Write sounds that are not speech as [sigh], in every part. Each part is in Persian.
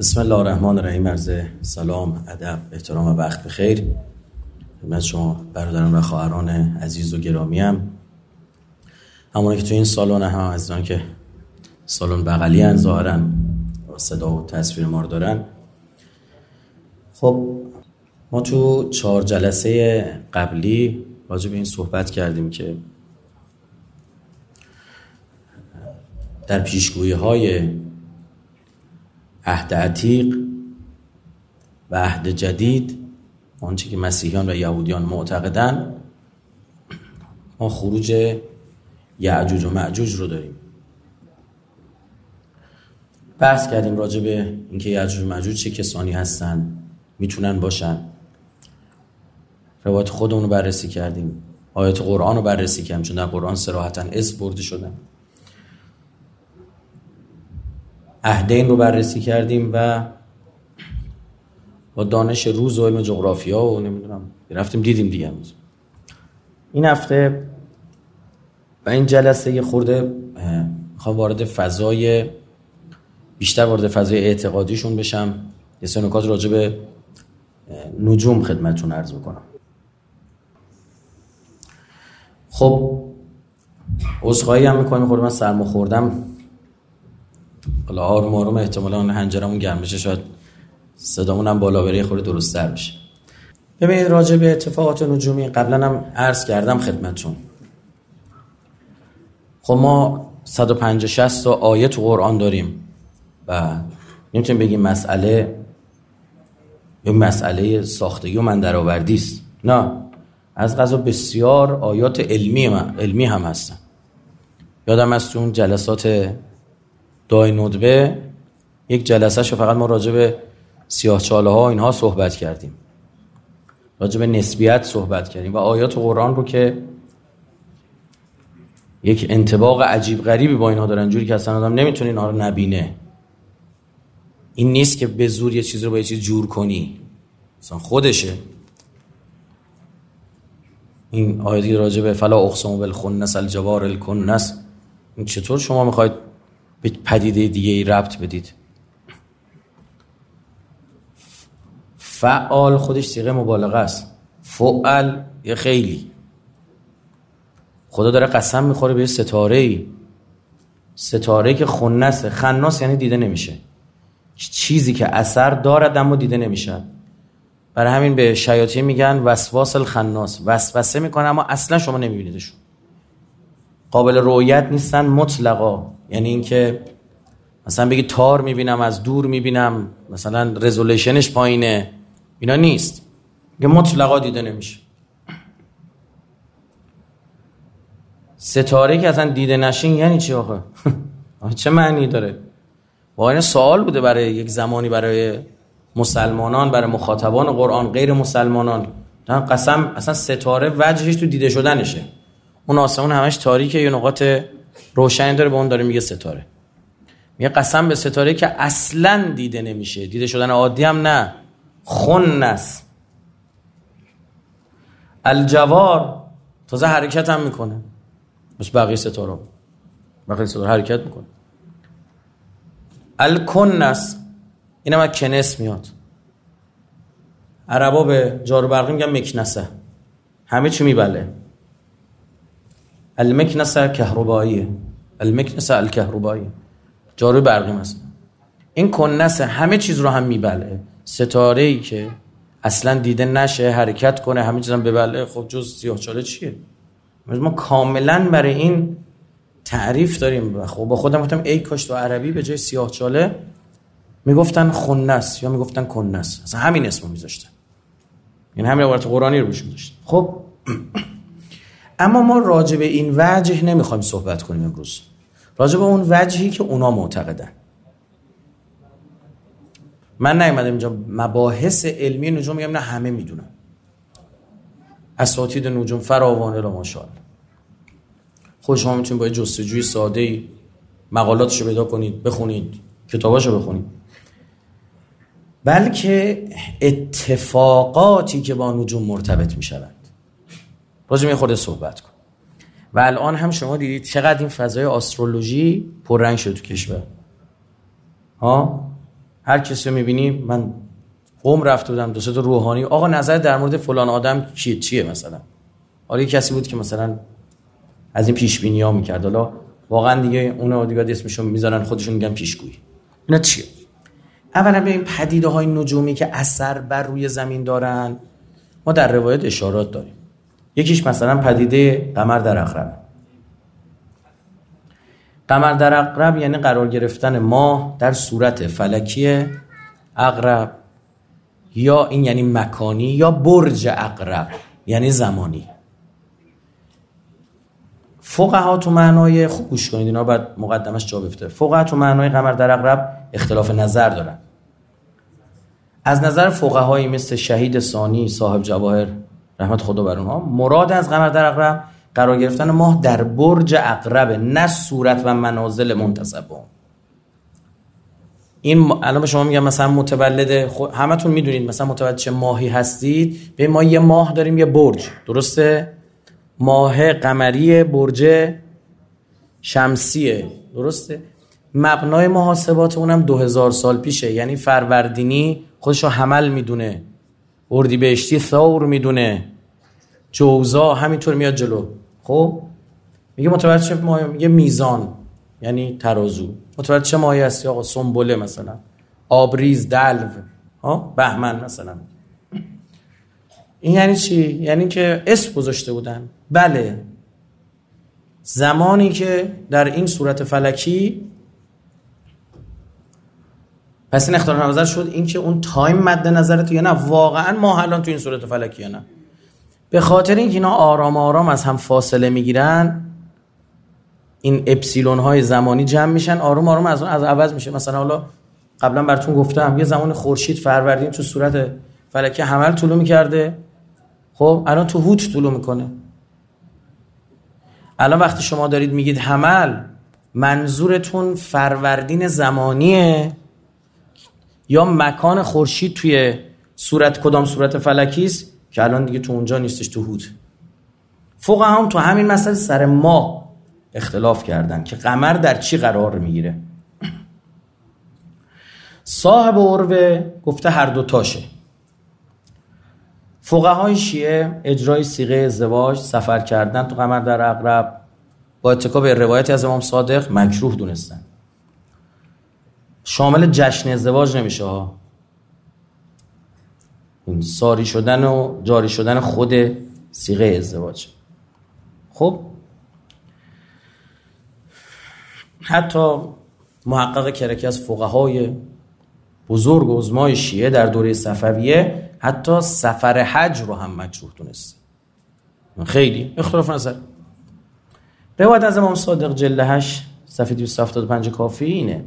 بسم الله الرحمن الرحیم عرض سلام ادب احترام و وقت بخیر. خدمت شما برادران و خواهران عزیز و گرامی هم همونی که تو این سالن ها از که سالن بغلی هن ظاهرا صدا و تصویر ما رو دارن. خب ما تو چهار جلسه قبلی راجع به این صحبت کردیم که در پیشگویی های عهد عتیق و عهد جدید آنچه که مسیحیان و یهودیان معتقدن ما خروج یعجوج و معجوج رو داریم. بحث کردیم راجع به اینکه یعجوج و معجوج چه کسانی هستن می‌تونن باشن. روایت خودمون رو بررسی کردیم. آیات قرآن رو بررسی کردیم چون در قرآن سراحتا اسم برده شدن. اهدین رو بررسی کردیم و با دانش روز و علم جغرافیا و نمی‌دونم رفتیم دیدیم دیگه این هفته و این جلسه یه خورده می‌خوام وارد فضای بیشتر وارد فضای اعتقادیشون بشم. یه سه نکات راجع به نجوم خدمتتون عرض می‌کنم خب عذرخواهی هم می‌کنم خورده من سرما خوردم. حالا آروم آروم احتمالا هنجرمون گرم بشه شاید صدامون هم بالا بره خورده درست تر بشه. ببینید راجع به اتفاقات نجومی قبلا هم عرض کردم خدمتتون. خب ما 150 60 تا آیه تو قرآن داریم و نمی‌تونیم بگیم مسئله یه مسئله ساختگی و من درآوردی است. نه از غذا بسیار آیات علمی, علمی هم هستن. یادم از اون جلسات دای ندبه یک جلسه شو فقط ما راجع به سیاه چاله ها اینها صحبت کردیم. راجع به نسبیت صحبت کردیم و آیات قرآن رو که یک انتباق عجیب غریبی با اینها دارن. جوری که اصلا آدم نمی‌تونه اینها رو نبینه. این نیست که به زور یه چیز رو با یه چیز جور کنی. اصلا خودشه. این آیاتی راجع به فلا اقسم بالخنس الجوار الکنس این چطور شما می‌خواید به پدیده دیگه ای ربط بدید. فعال خودش سیغه مبالغه است. فعل یه خیلی. خدا داره قسم می‌خوره به ستاره ای ستاره که خنسه. خناس یعنی دیده نمیشه. چیزی که اثر دارد اما دیده نمیشه. برای همین به شیاطین میگن وسواس الخناس. وسوسه می‌کنه اما اصلا شما نمیبینیدشون. قابل رویت نیستن مطلقا. یعنی اینکه مثلا بگی تار می‌بینم از دور می‌بینم مثلا رزولوشنش پایینه اینا نیست. یه مطلقا دیده نمیشه. ستاره که اصلا دیده نشین یعنی چی آخه [laughs] چه معنی داره؟ واقعا سوال بوده برای یک زمانی برای مسلمانان برای مخاطبان قرآن غیر مسلمانان. قسم اصلا ستاره وجهش تو دیده شدنشه. اون آسمون همش تاریکه یه نقاط روشنی داره به اون داره میگه ستاره. میگه قسم به ستاره که اصلا دیده نمیشه. دیده شدن عادی هم نه. خون است. الجوار تازه حرکت هم می‌کنه. بس بقیه ستاره. بقیه ستاره حرکت می‌کنه. الکنس این هم کنس میاد. عربا به جارو برقی میگن مکنسه. همه چی میبله. المکنسه کهرباییه المکنسه الکهربایی جارو برقی مثلا این کنسه همه چیز رو هم میبله ستاره ای که اصلا دیده نشه حرکت کنه همه چیز هم ببله خب جز سیاه چاله چیه؟ ما کاملا برای این تعریف داریم. خب با خودم گفتم ای کاش تو عربی به جای سیاه چاله می‌گفتن خنس یا می‌گفتن کنس. اصلا همین اسمو میذاشتن. این همین عبارت قرآنی رو روش میذاشتن. خب [clears throat] اما ما راجع به این وجه نمی‌خوایم صحبت کنیم امروز. راجع به اون وجهی که اونا معتقدن. من نیومدم اینجا مباحث علمی نجوم میگم نه همه می‌دونن. اساتید نجوم فراوانه را ماشاءالله. خود شما می‌تونید با جستجوی ساده ای مقالاتشو پیدا کنید بخونید کتاباشو بخونید. بلکه اتفاقاتی که با نجوم مرتبط می‌شوند. راجع می خورده صحبت کن. و الان هم شما دیدید چقدر این فضای آسترولوژی پررنگ شد تو کشور. ها؟ هر کسی رو می‌بینی من قوم رفته بودم دو تا روحانی. آقا نظر در مورد فلان آدم چیه؟ چیه مثلا؟ حالا کسی بود که مثلا از این پیش بینی ها می‌کرد. حالا واقعا دیگه اون دیگه اسمشون می‌ذارن خودشون میگن پیشگویی. اینا چیه؟ اولا به این پدیده های نجومی که اثر بر روی زمین دارن ما در روایت اشارات داریم. یکیش مثلا پدیده قمر در اقرب. قمر در اقرب یعنی قرار گرفتن ماه در صورت فلکی اقرب یا این یعنی مکانی یا برج اقرب یعنی زمانی. فقها تو معنای خوب گوش کنید اینا بعد مقدمش جا بفته فقها تو معنای قمر در اقرب اختلاف نظر دارن. از نظر فقهایی مثل شهید ثانی صاحب جواهر رحمت خدا بر اونها. مراد از قمر در اقرب قرار گرفتن ماه در برج اقرب نه صورت و منازل منتصب این الان به شما میگم مثلا متولد خود همتون می‌دونید مثلا متولد چه ماهی هستید. به ما یه ماه داریم یه برج. درسته؟ ماه قمری برج شمسیه. درسته؟ مبنای محاسبات اونم دو هزار سال پیشه. یعنی فروردینی خودشو حمل می‌دونه. اردی بهشتی ثور می‌دونه. جوزا همینطور میاد جلو. خب؟ میگه متولد چه ماه میگه میزان یعنی ترازو. متولد چه ماهی هستی آقا؟ سنبله مثلا. آبریز دلو. ها؟ بهمن مثلا. این یعنی چی؟ یعنی که اسم گذاشته بودن. بله. زمانی که در این صورت فلکی پس این اختلاف نظر شد این که اون time مد نظرت یا نه؟ واقعا ما الان تو این صورت فلکی یا نه؟ به خاطر اینکه اینا آرام آرام از هم فاصله می‌گیرن این اپسیلون های زمانی جمع میشن آروم آروم از اون از عوض میشه. مثلا حالا قبلا براتون گفتم یه زمان خورشید فروردین تو صورت فلکی حمل طلوع می‌کرده. خب الان تو هوت طولو می‌کنه. الان وقتی شما دارید میگید حمل منظورتون فروردین زمانیه یا مکان خورشید توی صورت کدام صورت فلکی است که الان دیگه تو اونجا نیستش تو هوت فوق هم تو همین مسئله سر ما اختلاف کردن که قمر در چی قرار می‌گیره. صاحب عروه گفته هر دو تاشه. فقهای شیعه اجرای سیغه ازدواج سفر کردن تو قمر در اقرب با اتکا به روایتی از امام صادق مکروه دونستن. شامل جشن ازدواج نمیشه ها. ساری شدن و جاری شدن خود سیغه ازدواج. خب؟ حتی محقق کرکی از فقهای بزرگ و عظمای شیعه در دوره صفویه حتی سفر حج رو هم مجروح دونسته. خیلی. اختلاف نظر. روایت از امام صادق جله 8 صفحه 275 کافی اینه.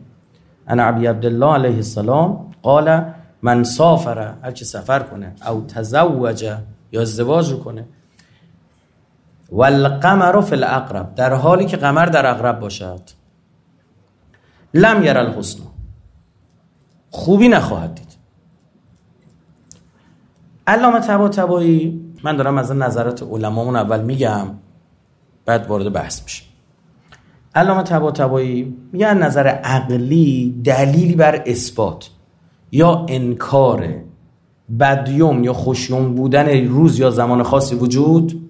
انا عبی عبدالله علیه السلام قال من سافر هر که سفر کنه او تزوج یا ازدواج کنه. والقمر فی الاقرب در حالی که قمر در اقرب باشد. لم یر الحسن. خوبی نخواهد دید. علامه تبا تبایی من دارم از نظرات علمامون اول میگم بعد وارد بحث میشه. علامه تبا تبایی میگه نظر عقلی دلیلی بر اثبات. یا انکار بدیوم یا خوشیوم بودن روز یا زمان خاصی وجود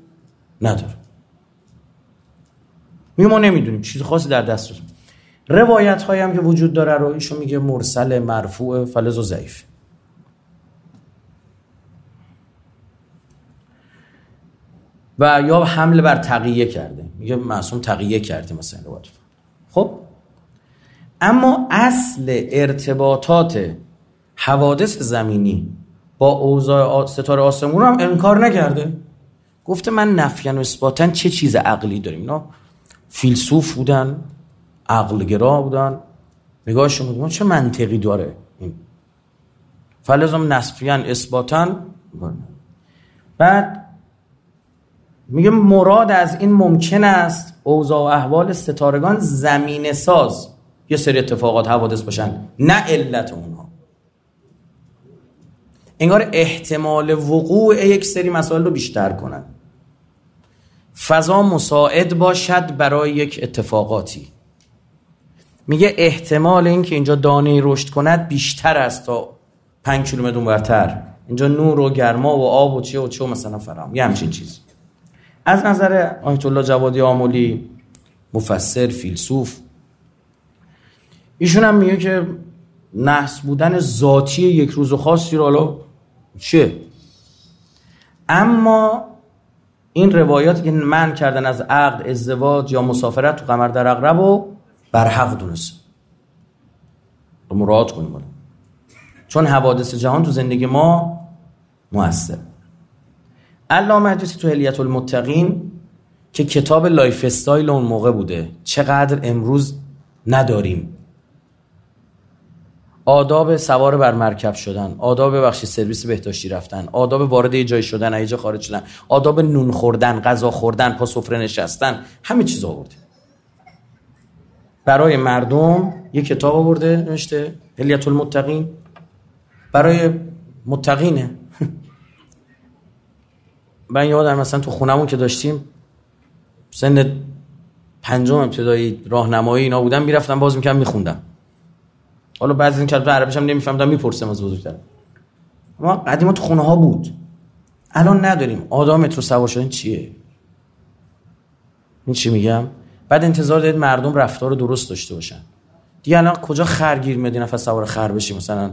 نداره. میگه ما نمی‌دونیم چیز خاصی در دست روایت هایی هم که وجود داره رو ایشون میگه مرسل مرفوع فلز و ضعیف. و یا حمله بر تقیه کرده. میگه معصوم تقیه کرده مثلا. روایت خب؟ اما اصل ارتباطات حوادث زمینی با اوضاع ستاره آسمون رو هم انکار نکرده. گفته من نفیان و اثباتن چه چیز عقلی داریم اینا فیلسوف بودن عقلگرا بودن. نگاهشون میگم چه منطقی داره این؟ فلزم نسفیان اثباتن بعد میگه مراد از این ممکن است اوضاع و احوال ستارگان زمین ساز. یه سری اتفاقات حوادث باشن. نه علت اونها انگار احتمال وقوع یک سری مسائل رو بیشتر کنن. فضا مساعد باشد برای یک اتفاقاتی. میگه احتمال اینکه اینجا دانه رشد کند بیشتر است تا 5 کیلومتر اونورتر. اینجا نور و گرما و آب و چه و چه مثلا فرام. یه همچین چیز از نظر آیت الله جوادی آمولی مفسر فیلسوف ایشون هم میگه که نحس بودن ذاتی یک روز و خاصی رو حالا چه؟ اما این روایاتی که منع کردن از عقد ازدواج یا مسافرت تو قمر در عقرب رو برحق دونست مراد کنیم چون حوادث جهان تو زندگی ما موثر. علامه مجلسی تو حلیة المتقین که کتاب lifestyle اون موقع بوده. چقدر امروز نداریم. آداب سوار بر مرکب شدن آداب بخشی سرویس بهداشتی رفتن آداب وارد جای شدن ایجا خارج شدن آداب نون خوردن غذا خوردن پا سفره نشستن همه چیز آورده برای مردم یه کتاب آورده نوشته هلیت المتقین. برای متقینه. [laughs] من یادم مثلا تو خونمون که داشتیم سن پنجم ابتدایی راهنمایی اینا بودم می‌رفتم باز می‌کردم میخوندم. حالا بعضی این کلمه عربیش هم نمی‌فهمم می‌پرسم از بزرگتر ما قدیما تو خونه ها بود. الان نداریم. آدم مترو سوار شدن چیه؟ این چی میگم؟ بعد انتظار دارید مردم رفتار درست داشته باشن. دیگه الان کجا خرگیر میاد نفر سوار خر بشی؟ مثلا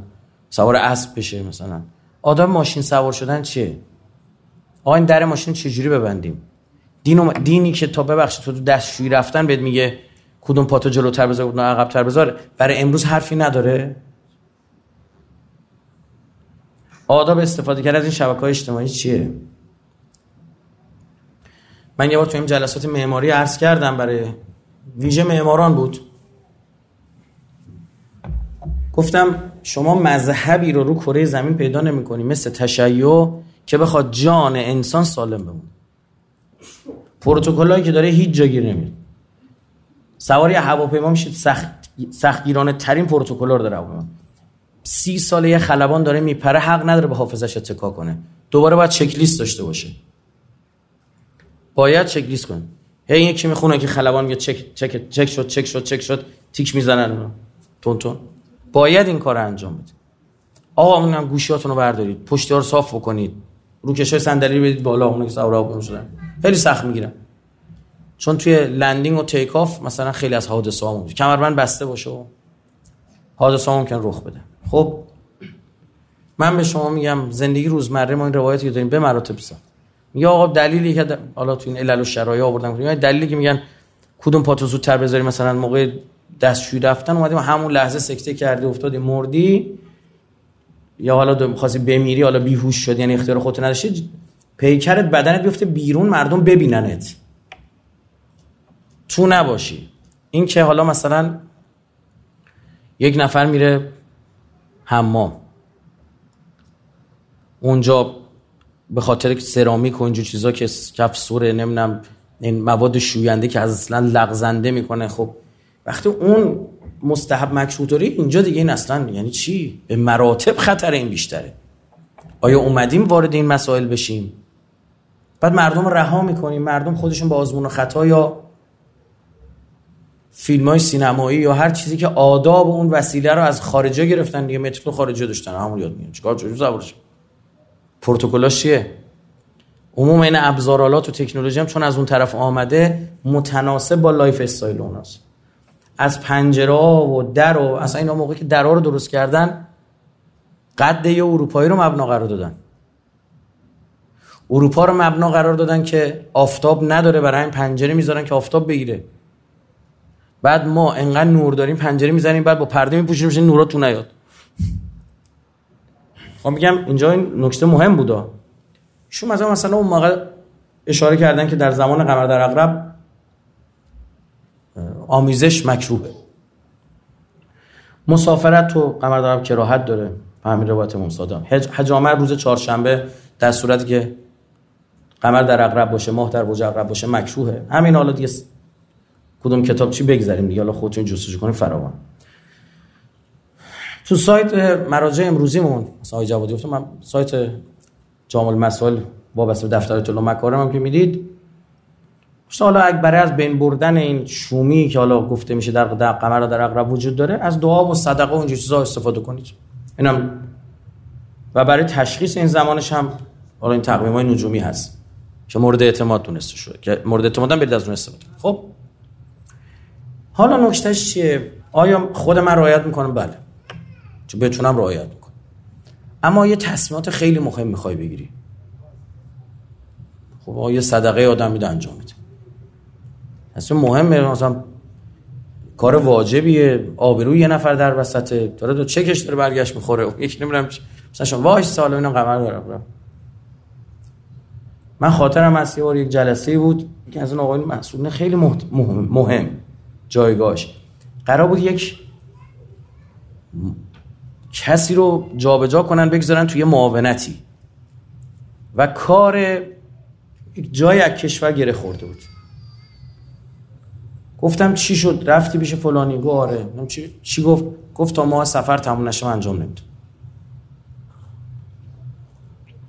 سوار اسب بشه مثلا. آدم ماشین سوار شدن چیه؟ آقا این در ماشین چجوری ببندیم؟ دین دینی که تا ببخشید تو دستشویی رفتن بهت میگه کدوم پاتو جلوتر بذار کدوم عقبتر بذار برای امروز حرفی نداره. آداب استفاده کردن از این شبکه های اجتماعی چیه؟ من یه بار تو این جلسات معماری عرض کردم برای ویژه معماران بود. گفتم شما مذهبی رو رو کره زمین پیدا نمی مثل تشیع که بخواد جان انسان سالم بمونه. پروتکلایی که داره هیچ جا گیر نمیاد سواری هواپیما میشه سخت سختگیرانه ترین پروتکل رو داره هواپیما. سی ساله یه خلبان داره میپره حق نداره به حافظش اتکا کنه. دوباره باید چک لیست داشته باشه. باید چک لیست کنه. هی یکی می‌خونه که خلبان میگه چک چک چک شد چک شد چک شد تیک می‌زنن. تون تون. باید این کار انجام بده. آقا اونم گوشیاتونو بردارید. پشتی رو صاف بکنید. روکش صندلی بدید بالا. اون که سوار شدن. خیلی سخت می‌گیرن. چون توی landing و take off مثلا خیلی از حادثه ها موجود کمربند بسته باشه و حادثه ها ممکن رخ بده. خب من به شما میگم زندگی روزمره ما این روایتی که داریم به مراتب سا میگه آقا دلیلی که حالا تو این علل الشرایع آوردن دلیلی که میگن کدوم پاتو زودتر بذاری مثلا موقع دستشویی رفتن اومدیم همون لحظه سکته کردی افتادی مردی. یا حالا می‌خواستی بمیری حالا بیهوش شدی یعنی اختیار خودت نداشتی پیکرت بدنت بیفته بیرون مردم ببیننت. تو نباشی. این که حالا مثلا یک نفر میره حمام. اونجا به خاطر سرامیک و اینجور چیزا که کف سوره نمی‌دونم این مواد شوینده که اصلا لغزنده می‌کنه. خب وقتی اون مستحب مکروه اینجا دیگه این اصلا یعنی چی؟ به مراتب خطر این بیشتره. آیا اومدیم وارد این مسائل بشیم؟ بعد مردم رها می‌کنیم. مردم خودشون با آزمون و خطا یا فیلم های سینمایی یا هر چیزی که آداب اون وسیله رو از خارجه گرفتن دیگه متر خارجه داشتن. همون یاد میگن چیکار چجوری زبرش پروتکلاش چیه؟ عموم این ابزارالات و تکنولوژی هم چون از اون طرف آمده متناسب با lifestyle اوناست. از پنجره و در و اصلا اینا موقعی که درا رو درست کردن قد یه اروپایی رو مبنا قرار دادن. اروپا رو مبنا قرار دادن که آفتاب نداره برای این پنجره می‌ذارن که آفتاب بگیره. بعد ما انقدر نور داریم پنجره می‌زنیم بعد با پرده میپوشیم میشه نورا تو نیاد. خب میگم اینجا این نکته مهم بودا. شو مثلا مثلا اون موقع اشاره کردن که در زمان قمر در اقرب آمیزش مکروهه مسافرت تو قمر در کراهت داره. همین روایت مصادم حجامه روز چهارشنبه در صورتی که قمر در اقرب باشه ماه در برج اقرب باشه مکروهه. همین حالا دیگه کدوم کتاب چی بگذاریم دیگه؟ حالا خودتون جستجو کنید فراوان. تو سایت مراجع امروزیمون مثلا آقای جوادی گفتم من سایت جامع المسائل وابسته به دفتر طلاب مکارم هم که می‌دید. حالا اکبره از بین بردن این شومی که حالا گفته میشه در در قمر در اقرب وجود داره از دعا و صدقه و چیزا استفاده کنید. اینم و برای تشخیص این زمانش هم حالا این تقویم نجومی هست که مورد اعتماد دونسته شده که مورد اعتماد هم برید از اون استفاده خب؟ حالا نکتهش چیه؟ آیا خود من رعایت می‌کنم؟ بله. چون بتونم رعایت می‌کنم اما یه تصمیمات خیلی مهم می‌خوای بگیری. خب آیا صدقه آدم میده انجام میده. تصمیم مهمه. مثلا کار واجبیه. آبروی یه نفر در وسط داره دو چکش داره برگشت می‌خوره. یکی نمی‌دونم مثلا شما واش سال اینا قمر دارم من خاطرم از یه بار یک جلسه بود. که از اون آقای مسئول خیلی مهم, مهم. جایگاهش. قرار بود یک کسی رو جابجا کنن بگذارن توی معاونتی. و کار یک جای از کشور گره خورده بود. گفتم چی شد؟ رفتی پیش فلانی؟ گو آره. چی, چی گفت؟ گفت تا ما سفر تموم نشه انجام نمیدم.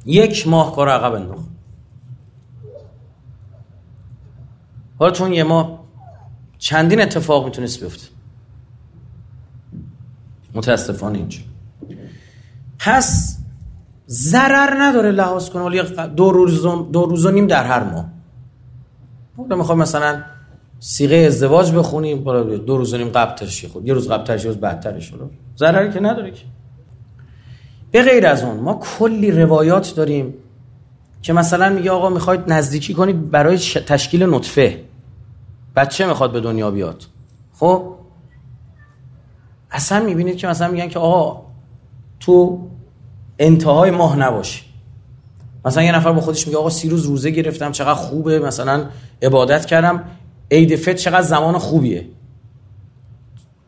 یک ماه کار عقب انداخت. حالا چون یه ماه چندین اتفاق می‌تونست بیفته. متاسفانه اینجا. پس ضرر نداره لحاظ کنه. ولی دو روز دو روز و نیم در هر ماه. حالا می‌خوام مثلا سیغه ازدواج بخونیم دو روز و نیم قبل ترشی خود یه روز قبل ترشی روز بعدترش. رو ضرری که نداره که. به غیر از اون ما کلی روایات داریم که مثلا میگه آقا می‌خواید نزدیکی کنید برای تشکیل نطفه. بچه می‌خواد به دنیا بیاد. خب؟ اصلا می‌بینید که مثلا میگن که آقا تو انتهای ماه نباشی مثلا یه نفر با خودش میگه آقا سی روز روزه گرفتم چقدر خوبه مثلا عبادت کردم. عید فطر چقدر زمان خوبیه.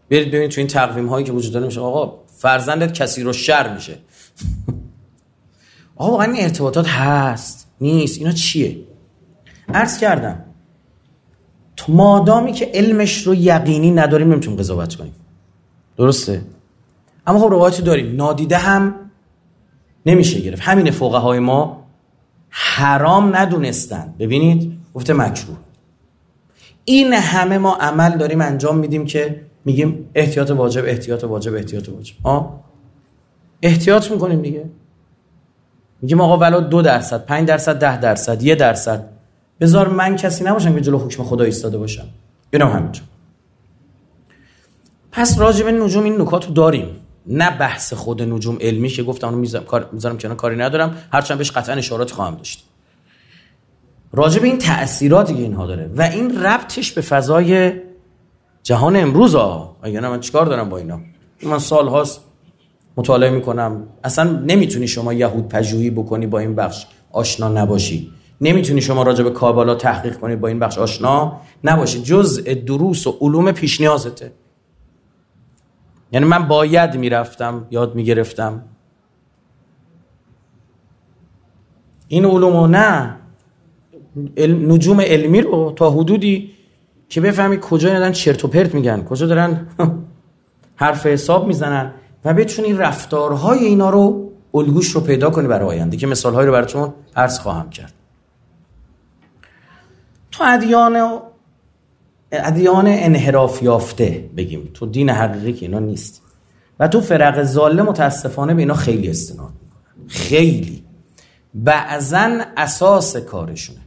برید ببینید تو این تقویم هایی که وجود داره میشه. آقا فرزندت کسی رو شر میشه. [laughs] آقا واقعا این ارتباطات هست نیست. اینا چیه؟ عرض کردم. تو مادامی که علمش رو یقینی نداریم نمی‌تونیم قضاوت کنیم. درسته؟ اما خب روایتی داریم. نادیده هم نمیشه گرفت. همین فقه های ما حرام ندونستن. ببینید گفته مکروه. این همه ما عمل داریم انجام میدیم که میگیم احتیاط واجب احتیاط واجب احتیاط واجب. آه؟ احتیاط می‌کنیم دیگه. میگیم آقا ولو دو درصد پنج درصد ده درصد یه درصد. بذار من کسی نباشم که جلو حکم خدا ایستاده باشم. اینم همینجا. پس راجب نجوم این نکات رو داریم. نه بحث خود نجوم علمی که گفتم اونو می‌ذارم کار کاری ندارم. هرچند بهش قطعا اشارات خواهم داشت. راجب این تأثیراتی که اینها داره و این ربطش به فضای جهان امروز ها. اگه من چیکار دارم با اینا؟ من سال هاست مطالعه می‌کنم. اصلا نمی‌تونی شما یهود پژوهی بکنی با این بخش. آشنا نباشی. نمی‌تونی شما راجع به کابالا تحقیق کنی با این بخش آشنا؟ نباشی جزء دروس و علوم پیش نیازته یعنی من باید می‌رفتم یاد می‌گرفتم. این علومو نه. نجوم علمی رو تا حدودی که بفهمی کجا دارن چرت و پرت میگن. کجا دارن [laughs] حرف حساب می‌زنن و بتونی رفتارهای اینا رو الگوش رو پیدا کنی برای آینده. که مثالهایی رو براتون عرض خواهم کرد. تو ادیان ادیان انحراف یافته بگیم. تو دین حقیقی که اینا نیست. و تو فرق زاله متاسفانه به اینا خیلی استناد خیلی. بعضا اساس کارشونه.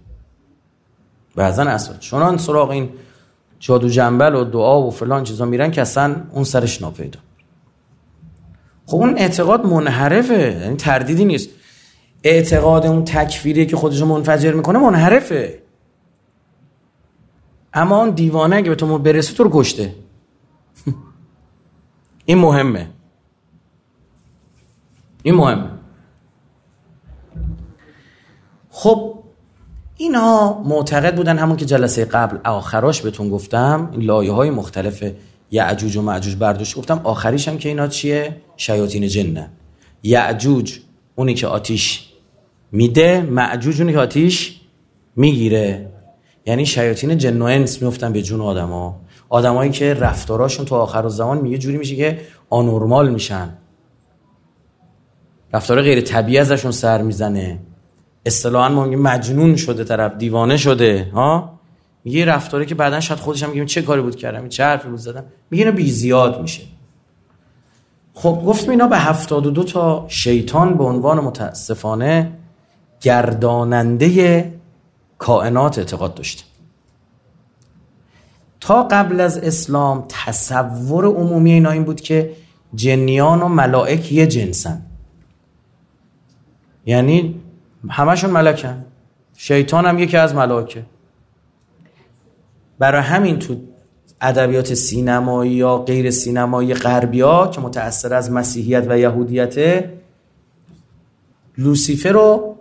بعضا اساس. چونان سراغ این جادو جنبل و دعا و فلان چیزا میرن که اصلا اون سرش ناپیدا. خب اون اعتقاد منحرفه. یعنی تردیدی نیست. اعتقاد اون تکفیری که خودشو منفجر می‌کنه منحرفه. اما اون دیوانه اگه به تو برسه تو رو کشته. [laughs] این مهمه. این مهمه. خب اینها معتقد بودن همون که جلسه قبل آخراش بهتون گفتم. این لایه های مختلف یعجوج و معجوج برداشت. گفتم آخریش هم که اینا چیه؟ شیاطین جنه یعجوج اونی که آتیش میده معجوج اونی که آتیش می‌گیره. یعنی شیاطین جن و انس میفتن به جون آدما. آدمایی که رفتاراشون تو آخر زمان یه جوری میشه که آنورمال میشن. رفتار غیر طبیعی ازشون سر می‌زنه. اصطلاحا ما مجنون شده طرف دیوانه شده ها؟ میگه رفتاره که بعدا شاید خودش هم میگه چه کاری بود کردم چه حرفی بود زدم؟ میگه اینو بی زیاد میشه. خب گفتم اینا به 72 تا شیطان به عنوان متاسفانه گرداننده کائنات اعتقاد داشته تا قبل از اسلام تصور عمومی اینا این بود که جنیان و ملائک یه جنسن. یعنی همشون ملکن. شیطان هم یکی از ملائکه. برای همین تو ادبیات سینمایی یا غیر سینمایی غربی ها که متأثر از مسیحیت و یهودیت لوسیفر رو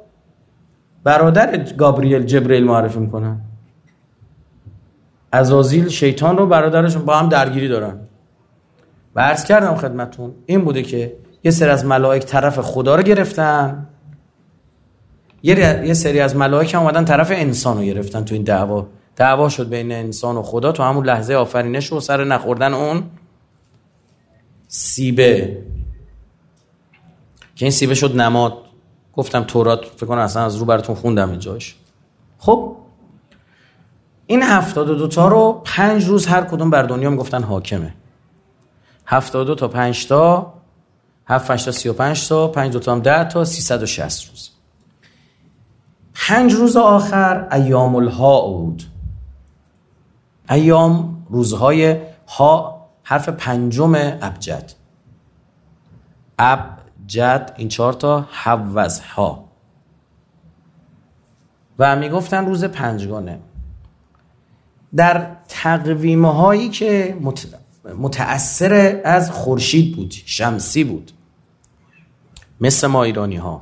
برادر گابریل جبریل معرفی می‌کنن ازازیل شیطان رو برادرشون با هم درگیری دارن. و عرض کردم خدمتون این بوده که یه سری از ملائک طرف خدا رو گرفتن. یه سری از ملائک هم اومدن طرف انسان رو گرفتن تو این دعوا. دعوا شد بین انسان و خدا تو همون لحظه آفرینش و سر نخوردن اون سیبه. که این سیبه شد نماد. گفتم تورات فکر کنم اصلا از رو براتون خوندم اینجاش. خب این هفتاد و تا رو پنج روز هر کدوم بر دنیا می‌گفتن حاکمه. هفتاد دو تا پنج تا هفت پنج تا سی و پنج تا پنج دو تا هم ده تا سی ست و شست روز. پنج روز آخر ایام الها بود. ایام روزهای ها حرف پنجم ابجد. ابجد این چهار تا حوز ها و می‌گفتن روز پنجگانه. در تقویم هایی که متأثر از خورشید بود شمسی بود. مثل ما ایرانی ها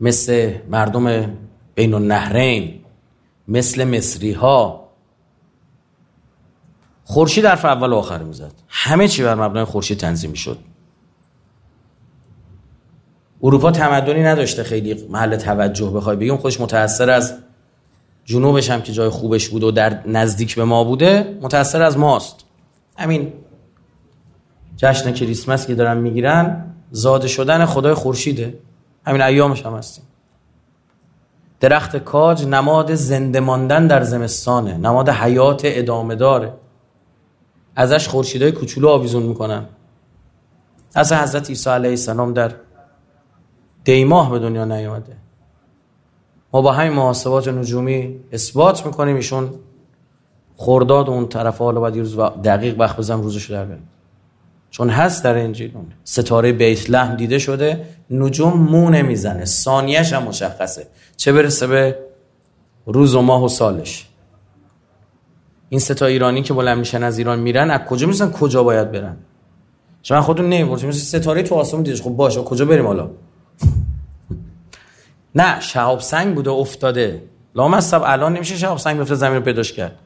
مثل مردم بین النهرین. مثل مصری ها خورشید در اول و آخر می‌زد. همه چی بر مبنای خورشید تنظیم شد اروپا تمدنی نداشته خیلی محل توجه بخوای بگیم خودش متأثر از جنوبش هم که جای خوبش بود و در نزدیک به ما بوده متأثر از ماست. همین جشن کریسمس که دارن می‌گیرن زاده شدن خدای خورشیده. همین ایامش هم هستیم. درخت کاج نماد زنده ماندن در زمستانه. نماد حیات ادامه داره. ازش خورشیدای کوچولو آویزون می‌کنن. از حضرت عیسی علیه السلام در دیماه به دنیا نیامده. ما با همین محاسبات نجومی اثبات می‌کنیم ایشون خرداد اون طرف حالا باید روز دقیق وقت بزنم روزش در بریم چون هست در انجیل ستاره بیت لحم دیده شده نجوم مو نمی‌زنه. ثانیش هم مشخصه. چه برسه به روز و ماه و سالش. این ستا ایرانی که بلند میشن از ایران میرن از کجا میسن کجا باید برن؟ شما خودتون نمی‌پرسید مثل ستاره تو آسمون دیدش. خب باشه کجا بریم حالا؟ نه شهاب سنگ بوده افتاده. لامصب الان نمیشه شهاب سنگ بیفته زمین رو پیداش کرد.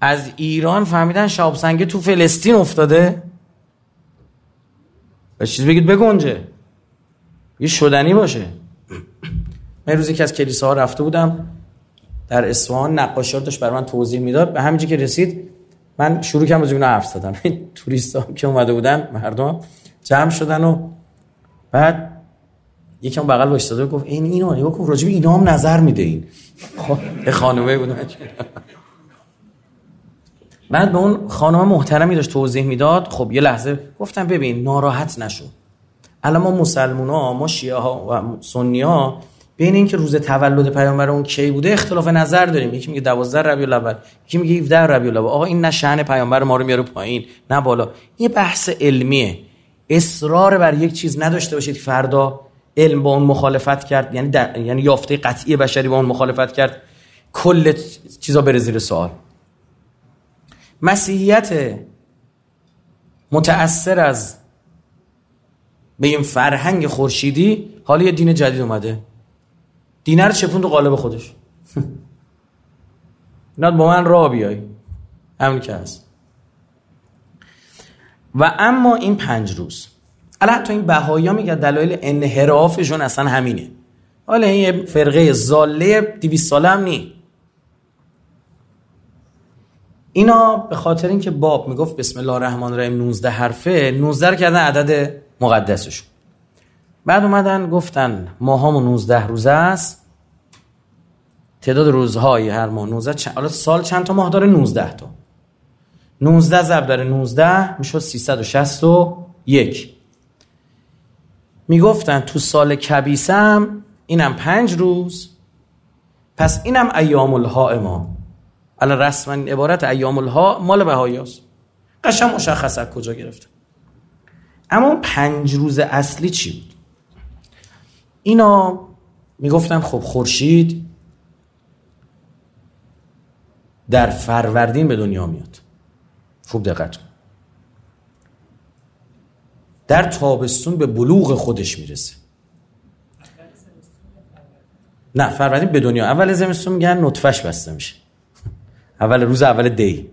از ایران فهمیدن شهاب سنگ تو فلسطین افتاده؟ و چیز بگید بگنجه یه شدنی باشه. من روزی که از کلیسا ها رفته بودم در اصفهان نقاشی داشت برای من توضیح می‌داد. به همینجا که رسید من شروع کردم از اینا حرف زدن. [laughs] توریست ها که اومده بودن مردم جمع شدن و بعد یکم بغل وایساده گفت این اینا نگاه کن راجب اینا هم نظر میده این. خانومه بود بعد به اون خانم محترمی داشت توضیح می‌داد. خب یه لحظه گفتم ببین ناراحت نشو. الان ما مسلمون ها ما شیعه ها و سنی ها بین اینکه روز تولد پیامبر اون کی بوده اختلاف نظر داریم. یکی میگه 12 ربیع الاول یکی میگه 17 ربیع الاول. آقا این نه شأن پیامبر ما رو میاره پایین نه بالا. یه بحث علمیه. اصرار بر یک چیز نداشته باشید فردا علم با اون مخالفت کرد یعنی یعنی یافته قطعی بشری با اون مخالفت کرد. کل چیزا بره زیر سوال. مسیحیت متأثر از به این فرهنگ خورشیدی حالا یه دین جدید اومده. دینه رو چپون تو قالب خودش. [laughs] اینا با من راه بیای. همین که هست. و اما این پنج روز. الان تو این بهایی ها میگه دلایل انحرافشون اصلا همینه. حالا این فرقه زاله دیویس ساله هم نی اینا به خاطر اینکه باب می‌گفت بسم الله الرحمن الرحیم 19 حرفه 19 رو کردن عدد مقدسشون. بعد اومدن گفتن ماهامون 19 روزه است. تعداد روزهای هر ماه 19 چند... حالا سال چند تا ماه داره؟ 19 تا. 19 ضرب در 19 می‌شد 361 می‌گفتن تو سال کبیسم اینم پنج روز. پس اینم ایام الها ما الان رسما عبارت ایام الها مال بهایاست قشن مشخص از کجا گرفته. اما پنج روز اصلی چی بود؟ اینا می‌گفتن خب خورشید در فروردین به دنیا میاد. خوب دقت کن. در تابستون به بلوغ خودش می‌رسه. نه فروردین به دنیا. اول زمستون میگن نطفش بسته میشه. اول روز اول دی.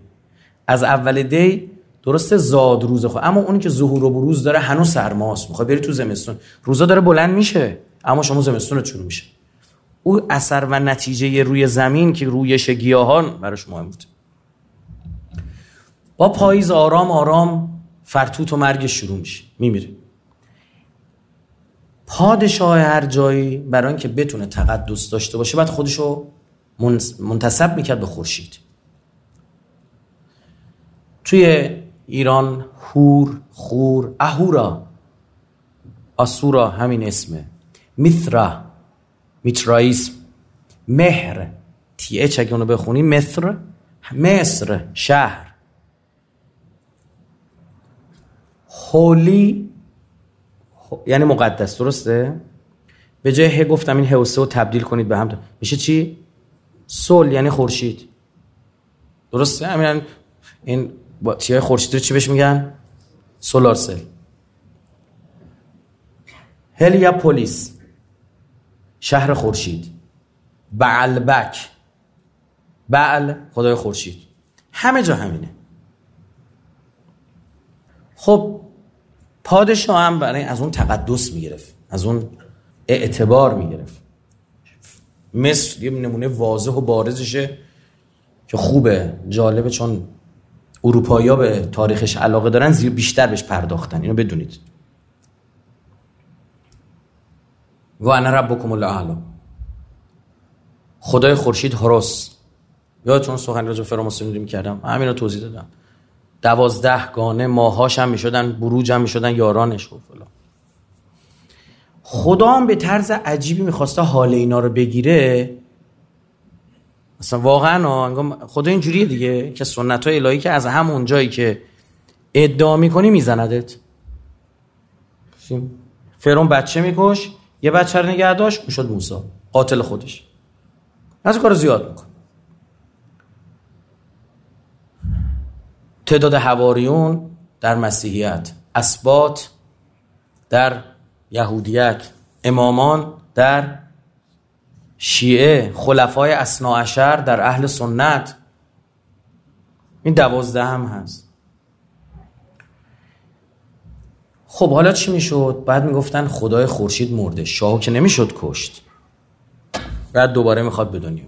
از اول دی درسته زاد روز خود. اما اونی که ظهور و بروز داره هنوز سرماست. می‌خواد بری تو زمستون. روزا داره بلند میشه اما شما زمستون شروع میشه. او اثر و نتیجه روی زمین که رویش گیاهان براش مهم بود. با پاییز آرام آرام فرتوت و مرگ شروع میشه. میمیره. پادشاه هر جایی برای اینکه بتونه تقدس داشته باشه بعد خودشو منتصب می‌کرد به خورشید. توی ایران هور خور اهورا آسورا همین اسمه. میثرا میترائیسم. مهر تی اچ اگه اونو بخونی مصر مصر شهر. هولی یعنی مقدس درسته؟ به جای ه گفتم این هوسه رو تبدیل کنید به هم. میشه چی؟ سول یعنی خورشید. درسته؟ همین این تیای خورشید رو چی بهش میگن؟ سولار سل. هلیا پولیس شهر خورشید. بعلبک بعل خدای خورشید. همه جا همینه. خب پادشاه هم برای از اون تقدس می‌گرفت از اون اعتبار می‌گرفت. مصر یه نمونه واضح و بارزشه که خوبه جالبه چون اروپایی به تاریخش علاقه دارن زیر بیشتر بهش پرداختن. اینو بدونید. و انا ربکم الله خدای خورشید هروس چون سخن راجع فراموسونی می‌کردم؟ همین رو توضیح دادم. دوازده گانه ماهاش هم می‌شدن بروج هم می‌شدن یارانش و فلان. خدا هم به طرز عجیبی می‌خواسته حال اینا رو بگیره. مثلا واقعا خدا اینجوریه دیگه که سنت های الهی که از همون جایی که ادعا می‌کنی میزندت. فرون بچه میکش یه بچه رو نگه داشت می‌شد موسا قاتل خودش. از کار زیاد میکن تعداد هواریون در مسیحیت اسبات در یهودیت امامان در شیعه خلفای اسناعشر در اهل سنت. این دوازده هم هست. خب حالا چی می‌شد؟ بعد می‌گفتن خدای خورشید مرده. شاهو که نمی‌شد کشت. بعد دوباره می‌خواد به دنیا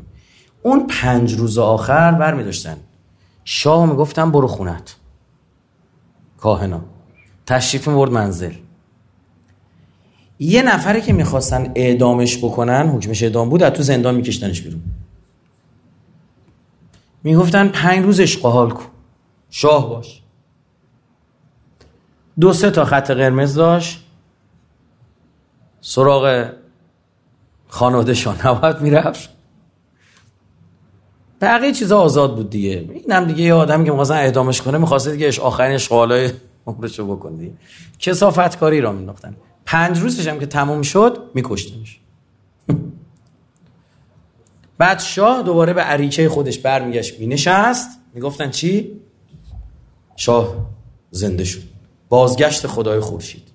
اون پنج روز آخر بر میداشتن شاه می‌گفتن برو خونت کاهنا. تشریف مرد منزل. یه نفره که می‌خواستن اعدامش بکنن حکمش اعدام بود از تو زندان میکشتنش بیرون. می‌گفتن پنج روز اشغال کن شاه باش. دو سه تا خط قرمز داشت. سراغ خانواده شاه نباید می‌رفت. بقیه چیزا آزاد بود دیگه. اینم دیگه یه آدمی که مثلا اعدامش کنه می‌خواسته دیگه آخرین اشغالای عمرشو بکنه دیگه. کسافت کاری را مینداختن. پنج روزش هم که تموم شد میکشتنش. بعد شاه دوباره به عریچه خودش برمیگشت مینشست. می‌گفتن چی؟ شاه زنده شد. بازگشت خدای خورشید.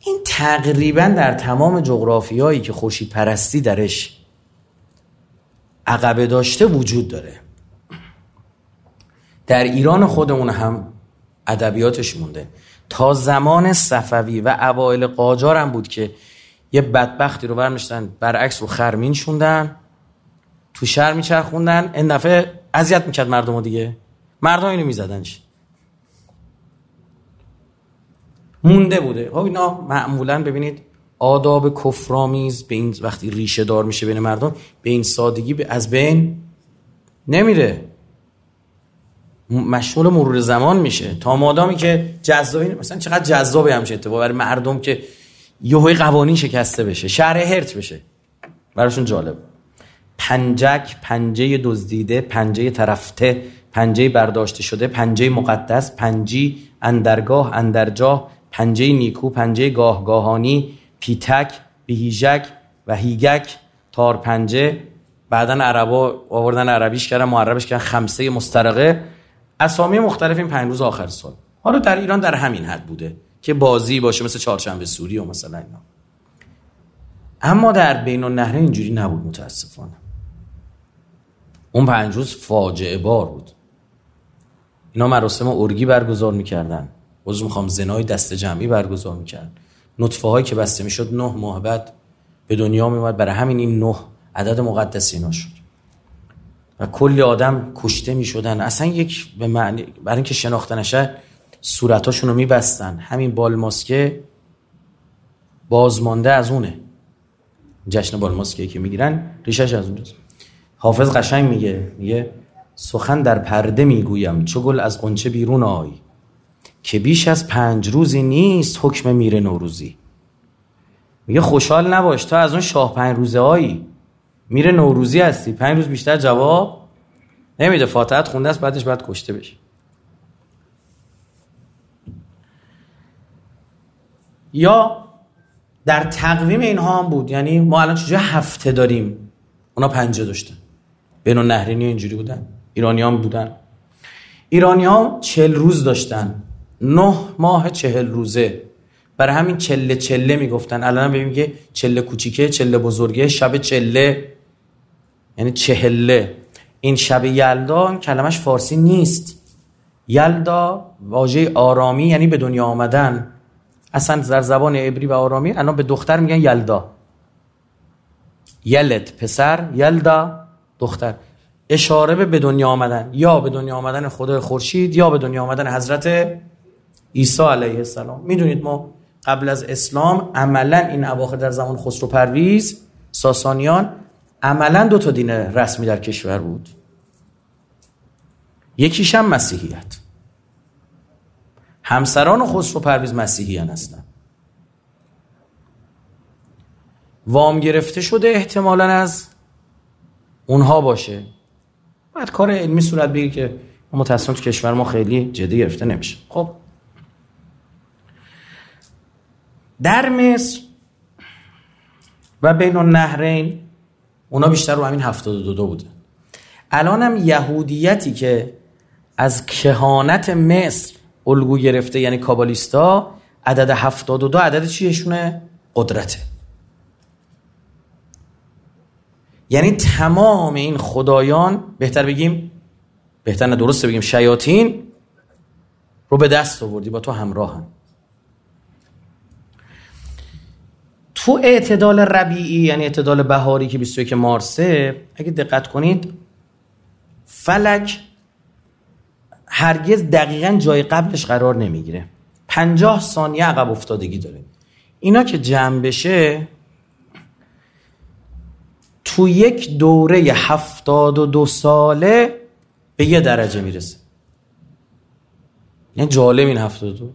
این تقریبا در تمام جغرافیایی که خورشید پرستی درش عقبه داشته وجود داره. در ایران خودمون هم ادبیاتش مونده. تا زمان صفوی و اوایل قاجار هم بود که یه بدبختی رو برمیشتن برعکس رو خرمین شوندن تو شهر میچرخوندن این دفعه اذیت می‌کرد مردم دیگه. مردم اینو میزدنش. مونده بوده. خب اینا معمولا ببینید آداب کفرآمیز به این وقتی ریشه دار میشه بین مردم به این سادگی از بین نمیره. مشغول مرور زمان میشه. تا مادامی که جذابی مثلا چقدر جذابه همشه اتفاق. برای مردم که یهوی قوانین شکسته بشه شهر هرت بشه. براشون جالب. پنجک پنجه دزدیده پنجه طرفته پنجه برداشته شده پنجه مقدس پنجی اندرگاه اندرجاه پنجه نیکو پنجه گاهگاهانی پیتک بیهیجک و هیگک تار پنجه بعدا عربا آوردن عربیش کردن معربش کردن خمسه مسترقه. اسامی مختلف این پنج روز آخر سال. حالا در ایران در همین حد بوده که بازی باشه مثل چهارشنبه سوری و مثلا اینا. اما در بین النهر اینجوری نبود متاسفانه. اون پنج روز فاجعه بار بود. اینا مراسم ارگی برگزار می‌کردن. عضو می‌خوام زنای دست جمعی برگزار می‌کردن. نطفه هایی که بسته می‌شد نه ماه بعد به دنیا میومد برای همین این نه عدد مقدس اینا شد. و کلی آدم کشته می‌شدن. اصلا یک به معنی برای اینکه شناخته نشه صورتاشون رو میبستن. همین بال ماسکه بازمانده از اونه. جشن بال ماسکه که می‌گیرن ریشش از اونجاست. حافظ قشنگ میگه. میگه سخن در پرده می‌گویم. چو گل از قنچه بیرون آی. که بیش از پنج روزی نیست حکم میره نوروزی. میگه خوشحال نباش تا از اون شاه پنج روزه هایی میره نوروزی هستی پنج روز بیشتر جواب نمیده. فاتحت خونده است بعدش باید کشته بشه. یا در تقویم اینها هم بود یعنی ما الان چجوری هفته داریم؟ اونا پنجه داشتن. بین نهرینی اینجوری بودن ایرانی هم بودن. ایرانی ها چل روز داشتن. نه ماه چهل روزه. برای همین چله چله می‌گفتن. الان ببینیم که چله کوچیکه چله بزرگه شب چله. یعنی چهله. این شب یلدا کلمش فارسی نیست. یلدا واژه آرامی یعنی به دنیا آمدن. اصلا در زبان عبری و آرامی الان به دختر میگن یلدا. یلد پسر یلدا دختر. اشاره به به دنیا آمدن. یا به دنیا آمدن خدا خورشید یا به دنیا آمدن حضرت عیسی علیه السلام. می‌دونید ما قبل از اسلام عملا این اواخر در زمان خسرو پرویز ساسانیان عملا دو تا دین رسمی در کشور بود. یکیش هم مسیحیت. همسران خسرو پرویز مسیحیان هستن. وام گرفته شده احتمالا از اونها باشه. بعد کار علمی صورت بگیر که متاسفانه تو کشور ما خیلی جدی گرفته نمیشه. خب در مصر و بین النهرین اونا بیشتر رو همین 72 دو بوده. الان هم یهودیتی که از کهانت مصر الگو گرفته یعنی کابالیستا عدد 72 عدد چیشونه؟ قدرته. یعنی تمام این خدایان بهتر بگیم بهتر نه درسته بگیم شیاطین رو به دست آوردی با تو همراه هم. تو اعتدال ربیعی یعنی اعتدال بهاری که 21 مارسه اگه دقت کنید فلک هرگز دقیقا جای قبلش قرار نمی‌گیره. پنجاه ثانیه عقب افتادگی داره. اینا که جمع بشه تو یک دوره هفتاد و دو ساله به یه درجه می‌رسه. یعنی جالب این هفتاد دو.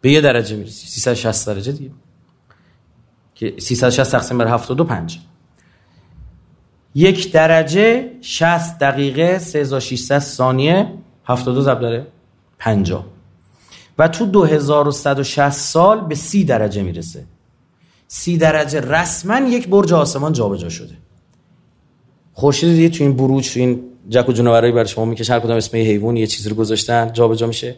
به یه درجه می‌رسی. 360 درجه دیگه. که 360 تقسیم بر 72 5 یک درجه 60 دقیقه 3600 ثانیه 72 ضرب داره 50 و تو 2160 سال به 30 درجه می‌رسه. 30 درجه رسما یک برج آسمان جابجا شده. خورشید دیگه تو این بروج تو این جک و جونورایی برای شما می‌کشه. هر کدوم اسم حیوان یه چیزی رو گذاشتن جابجا میشه.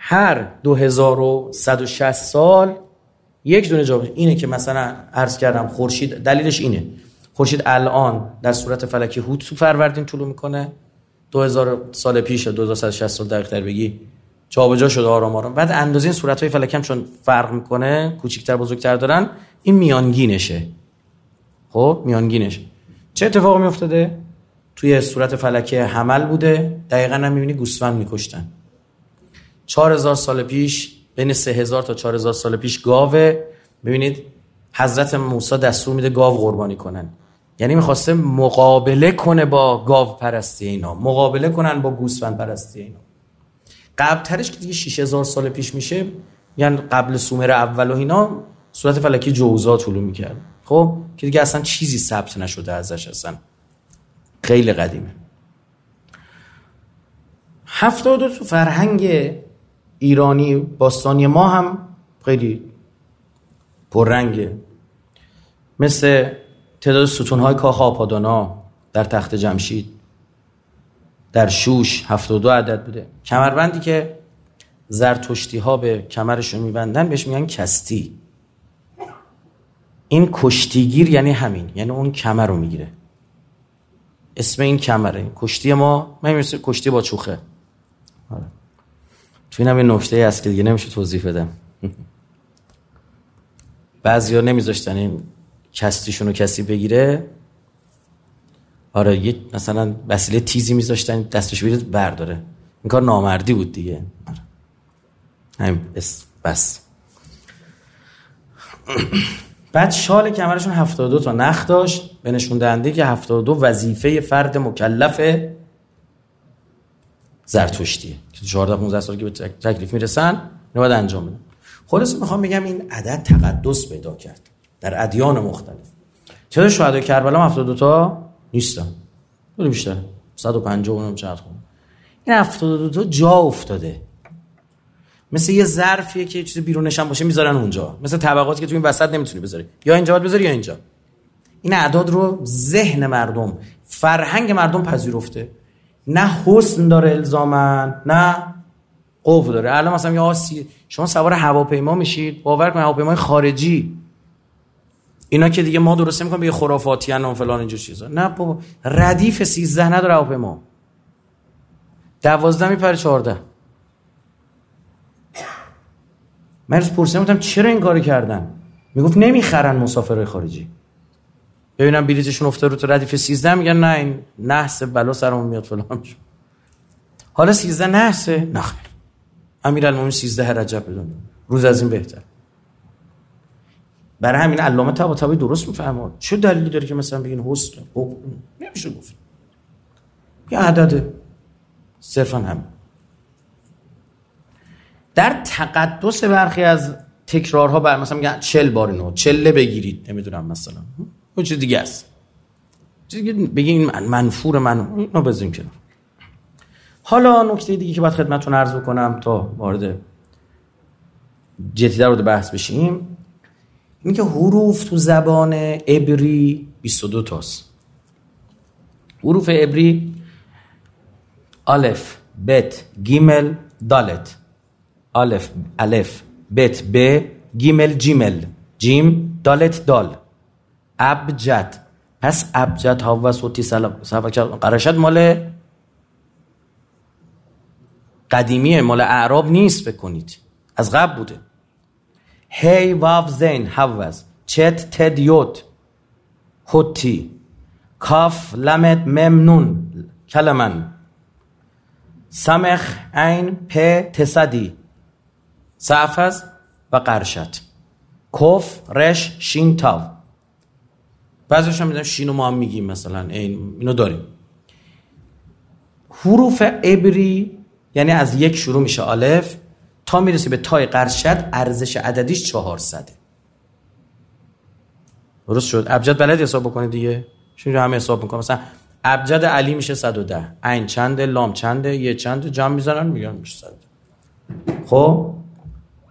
هر 2160 سال یک دونه جابجا اینه که مثلا عرض کردم خورشید دلیلش اینه. خورشید الان در صورت فلکی هوت تو فروردین طلوع می‌کنه. 2000 سال پیش 2160 سال دقیق تر بگی جابجا شده آرام آرام. بعد اندازه این صورت های فلکی هم چون فرق می‌کنه کوچیکتر بزرگتر دارن این میانگینشه. خب میانگینش چه اتفاقی میافتاده؟ توی صورت فلکی حمل بوده. دقیقا هم می‌بینی گوسفند میکشتن. چهار هزار سال پیش بین 3000 تا 4000 سال پیش گاوه. ببینید حضرت موسی دستور میده گاو قربانی کنن. یعنی می‌خواسته مقابله کنه با گاو پرستی اینا. مقابله کنن با گوسفند پرستی اینا. قبل ترش که دیگه 6000 سال پیش میشه یعنی قبل سومر اول و اینا صورت فلکی جوزا طولو می‌کرد. خب که دیگه اصلا چیزی ثبت نشده ازش اصلا. خیلی قدیمه. هفتاد تو فرهنگ ایرانی باستانی ما هم خیلی پررنگه. مثل تعداد ستونهای کاخ آپادانا در تخت جمشید در شوش 72 عدد بوده. کمربندی که زرتشتی ها به کمرشون میبندن بهش میگن کستی. این کشتیگیر یعنی همین یعنی اون کمر رو می‌گیره. اسم این کمره. کشتی ما من کشتی با چوخه. آره. تو این هم نکته هست که دیگه نمیشه توضیح بدم [laughs] بعضی ها نمیذاشتن این کستیشون رو کسی بگیره. آره یه مثلا وسیله تیزی میذاشتن دستش بیرد برداره. این کار نامردی بود دیگه. آره. همین بس. [clears throat] بعد شال کمرشون 72 تا نخ داشت. به نشون که 72 وظیفه فرد مکلف زرتشتیه. که 14 15 سال که به تکلیف می‌رسن اینو باید انجام بدن. خلاص می‌خوام بگم این عدد تقدس پیدا کرد. در ادیان مختلف. چرا شهدای کربلا 72 تا نیستن. خیلی بیشتر. 150 اونم چقدر خون این 72 تا جا افتاده. مثل یه ظرفیه که چیز بیرونش هم باشه می‌ذارن اونجا. مثل طبقاتی که تو این وسط نمی‌تونی بذاری. یا اینجا باید بذاری یا اینجا. این اعداد رو ذهن مردم فرهنگ مردم پذیرفته. نه حسن داره الزامن نه قوه داره. الان مثلا یه آسی شما سوار هواپیما میشید باور کنید هواپیمای خارجی. اینا که دیگه ما درست نمی‌کنیم به خرافاتی ان فلان اینجور چیزا. نه بابا ردیف 13 نداره هواپیما. 12 میپره 14 من پرسیدم چرا این کاری کردن؟ می‌گفت نمی‌خرن مسافرهای خارجی. ببینم بلیتشون افتاد رو تو ردیف 13 میگن نه این نحس بلا سرمون میاد فلان حالا 13 نحسه؟ نه خیر. امیرالمومنین 13 رجب بدون. روز از این بهتر. برای همین علامه طباطبایی درست می‌فهمه. چه دلیلی داره که مثلا بگین حسن؟ نمیشه گفت. یه عدد. صرفا هم در تقدس برخی از تکرارها بر مثلا میگن چل بار اینو چله بگیرید. نمی‌دونم مثلا. اون چیز دیگه است. بگین منفور من اینو بزنیم کنار. حالا نکته دیگه که باید خدمتتون عرض بکنم تا وارد جدی در بحث بشیم این که حروف تو زبان عبری 22 تاست. حروف عبری الف بت گیمل دالت. الف الف بت ب گیمل جیمل. جیم دالت دال. ابجد. پس ابجد ها و صوتی قرشد مال قدیمیه مال اعراب نیست بکنید از قبل بوده. هی واف زین حوز چت تد یوت. هوتی کاف لمت ممنون. کلمن. سمخ عین پ تسدی. سعفز و قرشت. کف رش شین تاو. بعضیش هم شینو ما هم میگیم مثلا این اینو داریم. حروف عبری یعنی از یک شروع میشه الف تا می‌رسی به تای قرشد ارزش عددیش 400 درست شد؟ ابجد بلد حساب بکنید دیگه؟ چون همه حساب می‌کنم مثلا ابجد علی میشه 110 عین چنده لام چنده یه چنده جمع می‌زنن میگن میشه 100 خب؟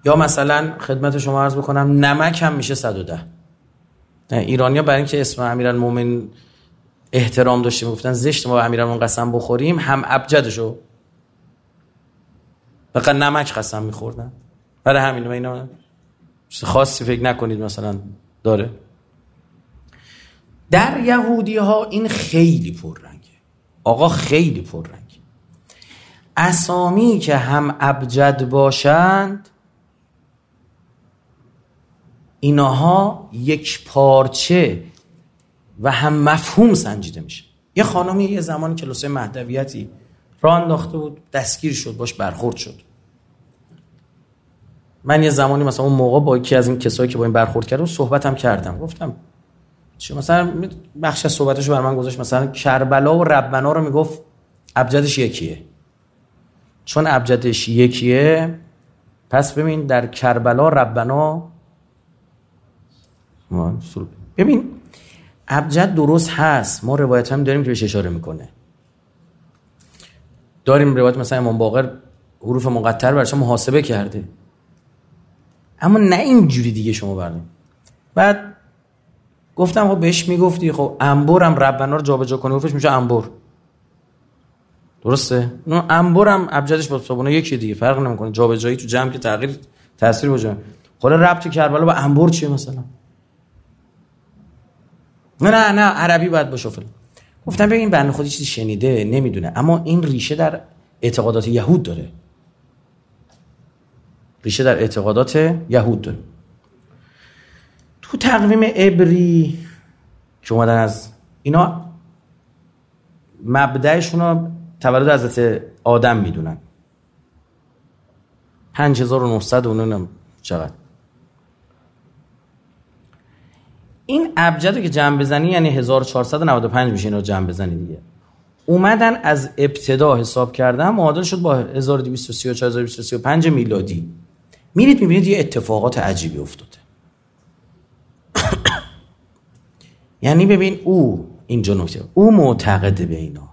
یا مثلا خدمت شما عرض بکنم نمک هم میشه 110 ایرانیا برای اینکه اسم امیرالمومنین احترام داشتیم گفتن زشت ما به امیرالمومنین قسم بخوریم هم ابجدشو. فقط نمک قسم میخوردن. برای همین اینا خاصی فکر نکنید مثلا داره. در یهودی ها این خیلی پررنگه. آقا خیلی پررنگه. اسامی که هم ابجد باشند اینها یک پارچه و هم مفهوم سنجیده میشه. یه خانمی یه زمان کلاسه مهدویتی راه انداخته بود دستگیر شد باش برخورد شد. من یه زمانی مثلا اون موقع با یکی از این کسایی که با این برخورد کرد و صحبتم کردم. گفتم چه مثلا بخش از صحبتشو بر من گذاشت. مثلا کربلا و ربنا رو می‌گفت ابجدش یکیه. چون ابجدش یکیه پس ببین در کربلا ربنا ببین ابجد درست هست. ما روایت هم داریم که بهش اشاره می‌کنه. داریم روایت مثلا امام باقر حروف مقطر برش محاسبه کرده. اما نه اینجوری دیگه شما بردیم بعد گفتم خب بهش می‌گفتی خب انبرم ربنا رو جابجا کنی گفتش میشه انبر. درسته؟ اون انبرم ابجدش با صابونه یکی دیگه. فرق نمی‌کنه. جابجایی تو جمع که تغییر تاثیر بجا خود ربط کربلا با انبر چیه مثلا؟ نه نه نه عربی باید باشه فلان. گفتم ببین بنده خودی چیزی شنیده نمی‌دونه. اما این ریشه در اعتقادات یهود داره. ریشه در اعتقادات یهود داره. تو تقویم ابری که اومدن از اینا مبدعشون رو تولد حضرت آدم می‌دونن. 5900 اونم چقدر. این ابجد که جمع بزنی یعنی 1495 میشه اینو جمع بزنی دیگه. اومدن از ابتدا حساب کردن معادل شد با 1234 میلادی. میرید می‌بینید یه اتفاقات عجیبی افتاده. [coughs] یعنی ببین او اینجا نکته او معتقده به اینا.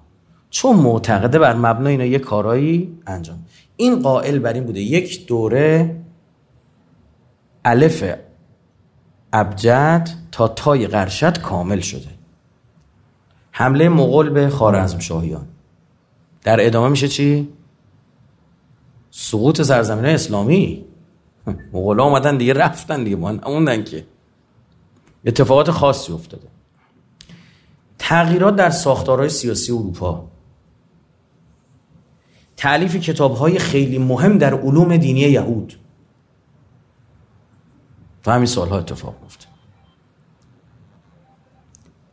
چون معتقده بر مبنای اینا یه کارایی انجام. این قائل بر این بوده یک دوره الف ابجد تا تای قرشت کامل شده. حمله مغول به خارزم شاهیان در ادامه میشه چی؟ سقوط سرزمین اسلامی. مغول اومدن دیگه رفتن دیگه موندن که. اتفاقات خاصی افتاده. تغییرات در ساختارهای سیاسی اروپا. تعلیف کتابهای خیلی مهم در علوم دینی یهود. و همین سالها اتفاق میفته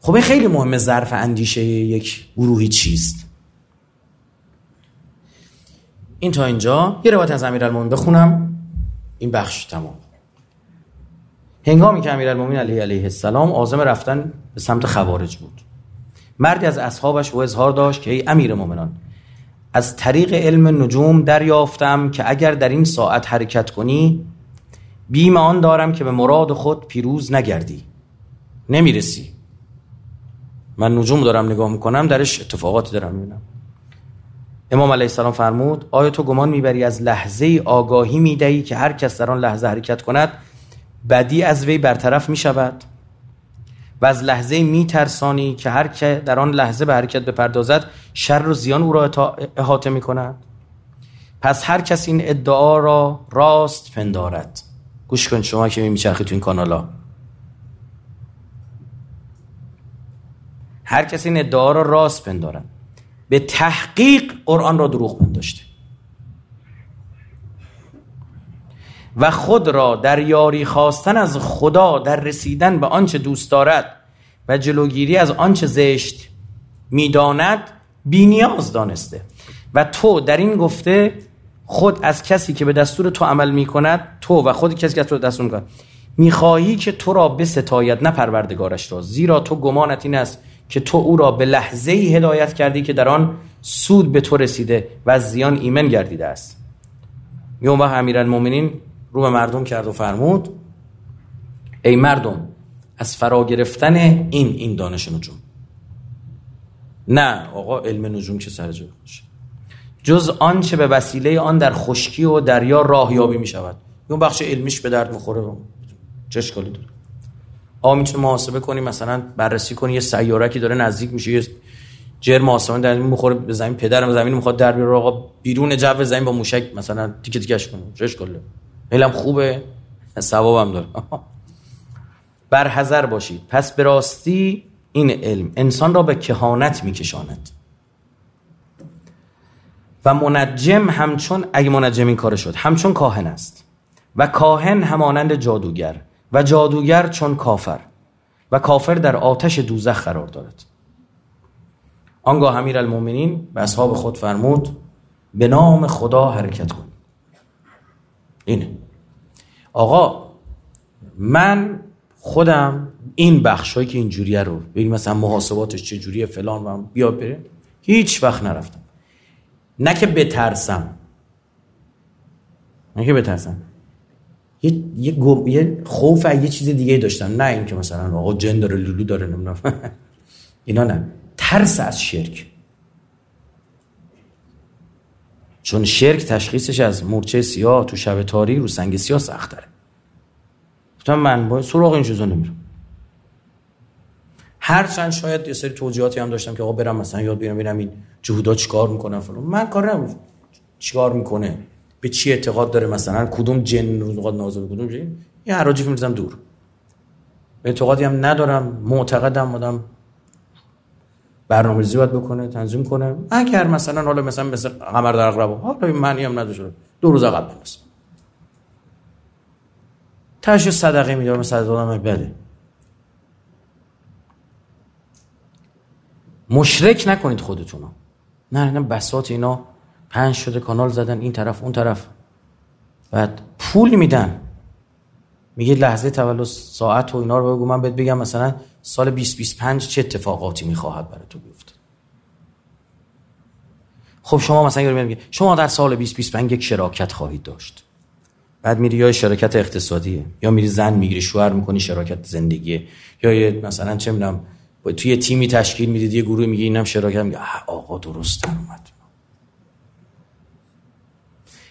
خب خیلی مهمه ظرف اندیشه یک گروهی چیست؟ این تا اینجا. یه روایت از امیرالمومنین بخونم. این بخش تمام. هنگامی که امیرالمومنین علیه علیه السلام عازم رفتن به سمت خوارج بود. مردی از اصحابش و اظهار داشت که ای امیر مومنان از طریق علم نجوم دریافتم که اگر در این ساعت حرکت کنی بیم آن دارم که به مراد خود پیروز نگردی. نمی‌رسی. من نجوم دارم نگاه می‌کنم درش اتفاقاتی دارم می‌بینم. امام علیه السلام فرمود آیا تو گمان می‌بری از لحظه آگاهی می‌دهی که هر کس در آن لحظه حرکت کند بدی از وی برطرف می‌شود؟ و از لحظه میترسانی که هر که در آن لحظه به حرکت بپردازد شر و زیان او را احاطه می‌کند؟ پس هر کس این ادعا را راست پندارد. گوش کن شما که میچرخی تو این کانالا. هر کسی این ادعا را راست پندارد به تحقیق قرآن را دروغ پنداشته و خود را در یاری خواستن از خدا در رسیدن به آنچه دوست دارد و جلوگیری از آنچه زشت می‌داند بینیاز دانسته. و تو در این گفته خود از کسی که به دستور تو عمل می کند تو و خود کسی که تو دستور می کند می‌خواهی که تو را بستاید نه پروردگارش را. زیرا تو گمانت این است که تو او را به لحظه ای هدایت کردی که در آن سود به تو رسیده و از زیان ایمن گردیده است. یوم وقت امیرالمومنین رو به مردم کرد و فرمود ای مردم از فرا گرفتن این این دانش نجوم. نه آقا علم نجوم که سر جای جز آنچه به وسیله آن در خشکی و دریا راهیابی می شود اون بخش علمیش به درد می‌خوره. چه اشکالی داره. آقا می‌تونه محاسبه کنی مثلا بررسی کنی یه سیارکی داره نزدیک میشه یه جرم آسمان در می‌خوره به زمین پدرم زمین می‌خواد در بیاره آقا بیرون جو زمین با موشک مثلا تیکه تیکش کنه. چه اشکالی علم خوبه؟ ثوابم داره. [laughs] بر حذر باشید. پس به راستی این علم انسان را به کهانت میکشاند. و منجم همچون اگه منجم این کار شد همچون کاهن است. و کاهن همانند جادوگر و جادوگر چون کافر. و کافر در آتش دوزخ قرار دارد. آنگاه امیر المومنین به اصحاب خود فرمود به نام خدا حرکت کن. اینه. آقا من خودم این بخشایی که اینجوریه رو ببین مثلا محاسباتش چه جوریه فلان و بیا بره هیچ وقت نرفتم. نه که بترسم. نه که بترسم. یه, یه, گم... یه خوف یه چیز دیگه داشتم. نه اینکه مثلا آقا جن داره لولو داره نمی‌دونم. [laughs] اینا نه. ترس از شرک. چون شرک تشخیصش از مورچه سیاه تو شب تاری رو سنگ سیاه سخت داره گفتم من با سراغ این چیزا نمیرم. هرچند شاید یه سری توجیهاتی هم داشتم که آقا برم مثلا یاد بگیرم ببینم این جهودا چیکار می‌کنن فلان؟ من کار نمی‌کنم چیکار می‌کنه؟ به چی اعتقاد داره مثلا؟ کدوم جن روزقات نازل کدوم جن؟ یه حراجی می‌ذارم دور. اعتقادی هم ندارم. معتقدم آدم برنامه‌ریزی باید بکنه تنظیم کنه. اگر مثلا حالا مثلا مثل قمر در اقرب حالا معنی هم نداره دو روز عقب بنویسم تاش صدقه میدم مثلا آدم بده. مشرک نکنید خودتونو. نه نه بسات اینا پنج شده کانال زدن این طرف اون طرف. بعد پول میدن. میگه لحظه تولد ساعت و اینا رو بگو من بهت بگم مثلا سال 2025 چه اتفاقاتی می‌خواهد برای تو بیفته؟ خب شما مثلا یارو میگه شما در سال 2025 یک شراکت خواهید داشت. بعد میری یا شراکت اقتصادیه یا میری زن می‌گیری شوهر می‌کنی شراکت زندگیه. یا مثلا چه می‌دونم توی تیمی تشکیل می‌دید یه گروه میگه اینم شراکت میگه آقا درست اومد.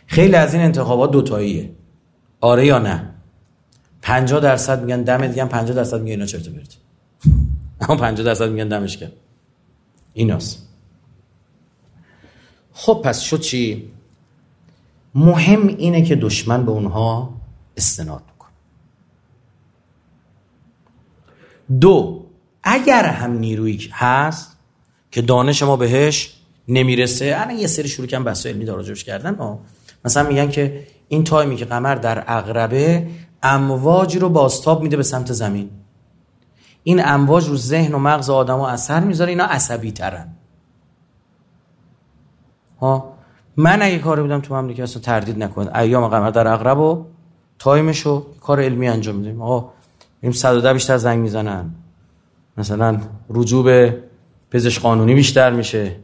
خیلی از این انتخابات دوتاییه. آره یا نه؟ 50 درصد میگن دم دیگه 50 درصد میگن اینا چرت و پرت اما 50 درصد میگن دمش کرد ایناست. خب پس شد چی؟ مهم اینه که دشمن به اونها استناد می‌کنه دو اگر هم نیرویی هست که دانش ما بهش نمی‌رسه الان یه سری شروع کردن بحث علمی درباره‌اش کردن. مثلا میگن که این time ی که قمر در عقربه امواج رو بازتاب میده به سمت زمین. این امواج رو ذهن و مغز آدم اثر می‌ذاره اینا عصبی ترن ها؟ من اگه کاره‌ای بودم تو مملکت اصلا تردید نکنید ایام قمر در عقرب و time ش رو کار علمی انجام میدیم. آقا این 110 بیشتر زنگ می‌زنن. مثلا رجوع به پزشک قانونی بیشتر میشه.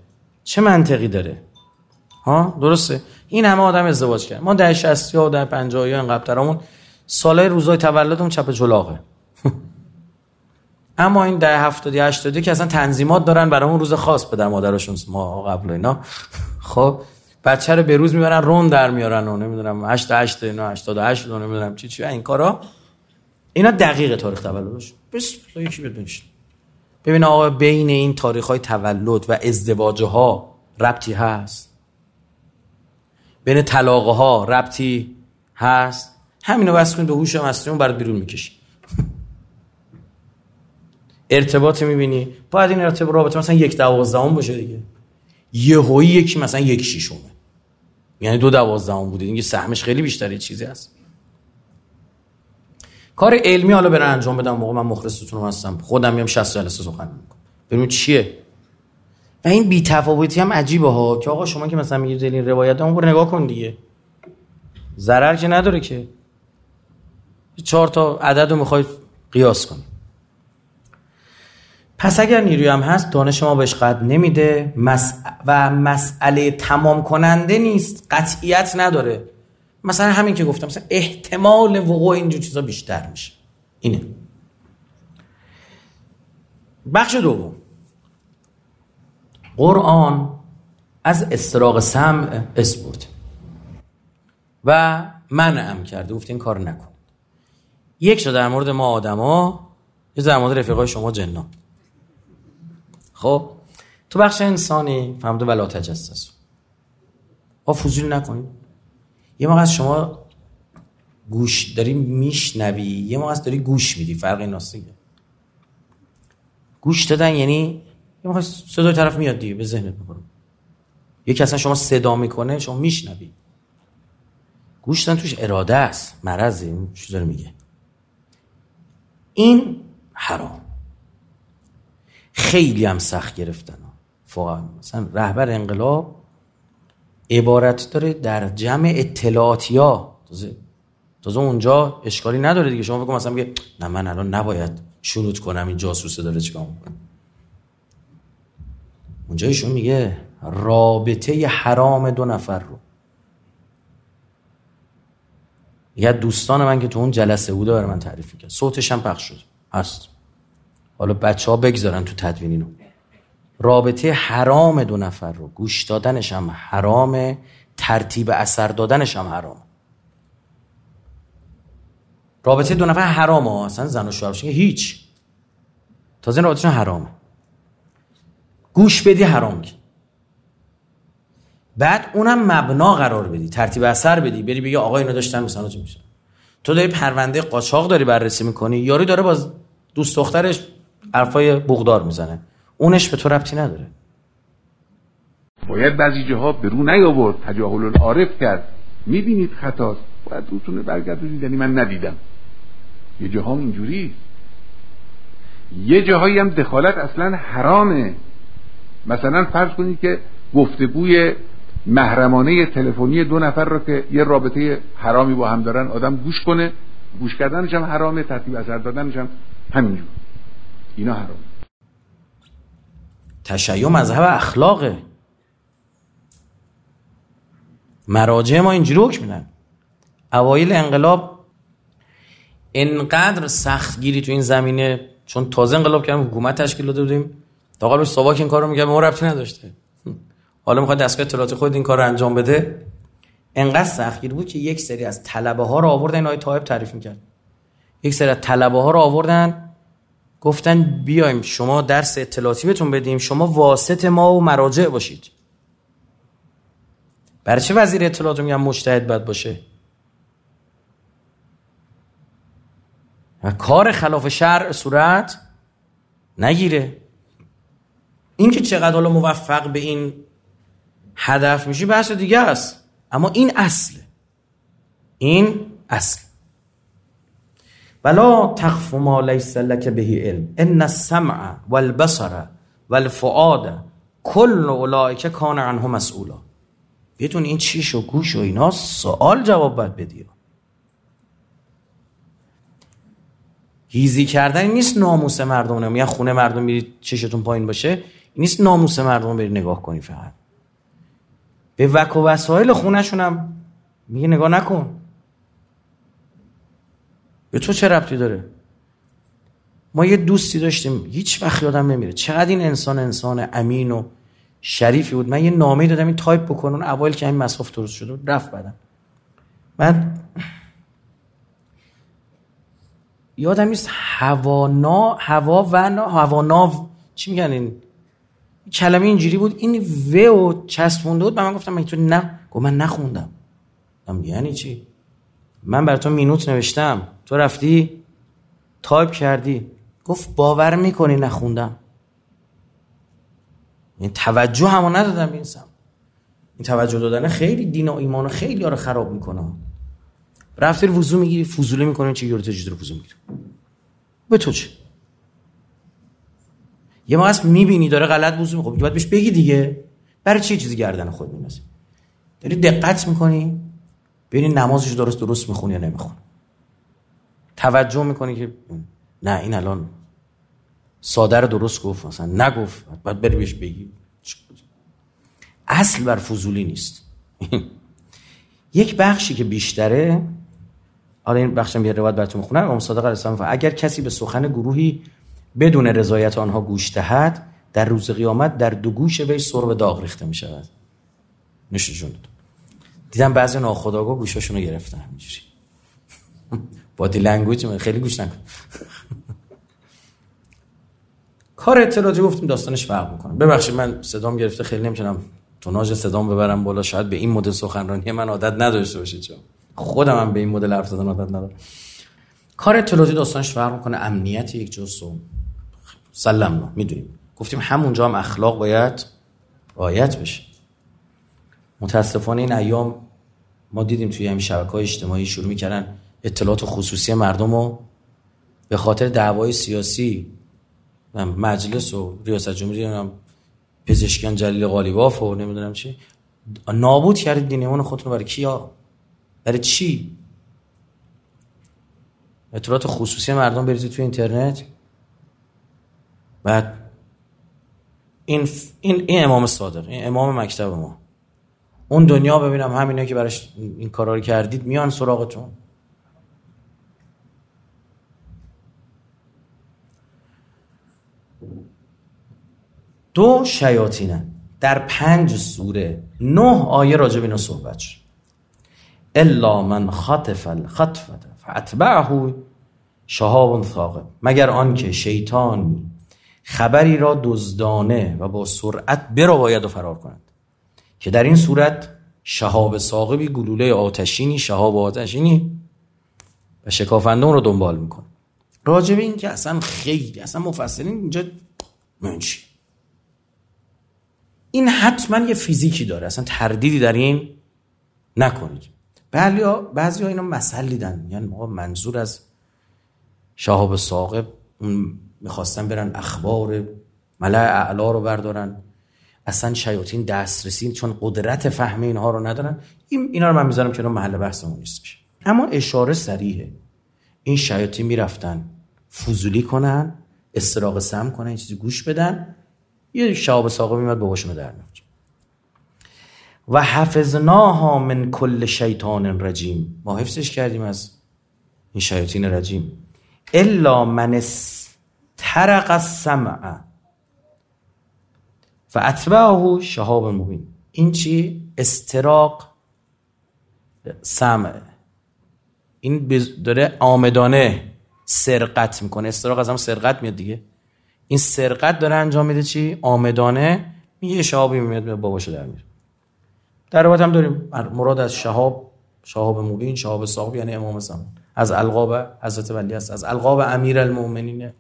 چه منطقی داره؟ ها؟ درسته. این همه آدم ازدواج کرد. ما در 60 یا در 50 یا انقدر ترامون سالای روزای تولدمون چپ جلاغه. [laughs] اما این ده هفتادی هشتادی که اصلا تنظیمات دارن برای اون روز خاص بدن مادرشون. ما قبل اینا. [laughs] خب بچه رو به روز می‌برن رون در میارن و نمی‌دونم 8 8 اینا 88 و نمی‌دونم چی چی این کارا. اینا دقیق تاریخ تولدش بس یکی بنشین ببین آقا بین این تاریخ های تولد و ازدواج ها ربطی هست؟ بین طلاقه ها ربطی هست؟ همینو بس کنید به هوش مصنوعی برات بیرون می‌کشی ارتباط می‌بینی؟ باید این ارتباط رابطه مثلا یک دوازدهم باشه دیگه. یهویی یکی مثلا یک شیشمه یعنی دو دوازدهم بوده. این سهمش خیلی بیشتر چیزی هست. کار علمی حالا برن انجام بدم موقع من مخلصتون هستم. خودم میام 60 جلسه سخن می‌کنم ببینیم چیه؟ و این بی تفاوتی هم عجیبه ها که آقا شما که مثلا میگید این روایت اون برو نگاه کن دیگه. ضرر که نداره که. چهار تا عدد رو می‌خوای قیاس کنی پس اگر نیروی هم هست دانش ما بهش قد نمیده. و مسئله تمام کننده نیست. قطعیت نداره. مثلا همین که گفتم مثلا احتمال وقوع اینجور چیزا بیشتر میشه. اینه. بخش دوم. قرآن از استراق سمع اسپورت و منعم کرده گفت این کار نکن. یک شو در مورد ما آدما یه در مورد رفیقای شما جنا. خب؟ تو بخش انسانی فهمده ولا تجسس. ها فضول نکنید یه موقع از شما گوش داری میشنوی یه موقع از داری گوش میدی فرق این گوش دادن یعنی یه موقع صدای طرف میاد دیگه به ذهنت می‌کنه یکی اصلا شما صدا می‌کنه شما میشنوی. گوش دادن توش اراده است مرضی چی داره میگه. این حرام. خیلی هم سخت گرفتن فقط مثلا رهبر انقلاب عبارت داره در جمع اطلاعاتی ها تازه اونجا اشکالی نداره دیگه. شما فکر مثلا میگه نه من الان نباید شروط کنم این جاسوسه داره چیکار می‌کنه. اونجا ایشون میگه رابطه حرام دو نفر رو. یه دوستان من که تو اون جلسه بوده برای من تعریف کرد صوتش هم پخش شد. هست. حالا بچه ها بگذارن تو تدوین اینو. رابطه حرام دو نفر رو گوش دادنش هم حرامه ترتیب اثر دادنش هم حرام. رابطه دو نفر حرامه اصلا زن و شوهر هیچ. تازه رابطهشون حرامه گوش بدی حرام کی. بعد اونم مبنا قرار بدی ترتیب اثر بدی بری بگی آقا اینو داشتن مثلا چی میشه تو داری پرونده قاچاق داری بررسی می‌کنی یاری داره باز دوست دخترش حرفای بغدار می‌زنه. اونش به تو ربطی نداره. باید بعضی جاها به رو نیاورد. تجاهل العارف کرد. می‌بینید خطاست. باید روتونه برگردونید. یعنی من ندیدم. یه جاها اینجوری. یه جاهایی هم دخالت اصلا حرامه. مثلا فرض کنید که گفتگوی محرمانه تلفنی دو نفر رو که یه رابطه حرامی با هم دارن آدم گوش کنه. گوش کردنش هم حرامه. ترتیب اثر دادنش هم همینجور. اینا حرام تشیع مذهب اخلاقه. مراجع ما اینجوری حکم میدن. اوایل انقلاب انقدر سخت گیری تو این زمینه چون تازه انقلاب کردیم حکومت تشکیل داده بودیم. تا قبل ساواک این کارو میگه ما ربطی نداشته. حالا می‌خواد دستگاه اطلاعات خود این کار رو انجام بده. انقدر سختگیر بود که یک سری از طلبه ها رو آوردن آیه طایب تعریف می‌کرد. یک سری از طلبه ها رو آوردن گفتن بیایم شما درس اطلاعاتی بهتون بدیم شما واسط ما و مراجع باشید. برای چه وزیر اطلاعات میگم مجتهد باید باشه؟ و کار خلاف شرع صورت نگیره. این که چقدر حالا موفق به این هدف میشی بحث دیگه است. اما این اصله. این اصل. ولا تخف ما لیس لك به علم. ان السمع والبصر والفؤاد کل اولئک کان عنه مسئولا بدون این چیش و گوش و اینا سوال جواب باید بدی. هیزی کردن نیست ناموس مردم یا خونه مردم میرید چشتون پایین باشه نیست ناموس مردم بری نگاه کنی فقط. به وک و وسایل خونشون هم میگه نگاه نکن. به تو چه ربطی داره؟ ما یه دوستی داشتیم هیچ وقت یادم نمیره. چقدر این انسان انسان امین و شریفی بود. من یه نامه دادم این تایپ اون اول که این مصرف درست شده رفت بعدم. من یادم نیست هوانا هوا و هواناو چی میگن این؟ کلمه اینجوری بود. این و چسبونده بود. من گفتم من تو نه؟ گفت من نخوندم. من یعنی چی؟ من بر تو مینوت نوشتم. تو رفتی؟ تایپ کردی. گفت باور می‌کنی نخوندم. این توجه همو ندادم این سم این توجه دادن خیلی دین و ایمان خیلی رو خراب می‌کنه. رفتی وضو می‌گیری فضوله می‌کنه چه یورت رو وضو می‌گیری؟ به تو چه؟ یه ما می‌بینی داره غلط وضو می‌کنه. باید بهش بگی دیگه. برای چه چیزی گردن خود میندازی؟ داری دقت می‌کنی؟ ببینی نمازش درست درست می‌خونی یا نمیخون توجه می‌کنی که نه این الان ساده درست گفت مثلا نگفت باید بری بهش بگی. اصل بر فضولی نیست. [laughs] یک بخشی که بیشتره حالا این بخشم یه روایت براتون می‌خونم امام صادق علیه السلام اگر کسی به سخن گروهی بدون رضایت آنها گوش دهد در روز قیامت در دو گوش وی سرب داغ ریخته می شود نشون دیدم بعضی ناخداگاه گوشاشونو گرفتن همینجوری. [laughs] body language خیلی گوش نکن. [laughs] کار اطلاعاتی گفتیم داستانش فرق می‌کنه. ببخشید من صدام گرفته خیلی نمی‌تونم توناژ صدام ببرم بالا. شاید به این مدل سخنرانی من عادت نداشته باشید چون خودم هم به این مدل حرف زدن عادت ندارم. کار اطلاعاتی داستانش فرق می‌کنه. امنیت یک جزء سلمنا می‌دونیم. گفتیم همونجا هم اخلاق باید رعایت بشه. متاسفانه این ایام ما دیدیم توی همین شبکه های اجتماعی شروع می‌کردن اطلاعات خصوصی مردم رو به خاطر دعوای سیاسی مجلس و ریاست جمهوری پزشکیان جلیل قالیباف و نمی‌دونم چی. نابود کردید دین ایمان خودتون برای کیا؟ برای چی؟ اطلاعات خصوصی مردم بریزید توی اینترنت. بعد این, این, این امام صادق این امام مکتب ما. اون دنیا ببینم همینا که براش این کارا رو کردید میان سراغتون. دو شیاطینه. در پنج سوره نه آیه راجب اینا صحبت شد. الا من خطف الخطفه فاتبعه شهاب ثاقب. مگر آنکه شیطان خبری را دزدانه و با سرعت برا باید و فرار کند. که در این صورت شهاب ثاقبی گلوله آتشینی شهاب آتشینی و شکافندون رو دنبال می‌کنه. راجب این که اصلا خیلی اصلا مفسرین اینجا منشی این حتما یه فیزیکی داره اصلا تردیدی در این نکنید. بعضی ها اینا مسئله دیدن. یعنی منظور از شهاب ثاقب می‌خواستن برن اخبار ملع اعلا رو بردارن. اصلا شیاطین دسترسی چون قدرت فهم اینها رو ندارن. این اینا رو من می‌ذارم که محل بحثمون نیستش. اما اشاره سریحه این شیاطین می‌رفتن فضولی کنن استراق سم کنن این چیزی گوش بدن. یه شهاب ثاقب میمد باباشونو در میاد و حفظناها من کل شیطان رجیم. ما حفظش کردیم از این شیاطین رجیم. الا من ترق السمع. و شهاب مبین. این چی؟ استراق سمع این داره آمدانه سرقت می‌کنه. استراق از هم سرقت میاد دیگه. این سرقت داره انجام میده چی؟ آمدانه یه شهابی میاد باباشو در میره در هم داریم. مراد از شهاب شهاب مبین شهاب صاحب یعنی امام زمان از القاب حضرت ولی است. از القاب امیر المؤمنین.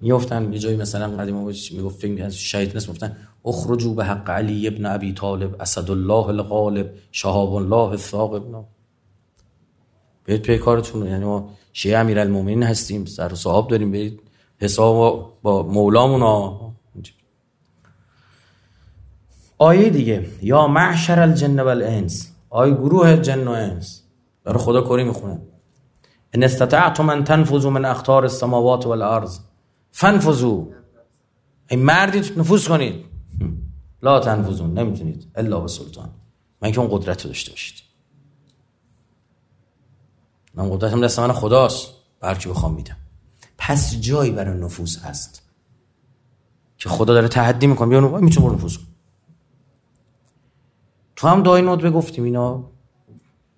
میفتن یه جایی مثلا قدیم می‌گفت فکر از شهید نست میفتن اخرجوا به حق علی ابن ابی طالب اسد الله الغالب شهاب الله الثاقب برید پی کارتون یعنی ما شیعه امیر المومنین هستیم سر صحاب داریم. برید حساب با مولامون آیه دیگه. یا معشر الجن والانس. آیه گروه جن و انس. داره خدا کری می‌خونه. ان استطعتم ان تنفذوا من اختار السماوات والارض. فنفذوا این مردید نفوذ کنید. لا تنفذون نمی‌تونید. الا به سلطان. من که اون قدرت رو داشته باشید. من قدرتم دست من خداست. برکی بخوام میدم. پس جایی برای نفوذ هست که خدا داره تحدی می‌کنه. بیا می‌تونه نفوذ کن. تو هم دای ندبه گفتیم اینا.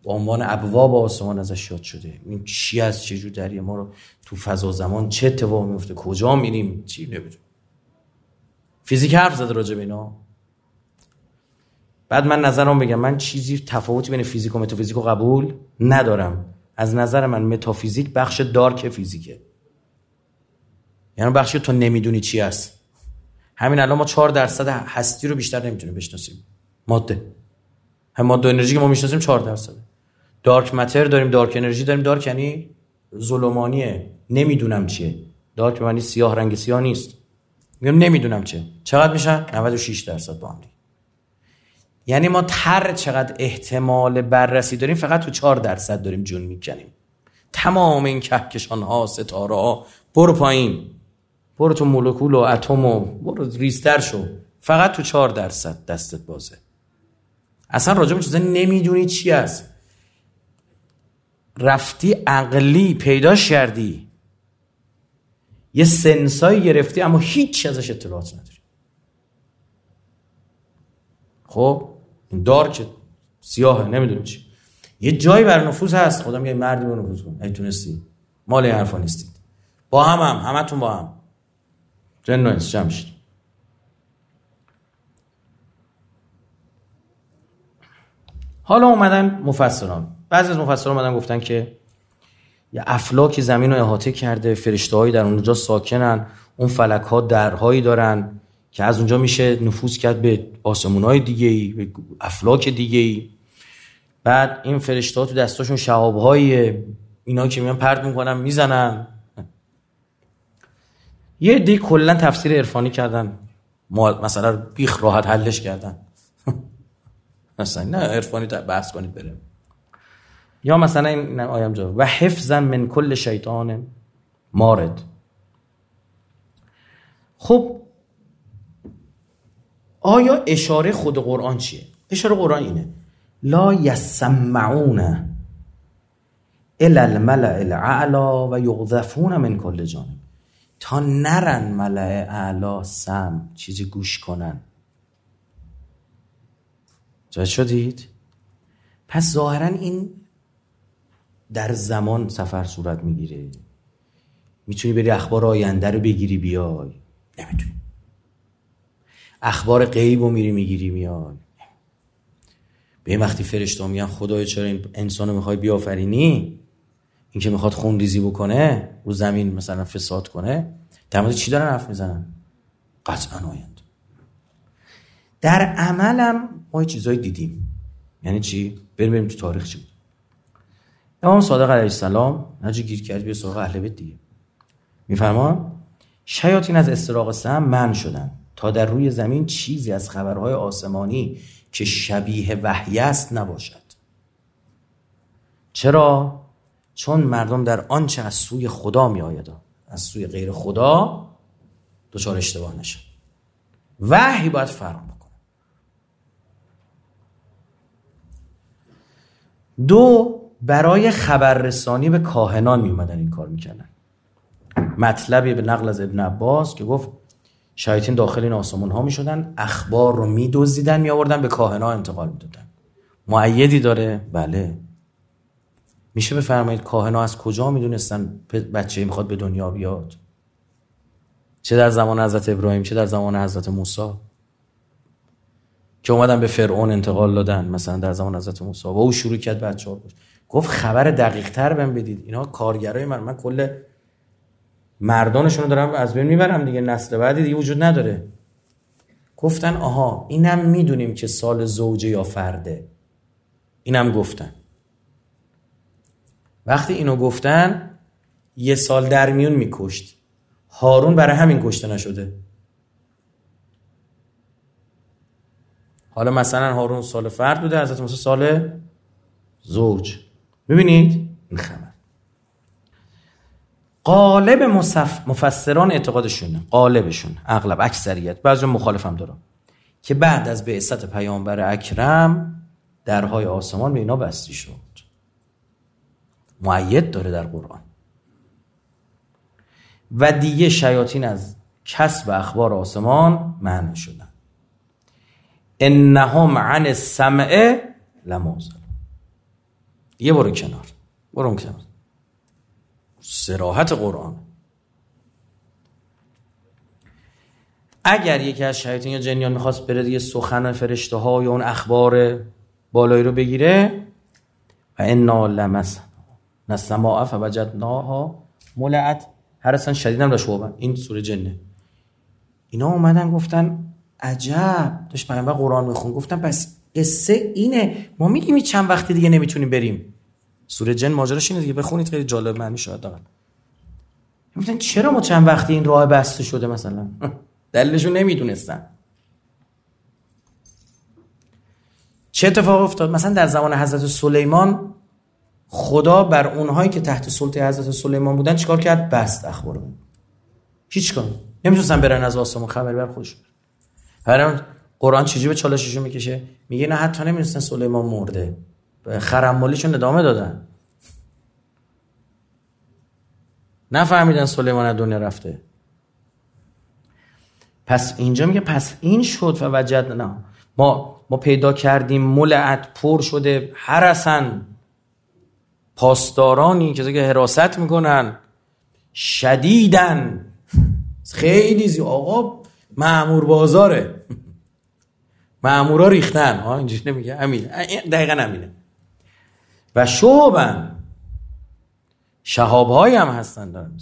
با عنوان ابواب آسمان ازش یاد شده. این چی از چه دریه؟ ما رو تو فضا زمان چه اتفاقی میفته؟ کجا میریم؟ چی نمی‌دونم. فیزیک حرف زده راجع به اینا. بعد من نظرم بگم من چیزی تفاوتی بین فیزیک و متافیزیک رو قبول ندارم. از نظر من متافیزیک بخش دارک فیزیکه. یعنی بخشی تو نمی‌دونی چی هست. همین الان ما چهار درصد هستی رو بیشتر نمی‌تونیم بشناسیم. ماده. هم ماده انرژی که ما می‌شناسیم 4 درصد دارک متر داریم دارک انرژی داریم. دارک یعنی ظلمانیه. نمی‌دونم چیه. دارک معنی سیاه رنگ سیاه نیست. میگم نمی‌دونم چه چقدر میشن؟ 96 درصد با هم یعنی ما تر چقدر احتمال بررسی داریم فقط تو 4 درصد داریم جون می‌کنیم. تمام این کهکشان ها ستاره ها برو پایین. برو تو مولکول و اتم و برو ریستر شو. فقط تو 4 درصد دستت بازه. اصلا راجع به چیزا نمی‌دونی چی است رفتی عقلی پیداش کردی. یه سنسایی گرفتی اما هیچ ازش اطلاعات نداری. خب این دارک سیاهه نمی‌دونی چی. یه جایی بر نفوذ هست. خدا میگه مردی به نفوذ کن. اگه تونستی. مال این حرفا نیستید. با هم هم. همتون با هم. جن و جمشید حالا اومدن مفسران. بعضی از مفسران اومدن گفتن که یه افلاکی زمین رو احاطه کرده فرشته در اونجا ساکنن اون فلک ها درهایی دارن که از اونجا میشه نفوذ کرد به آسمون های دیگه ای به افلاک دیگه ای بعد این فرشته ها تو دستاشون شهاب اینا که میان پرد می‌کنن می‌زنن. یه دی کلا تفسیر عرفانی کردن. مثلا بیخ راحت حلش کردن. [laughs] مثلا نه عرفانی بحث کنید بره یا مثلا این آیم جا و حفظا من کل شیطان مارد. خب آیا اشاره خود قرآن چیه؟ اشاره قرآن اینه. لا یسمعون الى الملع الاعلا و یغذفون من کل جانب. تا نرن ملع اعلا سم. چیزی گوش کنن. جا شدید؟ پس ظاهرا این در زمان سفر صورت می‌گیره. می‌تونی بری اخبار آینده رو بگیری بیای. نمی‌تونی. اخبار غیب رو میری می‌گیری میای. به وقتی فرشته میگن خدای چرا این انسان رو می‌خوای بیافرینی؟ این که می‌خواد خون ریزی بکنه رو زمین مثلا فساد کنه در چی دارن حرف می‌زنن؟ قطعا آیند در عملم ما چیزایی دیدیم. یعنی چی؟ بریم بریم تو تاریخ چی بود؟ امام صادق علیه السلام نجی گیر کرد به سراغ اهل بیت دیگه. میفرمان شیاطین از استراق سم من شدن. تا در روی زمین چیزی از خبرهای آسمانی که شبیه وحی است نباشد. چرا؟ چون مردم در آنچه از سوی خدا می آید از سوی غیر خدا دچار اشتباه نشن وحی باید فرق بکنه. دو برای خبررسانی به کاهنان می اومدن این کار می‌کردن. مطلبی به نقل از ابن عباس که گفت شیاطین داخل این آسمون ها می شدن اخبار رو می دوزیدن می آوردن به کاهنا انتقال می دادن معیدی داره؟ بله. میشه بفرمایید کاهنا از کجا می‌دونستن بچه می‌خواد به دنیا بیاد؟ چه در زمان حضرت ابراهیم چه در زمان حضرت موسی؟ که اومدن به فرعون انتقال دادن مثلا در زمان حضرت موسی. و او شروع کرد بچه ها گفت خبر دقیق تر بهم بدید. اینا کارگرای من. من کل مردانشون رو دارم از بین می‌برم دیگه. نسل بعدی دیگه وجود نداره. گفتن آها اینم می‌دونیم که سال زوجه یا فرده. اینم گفتن. وقتی اینو گفتن یه سال در میون میکشت. هارون برای همین کشته نشده. حالا مثلا هارون سال فرد بوده حضرت موسی سال زوج. ببینید؟ این خبر قالب مصف... مفسران اعتقادشونه قالبشون اغلب اکثریت بعضی مخالفم دارم که بعد از بعثت پیامبر اکرم درهای آسمان به اینا بستی شد. معید داره در قرآن. و دیگه شیاطین از کسب اخبار آسمان معنی شدن. انهم عن السمع لموزل یه برو کنار. برو کنار. سراحت قرآن. اگر یکی از شیاطین یا جنیان می‌خواست بره یه سخن فرشته ها یا اون اخبار بالایی رو بگیره و انا لمس نسماء فوجدناها ملعت. هر اصلا شدیدم داشت این سوره جنه. اینا اومدن گفتن عجب. داشت پیامبر قرآن میخون گفتن پس قصه اینه. ما میگیم چند وقتی دیگه نمی‌تونیم بریم. سوره جن ماجراش اینه دیگه بخونید خیلی جالب معنی شاید دقیقا می‌گفتن چرا ما چند وقتی این راه بسته شده مثلا؟ [laughs] دلیلشو نمی‌دونستن. چه اتفاق افتاد؟ مثلا در زمان حضرت سلیمان خدا بر اونهایی که تحت سلطه حضرت سلیمان بودن چیکار کرد؟ بست اخبار هیچ کار. نمی‌تونستن برن از آسمون خبر بر هرم قرآن چجوری به چالششون می‌کشه؟ میگه نه حتی نمی‌دونستن سلیمان مرده. خرمالیشون ادامه دادن. نفهمیدن سلیمان از دنیا رفته. پس اینجا میگه پس این شد و وجد نه. ما ما پیدا کردیم ملعت پر شده هرسن. پاسدارانی که که حراست می‌کنن. شدیدن خیلی زی آقا معمور بازاره. معمورا ریختن. ها اینجوری نمیگه. همین دقیقا همینه و شعبن شهاب هم هستن دارم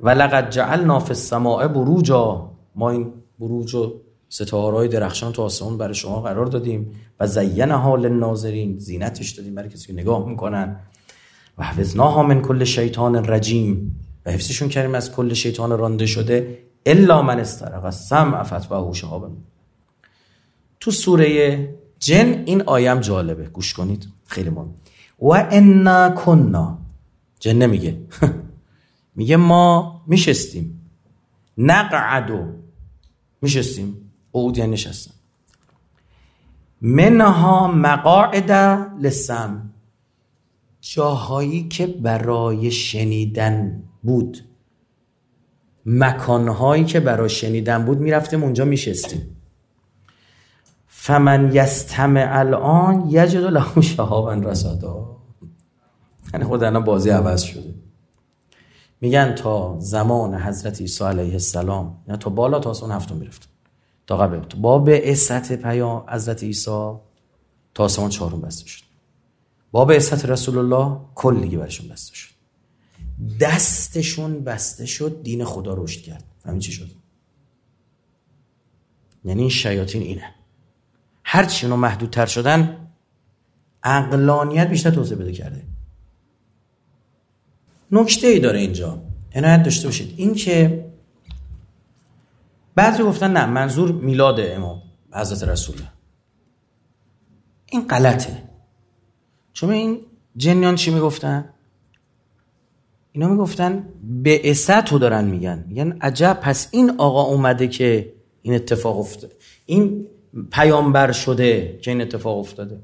و لقد جعلنا فی السماء بروجا. ما این بروج و ستاره های درخشان تو آسمان برای شما قرار دادیم و زینه حال ناظرین زینتش دادیم برای کسی که نگاه می‌کنن. و حفظناها من کل شیطان رجیم. و حفظشون کردیم از کل شیطان رانده شده. الا من استرق سمع فتبه شهاب تو سوره جن این آیم جالبه. گوش کنید. خیلی مهم. و انا کننا. جن نمیگه. [laughs] میگه ما میشستیم. نقعدو. میشستیم. قعود یعنی نشستم منها مقاعد لسم. جاهایی که برای شنیدن بود. مکانهایی که برای شنیدن بود می‌رفتیم اونجا میشستیم. فمن یستمع الان یجد له شهابا رصدا یعنی خود الان بازی عوض شده. میگن تا زمان حضرت عیسی علیه السلام یعنی تا بالا تا آسمان هفتم می‌رفت. تا قبل. تو با به پیام حضرت عیسی تا آسمان چهارم بسته شد. با به رسول الله کلیگی برشون بسته شد. دستشون بسته شد دین خدا رشد کرد. همین چی شد؟ یعنی این شیاطین اینه. هرچی اونا محدودتر شدن اقلانیت بیشتر توسعه بده کرده. نکته ای داره اینجا. عنایت داشته باشید. این که بعضی گفتن نه منظور میلاد امام حضرت رسول. این غلطه. چون این جنیان چی می‌گفتن؟ اینا می‌گفتن به رو دارن میگن. میگن عجب پس این آقا اومده که این اتفاق افتاده این پیامبر شده که این اتفاق افتاده.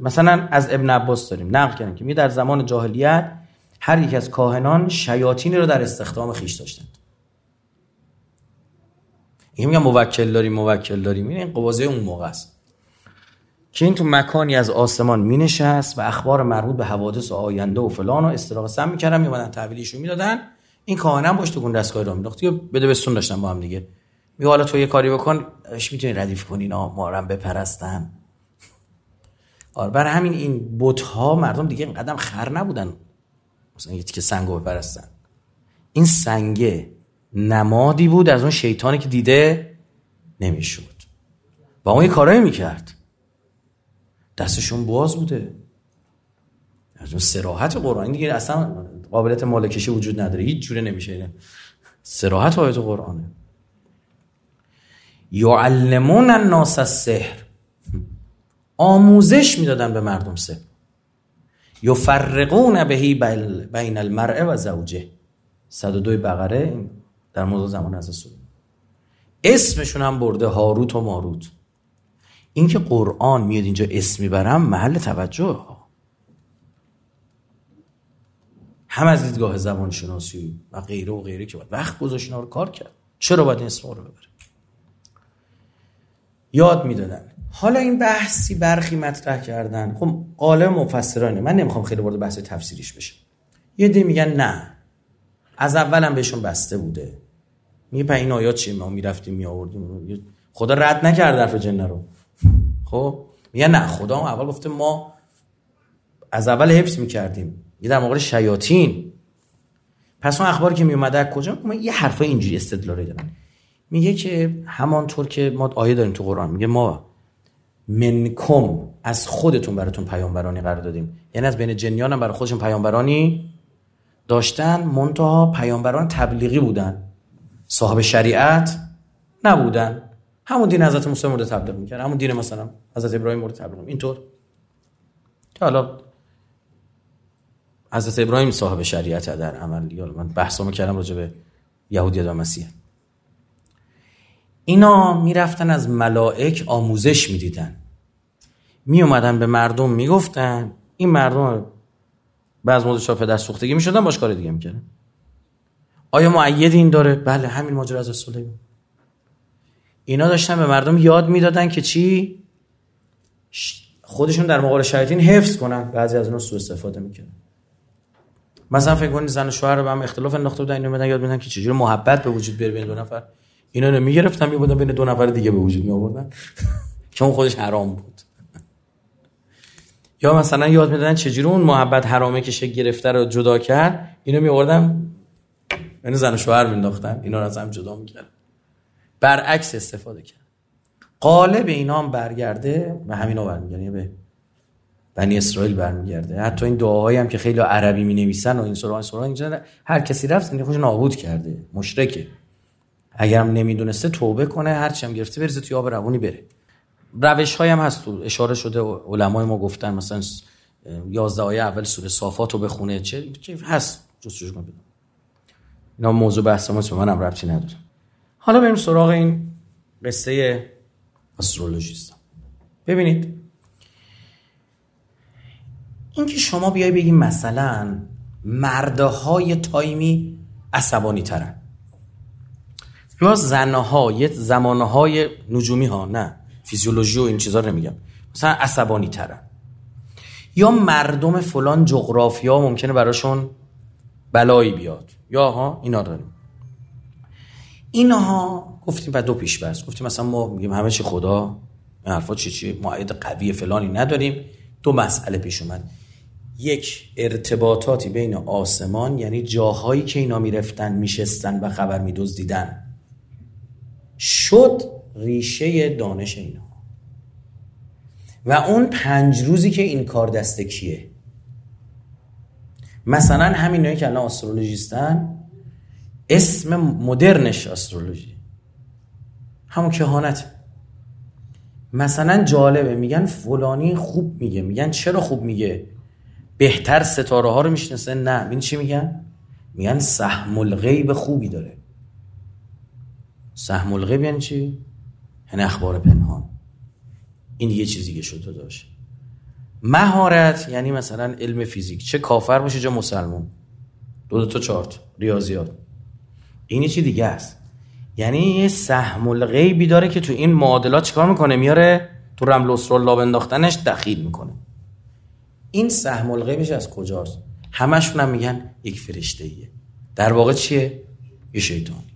مثلا از ابن عباس داریم. نقل کردن که می در زمان جاهلیت هر یک از کاهنان شیاطینی رو در استخدام خیش داشتند. این میگن موکل داریم موکل داریم. این قوازه اون موقع است. که این تو مکانی از آسمان می نشست و اخبار مربوط به حوادث و آینده و فلان و استراق سم می‌کردن میومدن تحویلشون می‌دادن. این کاهنم باش تو گون دستگاه را بده بستون داشتن با هم دیگه. می حالا تو یه کاری بکن. اش می‌تونی ردیف کنی اینا ما بپرستن. آره برای همین این بوت ها مردم دیگه قدم خر نبودن. مثلا یه که سنگو بپرستن. این سنگه نمادی بود از اون شیطانی که دیده نمی‌شود با اون یه کارایی می‌کرد. دستشون باز بوده. از اون سراحت قرآن. دیگه اصلا قابلیت مالکشی وجود نداره. هیچ جوره نمیشه. سراحت آیت قرآنه. یعلمون الناس السحر. آموزش می‌دادن به مردم سحر. یفرقون بهی بین المرء و زوجه. 102 بقره در موضوع زمان از رسول اسمشون هم برده هاروت و ماروت. این که قرآن میاد اینجا اسم می‌برم محل توجه. هم از دیدگاه زبان شناسی و غیره و غیره که باید وقت گذاشت رو کار کرد. چرا باید این اسم رو ببره؟ یاد می‌دادن حالا این بحثی برخی مطرح کردن. خب قالب مفسرانه. من نمی‌خوام خیلی وارد بحث تفسیریش بشه یه دی میگن نه. از اولم بهشون بسته بوده. میگه این آیات چیه؟ ما می‌رفتیم میآوردیم. خدا رد نکرد حرف جن رو. خب؟ میگه نه خدا هم اول گفته ما از اول حفظ می‌کردیم. یه در مقابل شیاطین. پس اون اخباری که میومده کجا؟ یه حرفای اینجوری استدلالی دارن. میگه که همانطور که ما آیه داریم تو قرآن میگه ما منکم از خودتون براتون پیامبرانی قرار دادیم. یعنی از بین جنیان هم برای خودشون پیامبرانی داشتن منتها پیامبران تبلیغی بودن. صاحب شریعت نبودن. همون دین حضرت موسی مورد تبلیغ می‌کرد. همون دین مثلا حضرت ابراهیم مورد تبلیغ اینطور. که حالا حضرت ابراهیم صاحب شریعت در عمل یا من بحثمو کردم راجع به یهودیت و مسیح. اینا می‌رفتن از ملائک آموزش می‌دیدن. می اومدن به مردم می‌گفتن این مردم بعض موضوع شافه در سوختگی می‌شدن باش کار دیگه می‌کردن. آیا معید این داره؟ بله همین ماجرا از سلیمان. اینا داشتن به مردم یاد می‌دادن که چی؟ خودشون در مقابل شیاطین حفظ کنن. بعضی از اونها سوء استفاده می‌کنن مثلا فکر کنید زن و شوهر رو به هم اختلاف انداخته بودن اینو بدن یاد میدن که چجوری محبت به وجود بیاره بین دو نفر. اینا رو می‌گرفتن میبودن بین دو نفر دیگه به وجود می آوردن [laughs] که اون خودش حرام بود. یا مثلا یاد می‌دادن چجوری اون محبت حرامه که شکل گرفته رو جدا کرد اینو می آوردن یعنی زن و شوهر مینداختن اینا رو از هم جدا می‌کرد. برعکس استفاده کرد. قالب اینا هم برگرده و همینا برمیگرده به بنی اسرائیل برمیگرده. حتی این دعاهایی هم که خیلی عربی می نویسن و این سورا سورا اینجا هر کسی رفت زندگی خوش نابود کرده مشرکه. اگرم نمی‌دونسته توبه کنه هرچی هم گرفته بریزه توی آب روونی بره. روش های هم هست. تو اشاره شده علمای ما گفتن مثلا 11 آیه اول سوره صافات رو بخونه. چه هست؟ جستجو کنید. اینا موضوع بحث ما به منم ربطی نداره. حالا بریم سراغ این قصه استرولوژیست ببینید. اینکه شما بیای بگی مثلا مردهای تایمی عصبانی ترن یا زنها یه زمانهای نجومی ها نه. فیزیولوژی و این چیزا رو نمیگم. مثلا عصبانی ترن. یا مردم فلان جغرافیا ممکنه براشون بلایی بیاد. یا ها اینا داریم. اینها گفتیم بعد دو پیش برس گفتیم مثلا ما میگیم همه چی خدا این حرفا چی چی؟ معاید قوی فلانی نداریم. دو مسئله پیش اومد. یک ارتباطاتی بین آسمان یعنی جاهایی که اینا می‌رفتن میشستن و خبر میدزدیدن. شد ریشه دانش اینا. و اون پنج روزی که این کار دست کیه؟ مثلا همینایی که الان استرولوژیستن اسم مدرنش استرولوژی همون کهانت مثلا جالبه میگن فلانی خوب میگه. میگن چرا خوب میگه؟ بهتر ستاره ها رو می‌شناسه. نه این چی میگن؟ میگن سهم الغیب خوبی داره. سهم الغیب یعنی چی؟ یعنی اخبار پنهان. این یه چیزی که شده داشت مهارت یعنی مثلا علم فیزیک. چه کافر باشه چه مسلمون. دو دو تا. چارت ریاضیات. این چی دیگه است. یعنی یه سهم الغیبی داره که تو این معادلات چیکار می‌کنه؟ میاره تو رمل اسرالله انداختنش دخیل می‌کنه. این سهم الغیبش از کجاست؟ همشون هم میگن یک فرشته ایه در واقع چیه؟ یه شیطانی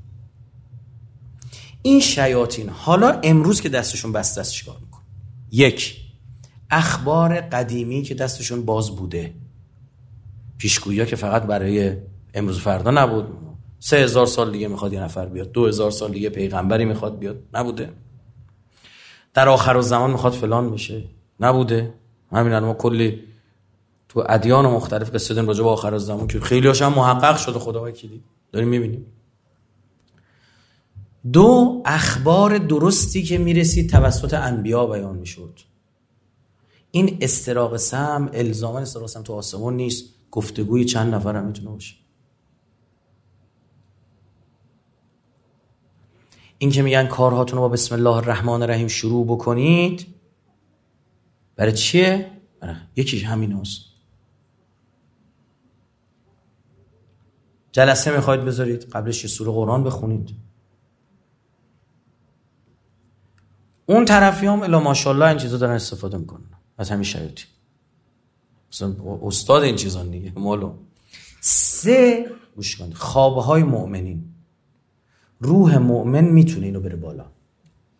این شیاطین حالا امروز که دستشون بسته است چیکار می‌کنه یک اخبار قدیمی که دستشون باز بوده. پیشگویی که فقط برای امروز فردا نبود. سه هزار سال دیگه می‌خواد یه نفر بیاد. دو هزار سال دیگه پیغمبری می‌خواد بیاد. نبوده. در آخر زمان می‌خواد فلان میشه نبوده. همین ما کلی تو ادیان مختلف قصه داریم راجع به آخر زمان که خیلی هاشم محقق شده خدا وکیلی داریم می‌بینیم. دو اخبار درستی که می‌رسید توسط انبیا بیان می‌شد. این استراق سم الزاما استراق سم تو آسمون نیست. گفتگوی چند نفر هم می‌تونه باشه. این که میگن کارهاتون رو با بسم الله الرحمن الرحیم شروع بکنید برای چیه؟ برای یکیش همین هست جلسه می‌خواید بذارید قبلش یه سوره قرآن بخونید. اون طرفی هم الا ماشاءالله این چیزا دارن استفاده می‌کنن. از همین شیاطین مثلا استاد این چیزا دیگه. مالو. سه گوش کنید خوابهای مؤمنین. روح مؤمن می‌تونه اینو بره بالا.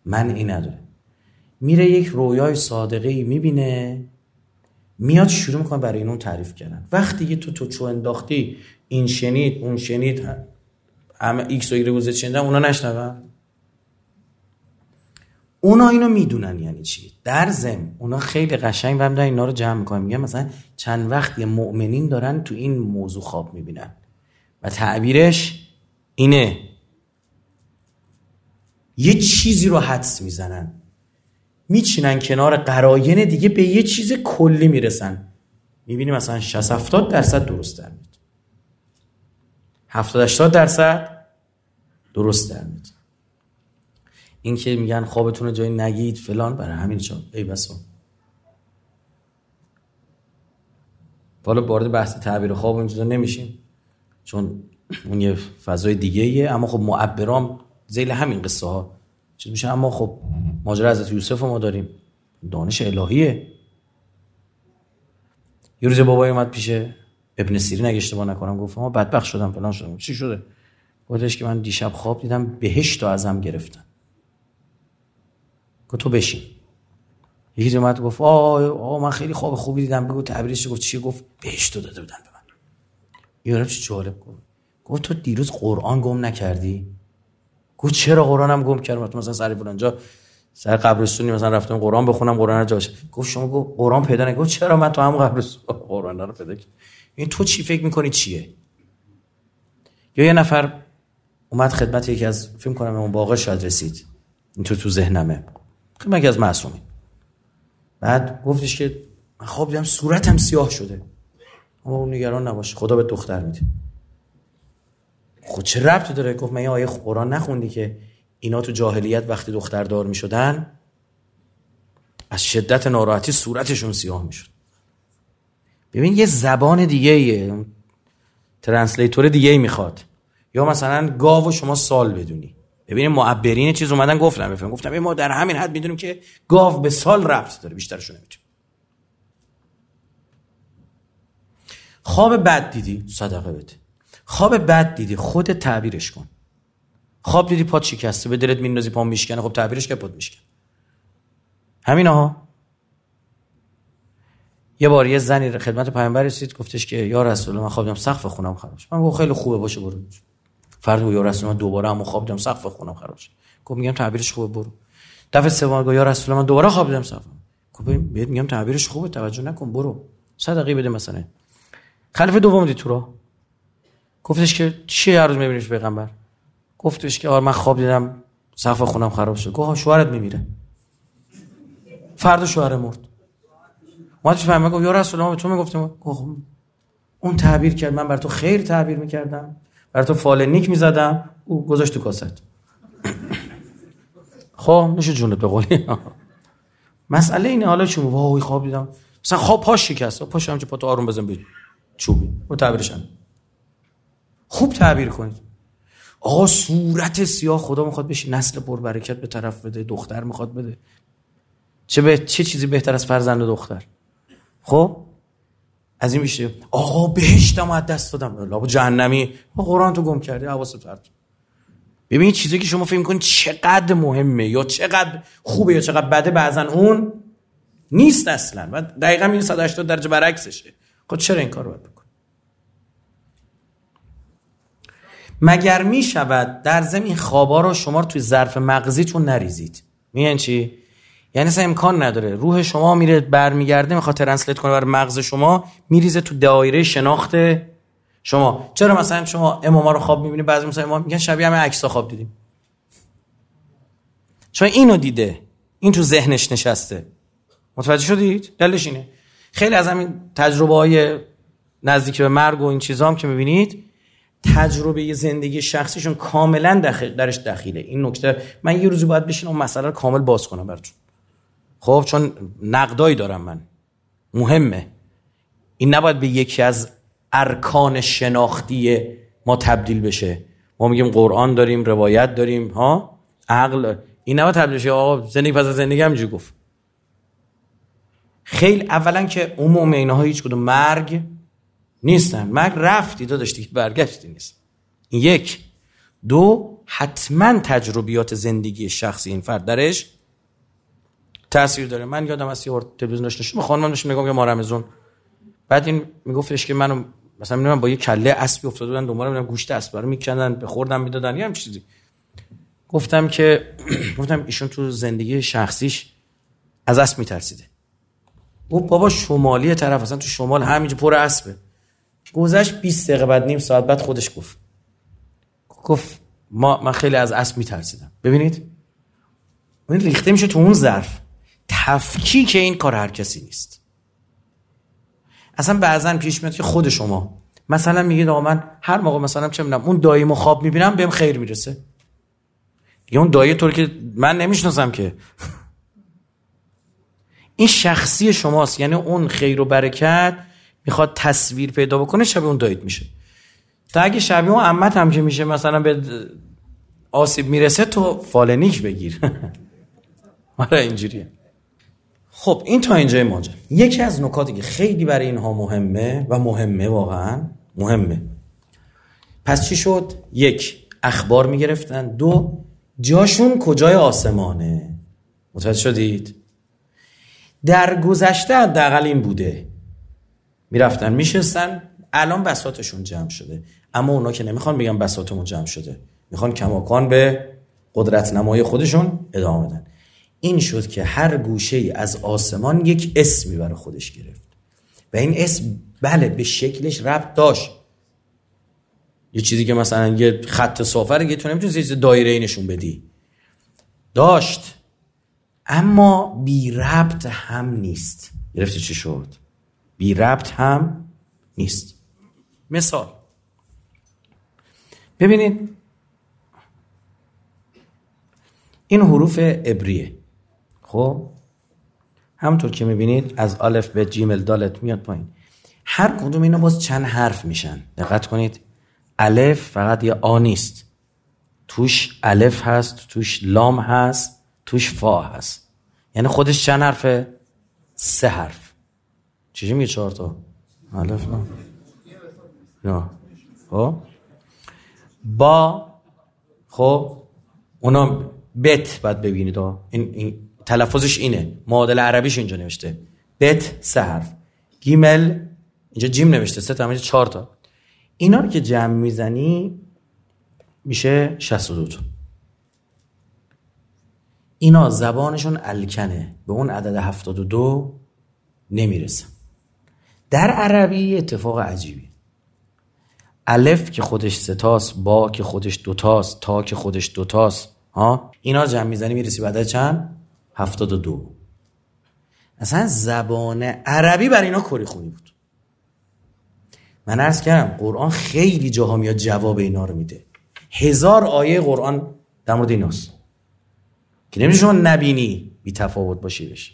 من این نداره. میره یک رویای صادقه ای می‌بینه. میاد شروع می‌کنه برای اینون تعریف کردن. وقتی که تو تو چو انداختی این شنید اون شنید همه ایکس و ایگره شنیدن اونا نشنون. اونا اینو می‌دونن یعنی چی؟ در زم اونا خیلی قشنگ و اینا رو جمع می‌کنن. میگن مثلا چند وقت یه مؤمنین دارن تو این موضوع خواب می‌بینن. و تعبیرش اینه. یه چیزی رو حدس می‌زنن. میچینن کنار قراین دیگه به یه چیز کلی می‌رسن. می‌بینی مثلا 60 70 درصد درست در میاد. 70 80 درصد درست در میاد. این که میگن خوابتون رو جایی نگید فلان برای همین چون ای بسا. حالا وارد بحث تعبیر خواب و این نمیشیم چون اون یه فضای دیگه ایه اما خب معبرام زیل همین قصه ها چیز میشه اما خب ماجرا حضرت یوسف ما داریم. دانش الهیه. یه روز بابای اومد پیش ابن سیرین اگه اشتباه نکنم گفت ما بدبخت شدم فلان شدم. چی شده؟ گفتش که من دیشب خواب دیدم بهشت ازم گرفتن. گفت تو بشین. یکی اومد گفت آه من خیلی خواب خوبی دیدم. بگو تعبیرش گفت؟ چی گفت؟ بهشت داده بودن به من. یارو چه جالب گفت؟ گفت تو دیروز قرآن گم نکردی؟ گفت چرا قرآنم گم کردم؟ مثلا سر اونجا سر قبرستونی مثلا رفتم قرآن بخونم قرآن جاش گفت شما گفت قرآن پیدا نکرد گفت چرا من تو هم قبرستون؟ قرآن رو پیدا کردم این تو چی فکر می‌کنی چیه؟ یا یه نفر اومد خدمت یکی از فیلم کنم اون باقر شاید رسید. اینطور تو ذهنمه. یکی از معصومی؟ بعد گفتش که من خواب دیدم صورتم سیاه شده. اما اون نگران نباشه خدا به دختر میده. خود چه ربطی داره؟ گفت من یه آیه قرآن نخوندی که اینا تو جاهلیت وقتی دختر دار می‌شدن از شدت ناراحتی صورتشون سیاه می‌شد. ببین یه زبان دیگه ایه translator دیگه ای می‌خواد. یا مثلا گاو شما سال بدونی. ببین معبرین چیز اومدن گفتم بفهم گفتم ما در همین حد می‌دونیم که گاو به سال ربط داره بیشترشون نمی‌تونیم خواب بد دیدی؟ صدقه بده. خواب بد دیدی؟ خود تعبیرش کن. خواب دیدی پات شکسته به دلت میندازی پام میشکنه خب تعبیرش که پات میشکنه. همین ها. یه بار یه زنی خدمت پیامبر رسید گفتش که یا رسول من خواب دیدم سقف خونم خراب شد. من گفتم خیلی خوبه باشه برو. فرد یا رسول الله دوباره هم خواب دیدم سقف خونم خراب شد. گفت میگم تعبیرش خوبه برو. دفعه سوم گفت یا رسول من دوباره خواب دیدم سقف گفت میگم تعبیرش خوبه توجه نکن برو. صدقه بده مثلا. خلیفه دوم دید تو راه. گفتش که چی هر روز میبینیش پیغمبر؟ گفتش که آره من خواب دیدم سقف خونم خراب شد. گفت شوهرت میمیره. فردا شوهر مرد. اومدش فهمه گفت یا رسول الله تو می‌گفتم. گفت اون تعبیر کرد من بر تو خیر تعبیر می‌کردم. بر تو فال نیک می‌زدم او گذاشت تو کاست. خب نشو جونت به قولی. مسئله اینه حالا چون وای خواب دیدم. مثلا خواب پاش شکست. پاش همچه پا تو آروم بزن بید چوبی و تعبیرش خوب تعبیر کنید. آقا صورت سیاه خدا می‌خواد بشی نسل برکت به طرف بده دختر می‌خواد بده. چه به چه چیزی بهتر از فرزند دختر؟ خب؟ از این بیشتر. آقا بهشتم از دست دادم. لابا جهنمی. قرآن تو گم کردی حواست پرت ببین چیزی که شما فکر کنید چقدر مهمه یا چقدر خوبه یا چقدر بده بعضا اون نیست اصلا. و دقیقا این 180 درجه برعکسشه. خب چرا این کار رو بکن مگر می شود در زمین خوابا رو شما رو توی ظرف مغزیتون نریزید؟ میگن چی؟ یعنی اصلا امکان نداره. روح شما میره برمیگرده می‌خواد ترنسلیت کنه بر مغز شما میریزه تو دایره شناخت شما. چرا مثلا شما اماما رو خواب می‌بینید بعضی مثلا امام میگن شبیه همه عکس‌ها خواب دیدیم. چون اینو دیده؟ این تو ذهنش نشسته. متوجه شدید؟ دلش اینه. خیلی از همین تجربه های نزدیک به مرگ و این چیزا هم که می‌بینید تجربه زندگی شخصیشون کاملا درش دخیله. این نکته من یه روزی باید بشینم اون مسئله رو کامل باز کنم براتون. خب چون نقدایی دارم من. مهمه. این نباید به یکی از ارکان شناختی ما تبدیل بشه. ما میگیم قرآن داریم روایت داریم ها؟ عقل. این نباید تبدیل بشه. آقا زندگی پس زندگی هم گفت. خیلی اولا که عموم اینها هیچ کدوم مرگ نیستن. مرگ رفتی داشتی که برگشتی نیست. یک. دو حتما تجربیات زندگی شخصی این فرد. درش تاثیر داره. من یادم از یه تلویزیون داشت نشون خانم داشت نگاه ما رمزون بعد این میگفتش که منو مثلا من با یه کله اسبی افتاده بودن دنبال من گوشت اسب رو میکندن به خوردم می‌دادن یه هم چیزی. گفتم که [clears throat] گفتم ایشون تو زندگی شخصیش از اسب میترسیده. او بابا شمالی طرف اصلا تو شمال همینجا پر اسبه. گذشت 20 دقیقه بعد نیم ساعت بعد خودش گفت. گفت ما من خیلی از اسب میترسیدم. ببینید؟ این ریخته میشه تو اون ظرف. تفکیک این کار هر کسی نیست. اصلا بعضا پیش میاد که خود شما. مثلا میگید آقا من هر موقع مثلا چه می‌دونم اون دایی خواب می‌بینم بهم خیر می‌رسه. یا اون دایی طور که من نمی‌شناسم که. این شخصی شماست یعنی اون خیر و برکت می‌خواد تصویر پیدا بکنه شبیه اون دایید میشه. تا اگه شبیه اون عمت هم که میشه مثلا به آسیب می‌رسه تو فالنیک بگیر. [laughs] آره اینجوریه. خب این تا اینجای ماجرا یکی از نکاتی که خیلی برای اینها مهمه و مهمه واقعا مهمه. پس چی شد؟ یک اخبار می‌گرفتن. دو جاشون کجای آسمانه؟ متوجه شدید؟ در گذشته حداقل این بوده. می‌رفتن میشستن الان بساتشون جمع شده. اما اونا که نمی‌خوان بگن بساتمون جمع شده. می‌خوان کماکان به قدرت نمای خودشون ادامه بدن. این شد که هر گوشه ای از آسمان یک اسمی برای خودش گرفت. و این اسم بله به شکلش ربط داشت. یه چیزی که مثلا یه خط سفر یه تو نمی‌تونی چیز دایره نشون بدی. داشت. اما بی ربط هم نیست. گرفتی چی شد؟ بی ربط هم نیست. مثال. ببینید این حروف عبریه. خب؟ همونطور که می‌بینید از الف به جیمل دالت میاد پایین. هر کدوم اینا باز چند حرف میشن. دقت کنید. الف فقط یه آ نیست. توش الف هست توش لام هست توش فا هست. یعنی خودش چند حرفه؟ سه حرف. چیزی میگه چهار تا؟ الف لام نه. خب؟ با خب؟ اونا بت باید ببینید. این, این تلفظش اینه. معادل عربیش اینجا نوشته. بت سه حرف. گیمل اینجا جیم نوشته. سه تا اینجا چهار تا. اینا رو که جمع می‌زنی میشه 62 تا. اینا زبانشون الکنه. به اون عدد 72 نمی‌رسه. در عربی اتفاق عجیبی الف که خودش ستاست با که خودش دوتاست تا که خودش دوتاست ها؟ اینا جمع می‌زنی می‌رسی بعد چند؟ هفتاد و دو. اصلا زبان عربی بر اینا کری خونی بود. من ارز کردم قرآن خیلی جاها میاد جواب اینا رو میده. هزار آیه قرآن در مورد ایناست. که نمیشه شما نبینی بی تفاوت باشی بشی.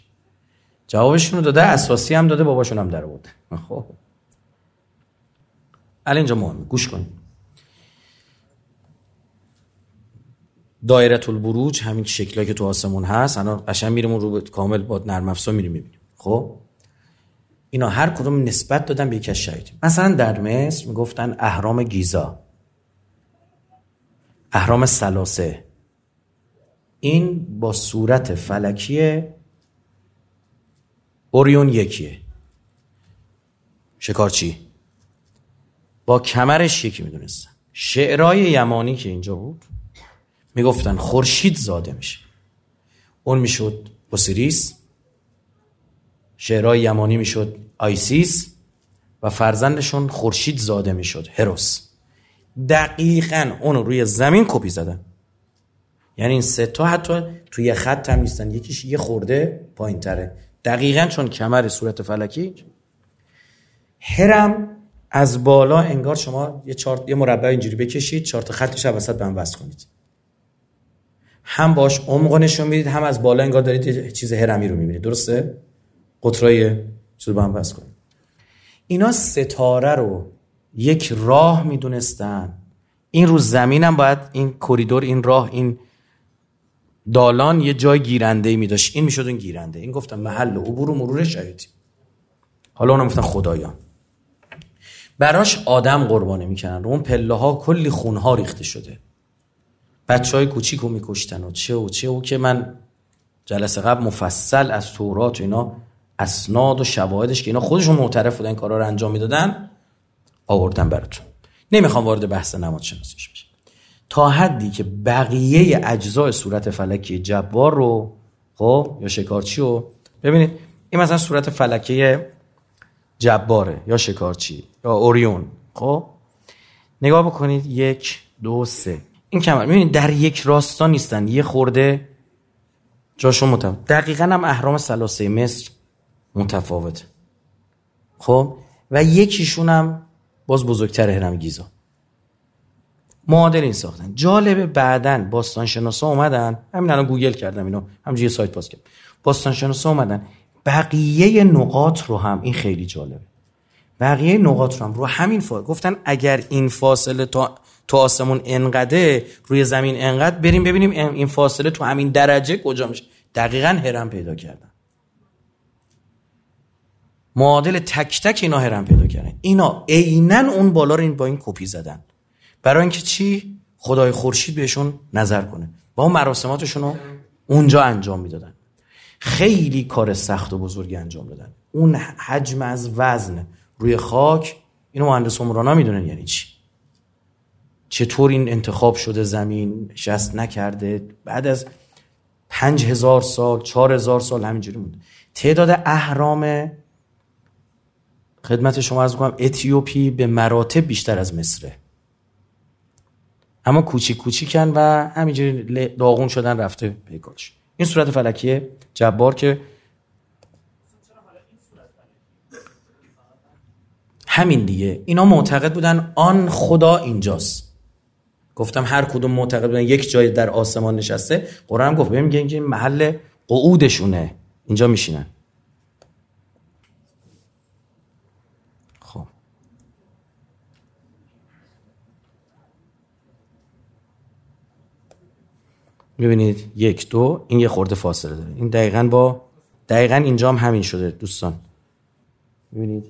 جوابشون رو داده اساسی هم داده باباشون هم در بود خب. الان اینجا مهمه گوش کن دایره البروج همین شکلی که تو آسمون هست الان قشنگ میریم رو به کامل با نرم افزار میریم می‌بینیم. خب؟ اینا هر کدوم نسبت دادن به یک از مثلا در مصر می‌گفتن اهرام گیزا. اهرام سلاسه این با صورت فلکی اوریون یکیه. شکارچی با کمرش یکی می‌دونستن. شعرای یمانی که اینجا بود می‌گفتن خورشید زاده میشه. اون می‌شد اوسیریس شعرای یمانی می‌شد آیسیس و فرزندشون خورشید زاده می‌شد هوروس. دقیقا اون روی زمین کپی زدن. یعنی این سه تا حتی توی خط هم نیستن یکیش یه خورده پایین تره دقیقا چون کمر صورت فلکی هرم از بالا انگار شما یه, چارت، یه مربع اینجوری بکشید چارت خطش وسط به هم وصل کنید. هم باش عمق نشون می‌دید هم از بالا انگار دارید چیز هرمی رو می‌بینید. درسته؟ قطرای چیز با هم بس کنید. اینا ستاره رو یک راه می‌دونستن. این رو زمین هم باید این کریدور این راه این دالان یه جای گیرنده می داشت این می‌شد اون گیرنده. این گفتم محل عبور و مرور شهیدی. حالا اونم گفتن خدایان. براش آدم قربانی می‌کنن رو اون پله ها کلی خون ها ریخته شده. بچه های کوچیک رو میکشتن و چه و چه و که من جلسه قبل مفصل از تورات و اینا اسناد و شواهدش که اینا خودشون معترف بودن کارا رو انجام می‌دادن آوردن براتون. نمی‌خوام وارد بحث نماد شناسیش بشم. تا حدی که بقیه اجزای صورت فلکی جبار رو خب یا شکارچی رو ببینید این مثلا صورت فلکی جباره یا شکارچی یا اوریون خب؟ نگاه بکنید یک دو سه. این کمر. می‌بینید در یک راستا نیستن. یه خورده جاشون متفاوت دقیقا هم اهرام سلاسه مصر متفاوت خب؟ و یکیشون هم باز بزرگتر هرم گیزا. معادل این ساختن. جالبه بعدن باستان شناسا اومدن. همین الان گوگل کردم اینو. همجوری سایت باز باستان شناسا اومدن. بقیه نقاط رو هم این خیلی جالبه. بقیه نقاط رو هم رو همین فاصله گفتن اگر این فاصله تا تو آسمون انقدر روی زمین انقدر بریم ببینیم این فاصله تو همین درجه کجا میشه. دقیقا هرم پیدا کردن. معادل تک تک اینا هرم پیدا کردن. اینا عینا اون بالا رو این با این کپی زدن. برای اینکه چی؟ خدای خورشید بهشون نظر کنه. با اون مراسماتشون رو اونجا انجام می‌دادن. خیلی کار سخت و بزرگی انجام دادن. اون حجم از وزن روی خاک اینو مهندس عمرانا می‌دونن یعنی چی؟ چطور این انتخاب شده زمین شست نکرده؟ بعد از پنج هزار سال چهار هزار سال همینجوری مونده. تعداد اهرام خدمت شما از کنم اتیوپی به مراتب بیشتر از مصره. اما کوچیک کوچیکن و همینجوری داغون شدن رفته پیکاش این صورت فلکی جبار که همین دیگه. اینا معتقد بودن آن خدا اینجاست. گفتم هر کدوم معتقد بودن یک جای در آسمان نشسته. قرآن گفت بهم میگه این محل قعودشونه. اینجا میشینن. خب. ببینید یک دو این یه خورده فاصله داره. این دقیقا با دقیقا اینجا هم همین شده دوستان. ببینید.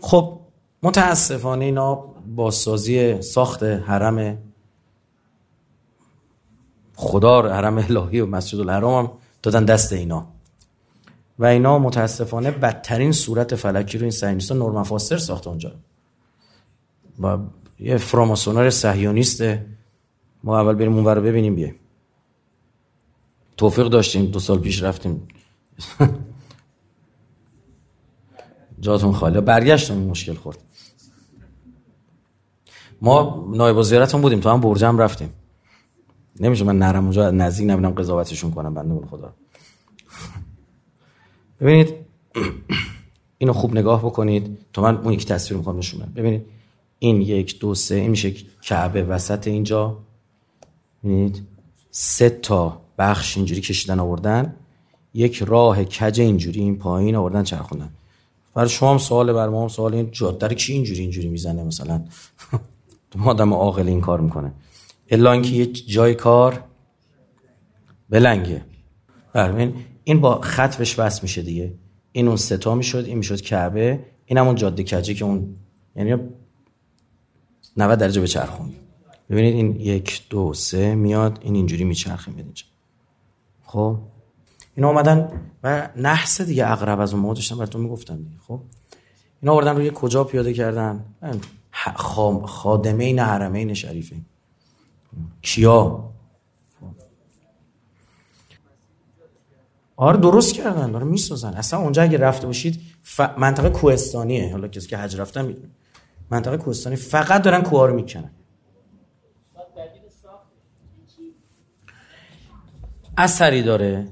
خب متاسفانه اینا بازسازی ساخت حرم خدا حرم الهی و مسجد الحرام هم دادن دست اینا. و اینا متاسفانه بدترین صورت فلکی رو این سهیونیست نورمن فاستر ساخت اونجا. و یه فراماسونار صهیونیسته ما اول بریم اونور رو ببینیم بیایم. توفیق داشتیم دو سال پیش رفتیم. [laughs] جاتون خالی. برگشتم مشکل خورد. ما نایب وزارتون بودیم تو هم برجم رفتیم. نمیشه من نرم اونجا نزدیک نبینم قضاوتشون کنم بنده خدا. ببینید اینو خوب نگاه بکنید. تو من اون یک تصویر می‌خوام نشون بدم. ببینید این یک دو سه این میشه کعبه وسط اینجا. ببینید سه تا بخش اینجوری کشیدن آوردن. یک راه کج اینجوری این پایین آوردن چرخوندن. برای شما هم سوال بر ما هم سوال این جاده کی اینجوری اینجوری می‌زنه مثلا؟ آدم عاقل این کار می‌کنه. الا اینکه یه جای کار بلنگه. بله این با خط بهش وصل میشه دیگه. این اون ستا می‌شد این می‌شد کعبه این همون جاده کجی که اون یعنی 90 درجه به چرخون ببینید این یک دو سه میاد این اینجوری میچرخه میاد اینجا خب؟ اینا اومدن و نحس دیگه اقرب از اون موقع داشتم براتون می‌گفتم دیگه. خب؟ اینا آوردن روی کجا پیاده کردن؟ خادمین حرمین شریفین. کیا؟ آره درست کردن داره می‌سازن اصلا اونجا اگه رفته باشید ف... منطقه کوهستانیه. حالا کسی که حج رفتن می‌دونه. منطقه کوهستانی. فقط دارن کوه رو می‌کنن. اثری داره.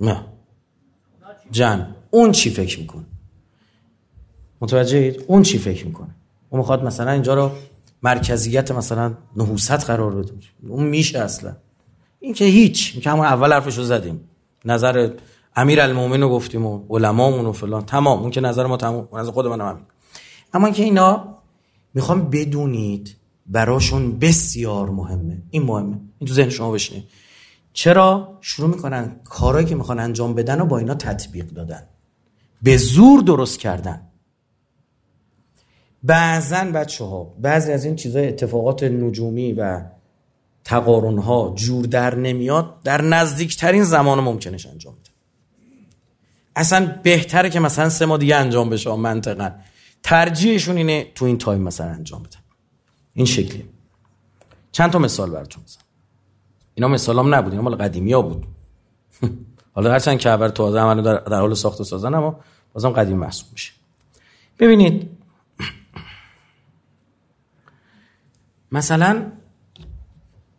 نه. جن اون چی فکر می‌کنه؟ متوجهید اون چی فکر می‌کنه؟ اون می‌خواد مثلا اینجا رو مرکزیت مثلا نحوست قرار بده. اون میشه اصلا. این که هیچ این که همون اول حرفش زدیم. نظر امیر المومن رو گفتیم و علمامون و فلان. تمام. اون که نظر ما تمام. نظر خود منم همین. اما که اینا می‌خوام بدونید براشون بسیار مهمه. این مهمه. این تو ذهن شما بشینه چرا؟ شروع می‌کنن کارهایی که می‌خوان انجام بدن و با اینا تطبیق دادن. به زور درست کردن. بعضا بچه ها بعضی از این چیزای اتفاقات نجومی و تقارن ها جور در نمیاد در نزدیکترین زمان ممکنش انجام بده اصلا بهتره که مثلا سه ماه دیگه انجام بشه منطقا. ترجیحشون اینه تو این تایم مثلا انجام بده این شکلی چند تا مثال براتون بزنم. اینا مثال هم نبود اینا مال قدیمی ها بود. [laughs] حالا هرچند که اول تازه عمل در, در حال ساخت و سازن اما بازم قدیم محسوب میشه. ببینید مثلا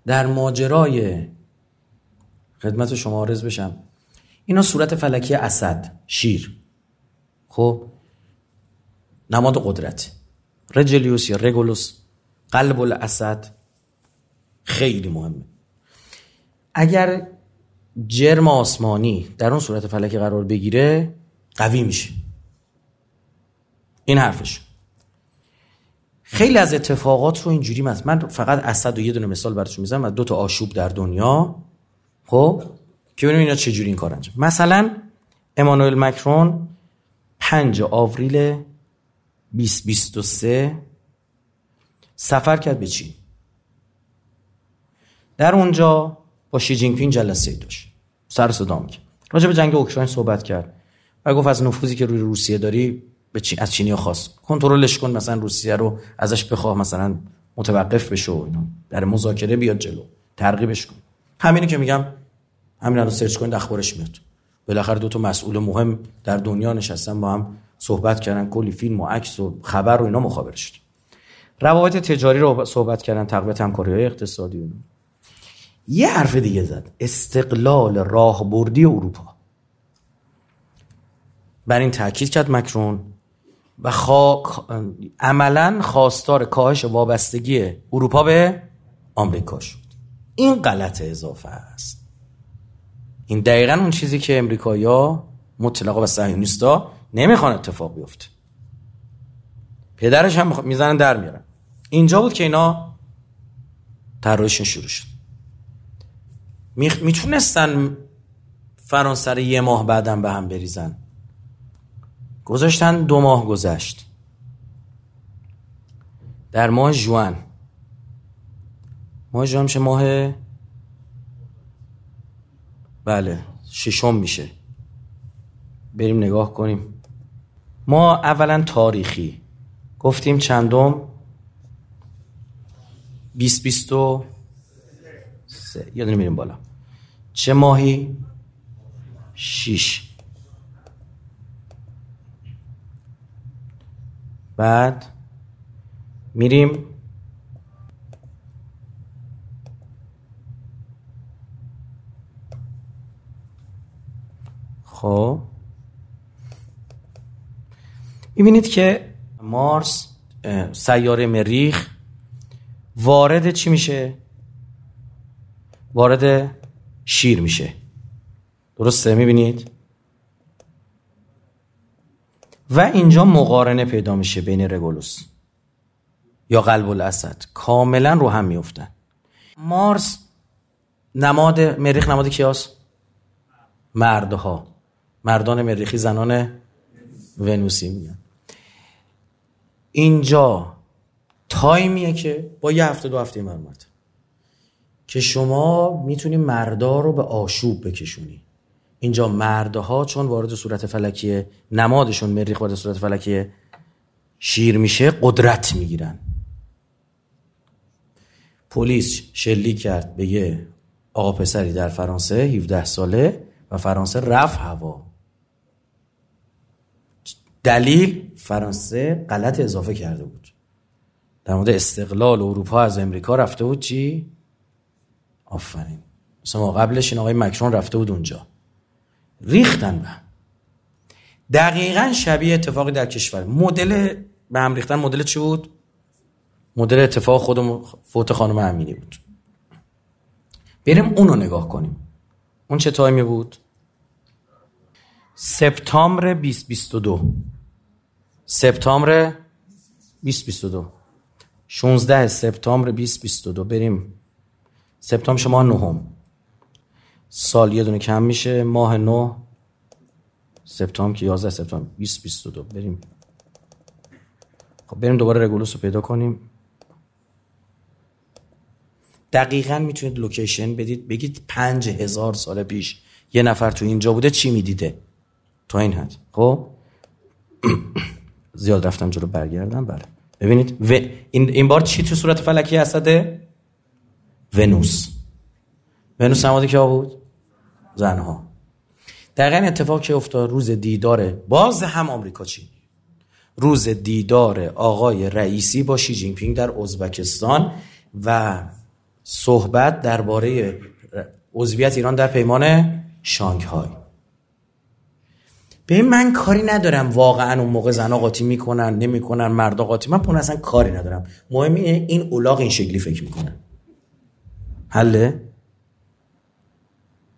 در ماجرای خدمت شما عرض بشم. اینا صورت فلکی اسد شیر. خب؟ نماد قدرت. رجلیوس یا رگولوس. قلب الاسد خیلی مهمه. اگر جرم آسمانی در اون صورت فلکی قرار بگیره قوی میشه. این حرفش. خیلی از اتفاقات رو اینجوری مثلا من فقط اسد و یه دونه مثال براتون می‌زنم از دو تا آشوب در دنیا. خب؟ که ببینیم اینا چجوری این کار انجام مثلا امانوئل مکرون 5 آوریل 2023 سفر کرد به چین. در اونجا با شی جینگ پینگ جلسه ای داشت. سر صدا می‌کرد. راجع به جنگ اوکراین صحبت کرد. و گفت از نفوذی که روی روسیه داری به چی... از چینی خواست. کنترلش کن مثلا روسیه رو ازش بخواه مثلا متوقف بشه و اینا. در مذاکره بیاد جلو. ترغیبش کن. همینی که میگم همین رو سرچ کنید اخبارش میاد. بالاخره دو تا مسئول مهم در دنیا نشستن با هم صحبت کردن. کلی فیلم و عکس و خبر و اینا مخابره شد. روابط تجاری رو صحبت کردن تقویت همکاری اقتصادی و یه حرف دیگه زد. استقلال راهبردی اروپا. بر این تاکید کرد مکرون. و خا... عملا خواستار کاهش وابستگی اروپا به آمریکا شد. این غلط اضافه است. این دقیقا اون چیزی که امریکایا مطلقا و صهیونیستا نمی‌خوان اتفاق بیفته. پدرش هم می‌زنن در میارن اینجا بود که اینا طراحیشون شروع شد. می‌تونستن فرانسه یه ماه بعدم به هم بریزن. گذاشتن دو ماه گذشت. در ماه جوان. ماه جوان میشه ماه بله ششم میشه. بریم نگاه کنیم. ما اولا تاریخی. گفتیم چندم؟ بیست بیست و سه. یادونه میریم بالا. چه ماهی؟ شیش. بعد میریم خب. می‌بینید که مارس سیاره مریخ وارد چی میشه؟ وارد شیر میشه. درسته؟ می‌بینید؟ و اینجا مقارنه پیدا میشه بین رگولوس یا قلب الاسد. کاملا رو هم میفتن مارس نماد مریخ نماد کیاس؟ مردها. مردان مریخی زنان ونوسی میگن. اینجا تایمیه که با یه هفته دو هفته مرمت که شما می‌تونی مردا رو به آشوب بکشونی. اینجا مردها چون وارد صورت فلکی نمادشون مریخ وارد صورت فلکی شیر میشه قدرت می‌گیرن. پلیس شلیک کرد به یه آقا پسری در فرانسه 17 ساله و فرانسه رفت هوا. دلیل فرانسه غلط اضافه کرده بود. در مورد استقلال اروپا از امریکا رفته بود چی؟ آفرین. مثلا قبلش این آقای مکرون رفته بود اونجا. ریختن به دقیقا شبیه اتفاقی در کشور. مدل به هم ریختن مدل چی بود؟ مدل اتفاق خود فوت خانم امینی بود. بریم اونو نگاه کنیم. اون چه تایمی بود؟ سپتامبر 2022 سپتامبر 2022 16 سپتامبر 2022 بریم. سپتامبر شما نهم. سال یه دونه کم میشه. ماه نو سپتامبر که 11 سپتامبر 2022 بریم. خب بریم دوباره رگولوس رو پیدا کنیم. دقیقا می‌تونید location بدید. بگید پنج هزار سال پیش یه نفر تو اینجا بوده چی می‌دیده؟ تا این حد. خب؟ [clears throat] زیاد رفتم جلو برگردم. بله. ببینید و این, این بار چی تو صورت فلکی اسده ونوس. ونوس نماده که بود؟ زنها. دقیقا اتفاق که افتاد روز دیدار باز هم آمریکا چین. روز دیدار آقای رئیسی با شی جین پینگ در ازبکستان و صحبت درباره عضویت ایران در پیمان شانگهای. به من کاری ندارم واقعا اون موقع زنا قاطی می‌کنن نمی‌کنن مردا قاطی. من پون اصلا کاری ندارم. مهم اینه این اولاغ این شکلی فکر می‌کنن حله؟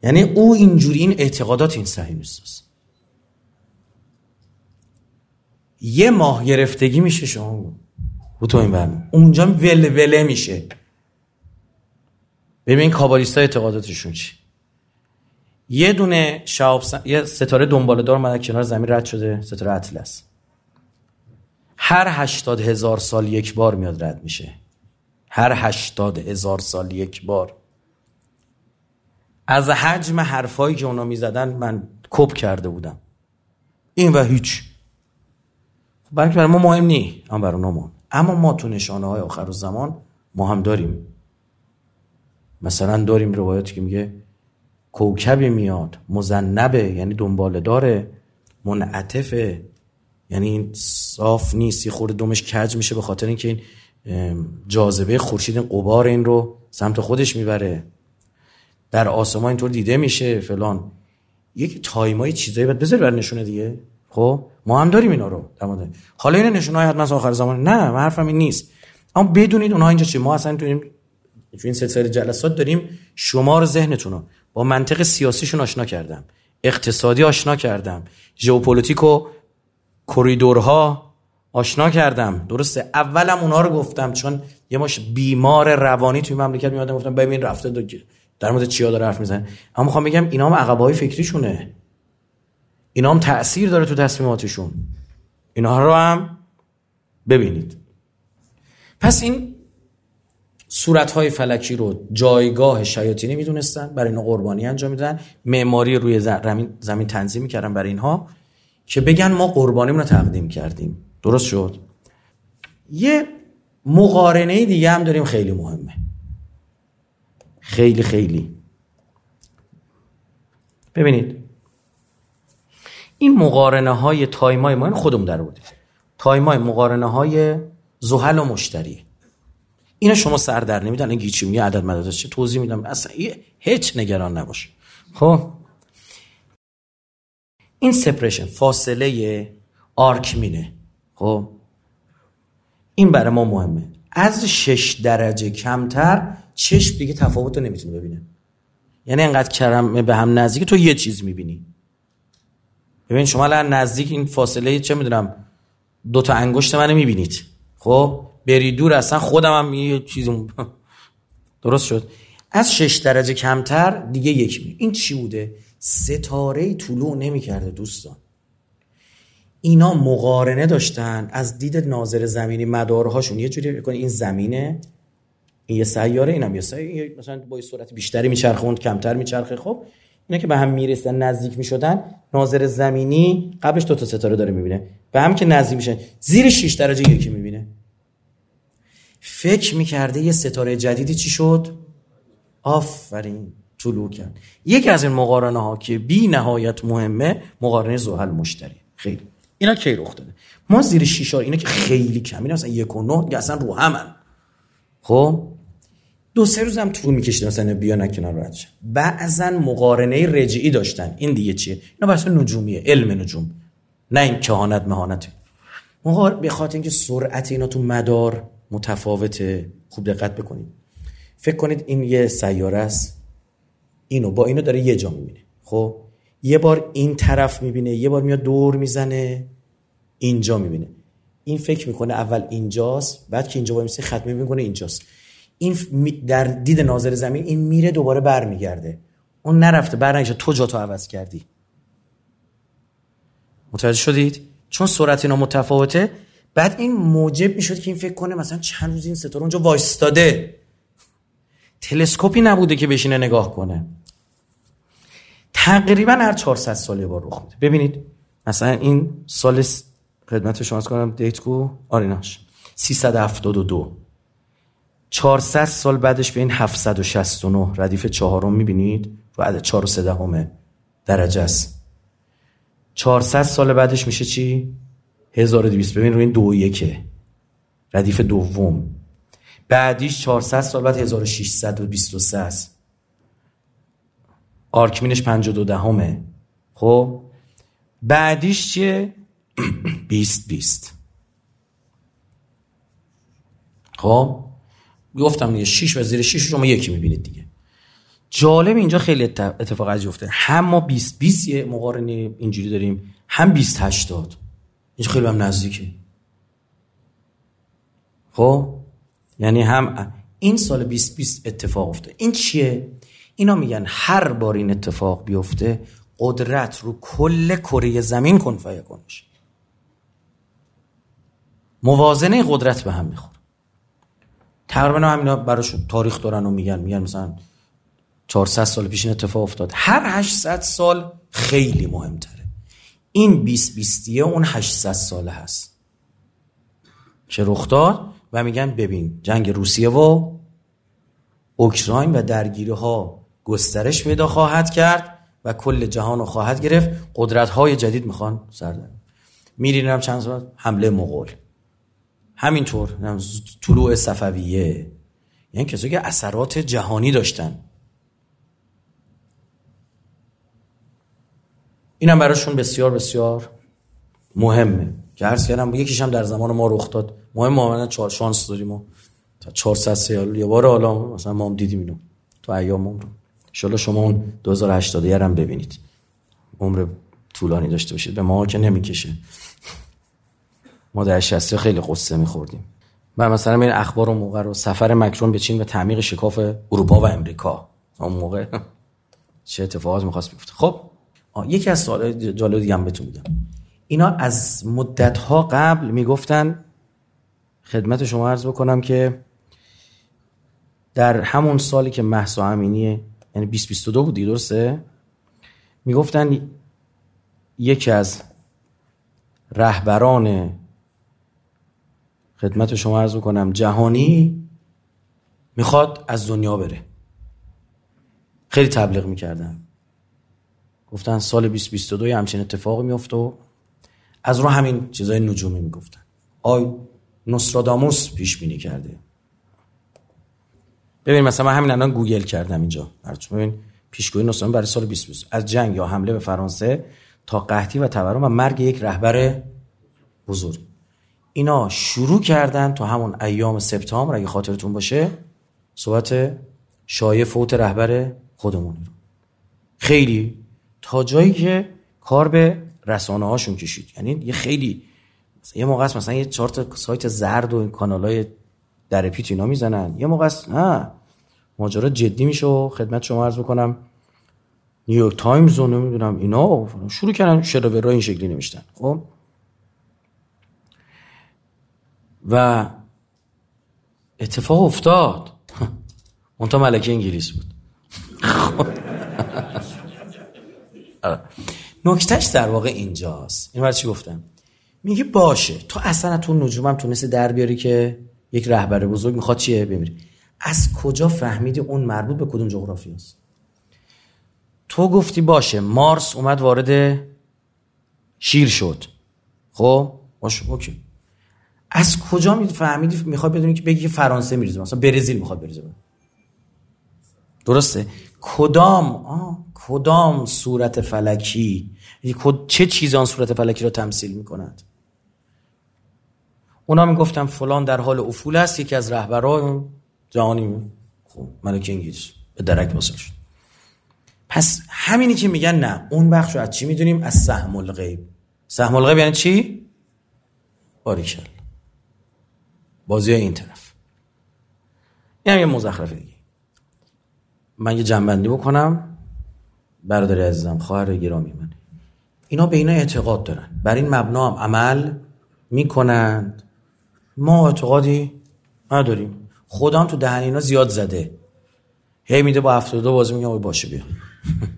یعنی او اینجوری این اعتقادات این صحیح نیست یه ماه گرفتگی میشه شما. رو تو این برنامه. اونجا ول وله میشه. ببین کابالیستا اعتقاداتشون چی. یه دونه شعب یه ستاره دنباله دار اومده کنار زمین رد شده ستاره اطلس. هر هشتاد هزار سال یک بار میاد رد میشه. هر هشتاد هزار سال یک بار. از حجم حرفایی که اونا می‌زدن من کپ کرده بودم. این و هیچ. خب برای برای ما مهم نی اما برای اونا اما ما تو نشانه های آخر زمان ما هم داریم. مثلا داریم روایاتی که میگه کوکبی میاد مزنبه یعنی دنباله داره منعطفه یعنی این صاف نیست یه خورده دومش کج میشه به خاطر اینکه این جاذبه خورشید قبار این رو سمت خودش می‌بره. در آسمان اینطور دیده میشه فلان. یک time ای چیزایی باید بذاری برای نشونه دیگه. خب؟ ما هم داریم اینا رو. مورد حالا این نشونه های حتما آخر زمان. نه من حرفم این نیست. اما بدونید اونها اینجا چی؟ ما اصلا تو این تو این سلسله جلسات داریم شما رو ذهنتون رو با منطق سیاسیشون آشنا کردم. اقتصادی آشنا کردم. ژئوپلیتیک و کریدورها آشنا کردم. درسته اولم اونها رو گفتم چون یه ماش بیمار روانی توی مملکت میادم گفتم ببین رفته دو در مورد چیا داره حرف می‌زنه؟ اما می‌خوام بگم اینا هم عقبای فکریشونه. اینا هم تاثیر داره تو تصمیماتشون. اینا رو هم ببینید. پس این صورت های فلکی رو جایگاه شیاطینی می‌دونستن برای اینا قربانی انجام میدن. معماری روی زمین, زمین تنظیم می‌کردن برای اینها که بگن ما قربانیمون رو تقدیم کردیم. درست شد؟ یه مقارنه دیگه هم داریم خیلی مهمه. خیلی خیلی. ببینید. این مقارنه های تایمای ما خودمون در بودیم تایمای مقارنه های زحل و مشتری. اینا شما سر در نمیدن. این چی میگه عدد مدادش چه توضیح میدم؟ اصلا هیچ نگران نباش. خب؟ این سپریشن فاصله آرکمینه خب؟ این برای ما مهمه. از شش درجه کمتر چشم دیگه تفاوت رو نمی‌تونه ببینه یعنی انقدر کرم به هم نزدیک تو یه چیز می‌بینی. ببین شما الان نزدیک این فاصله چه می‌دونم دو تا انگشت منو می‌بینید. خب؟ بری دور اصلا خودم هم یه چیزی [laughs] درست شد. از شش درجه کمتر دیگه یک می این چی بوده؟ ستاره طلوع نمی‌کرده دوستان. اینا مقارنه داشتن. از دید ناظر زمینی مدارهاشون یه جوری می‌کنه این زمینه؟ این یه سیاره اینم یه سیاره مثلا با سرعت بیشتری میچرخه اون کمتر میچرخه. خب اینا که به هم می‌رسن نزدیک می‌شدن ناظر زمینی قبلش دو تا ستاره داره می‌بینه. به هم که نزدیک میشن زیر 6 درجه یکی می‌بینه. فکر می‌کرده یه ستاره جدیدی چی شد؟ آفرین طلوع کرد. یکی از این مقارنه ها که بی نهایت مهمه مقارنه زحل مشتری. خیلی. اینا کی رخ داده؟ ما زیر شیشار اینا که خیلی کم. اینا مثلا یک و نه اصلا رو همن. خب؟ دو سه روز هم طول می‌کشید مثلا بیا نکنار رد بعضا مقارنه رجعی داشتن. این دیگه چیه؟ اینا بحث نجومیه علم نجوم. نه این کهانت مهانت. مقار به خاطر اینکه سرعت اینا تو مدار متفاوته. خوب دقت بکنید. فکر کنید این یه سیاره است. اینو با اینو داره یه جا می‌بینه. خب؟ یه بار این طرف می‌بینه یه بار میاد دور می‌زنه اینجا می‌بینه. این فکر می‌کنه اول اینجاست بعد که اینجا وای میسه ختم می‌کنه اینجاست. این در دید ناظر زمین این میره دوباره برمیگرده. اون نرفته برنگشه تو جا تو عوض کردی. متوجه شدید؟ چون سرعت اینا متفاوته. بعد این موجب می‌شد که این فکر کنه مثلا چند روز این ستاره اونجا وایستاده. تلسکوپی نبوده که بشینه نگاه کنه. تقریبا هر 400 سال یه بار رخ میده. ببینید مثلا این سال خدمت شما کنم دیت کو؟ آریناش 372 400 سال بعدش به این 769 ردیف چهارم می‌بینید؟ رو عدد 4 و 3 همه درجه است. 400 سال بعدش میشه چی؟ 1200 ببین روی این دو یکه. ردیف دوم. بعدیش 400 سال بعد 1623 است. آرکمینش 52 دهمه خب؟ بعدیش چیه؟ [clears throat] 20 20 خب؟ گفتم دیگه 6 و زیر 6 شما یکی می‌بینید دیگه. جالب اینجا خیلی اتفاق عجیب افتاد هم ما 20 20 یه مقارنه اینجوری داریم هم 20 80 اینجا خیلی هم نزدیکه. خب؟ یعنی هم این سال 2020 اتفاق افتاد. این چیه؟ اینا میگن هر بار این اتفاق بیفته قدرت رو کل کره زمین کن میشه موازنه قدرت به هم می‌خوره. تقریبا همینا براش تاریخ دارن و میگن میگن مثلا 400 سال پیش این اتفاق افتاد. هر 800 سال خیلی مهمتره. این 20 20 اون 800 ساله هست. که رخ داد؟ و میگن ببین جنگ روسیه و اوکراین و درگیری ها گسترش پیدا خواهد کرد و کل جهان رو خواهد گرفت. قدرت های جدید می‌خوان سر میرینم چند سال؟ حمله مغول. همینطور طلوع صفویه یعنی کسایی که اثرات جهانی داشتن. اینم براشون بسیار بسیار مهمه که عرض کردم یکیش هم در زمان ما رخ داد. مهم ما چهار شانس داریم و تا 400 سال یه بار حالا مثلا ما هم دیدیم اینو تو ایام عمر. ان شما اون 2080 هم ببینید. عمر طولانی داشته باشید به ما که نمی‌کشه. ما در 60 خیلی قصه میخوردیم. و مثلا این اخبار اون موقع رو سفر مکرون به چین و تعمیق شکاف اروپا و امریکا. اون موقع [laughs] چه اتفاقات می‌خواست بیفته. خب یکی از سوال جالب دیگه هم بهتون میگم. اینا از مدت ها قبل می‌گفتن خدمت شما عرض بکنم که در همون سالی که محسا امینی یعنی 2022 بود دیگه درسته؟ می‌گفتن یکی از رهبران خدمت شما عرض بکنم جهانی می‌خواد از دنیا بره. خیلی تبلیغ می‌کردن. گفتن سال 2022 همچین اتفاقی میفته و از رو همین چیزای نجومی می‌گفتن. آی نوستراداموس پیش بینی کرده. ببین مثلا من همین الان گوگل کردم اینجا. ببین پیشگویی نوستراداموس برای سال 2020 از جنگ یا حمله به فرانسه تا قحطی و تورم و مرگ یک رهبر بزرگ. اینا شروع کردن تا همون ایام سپتامبر اگه خاطرتون باشه صحبت شایع فوت رهبر خودمون خیلی تا جایی که کار به رسانه هاشون کشید. یعنی یه خیلی یه موقع مثلا یه چهار تا سایت زرد و این کانال های در پیت اینا می‌زنن. یه موقع است نه. ماجرا جدی میشه و خدمت شما عرض بکنم. نیویورک تایمز رو نمی‌دونم اینا شروع کردن شر و ورای این شکلی نوشتن خب؟ و اتفاق افتاد. [laughs] اونتا ملکه انگلیس بود. [laughs] نکتش در واقع اینجاست. این چی گفتم؟ میگه باشه. تو اصلا تو نجومم تونستی در بیاری که یک رهبر بزرگ می‌خواد چیه؟ بمیری. از کجا فهمیدی اون مربوط به کدوم جغرافی است تو گفتی باشه. مارس اومد وارد شیر شد. خب؟ باشه اوکی. از کجا فهمیدی می‌خواد بدونی که بگی فرانسه میریزه؟ مثلا برزیل می‌خواد بریزه درسته؟ کدام آه کدام صورت فلکی؟ یعنی چه چیز آن صورت فلکی را تمثیل می‌کند؟ اونا می‌گفتن فلان در حال افول است یکی از رهبرای جهانی خب ملک انگلیس به درک واسه شد. پس همینی که میگن نه اون بخش رو از چی می‌دونیم؟ از سهم الغیب. سهم الغیب یعنی چی؟ باریکل بازی این طرف. این هم یه مزخرفه دیگه. من یه جنبندی بکنم برادر عزیزم خواهر گرامی من. اینا به اینا اعتقاد دارن. بر این مبنا هم عمل می‌کنند. ما اعتقادی نداریم. هم تو دهن اینا زیاد زده. هی میده با 72 بازی میگم باشه بیا.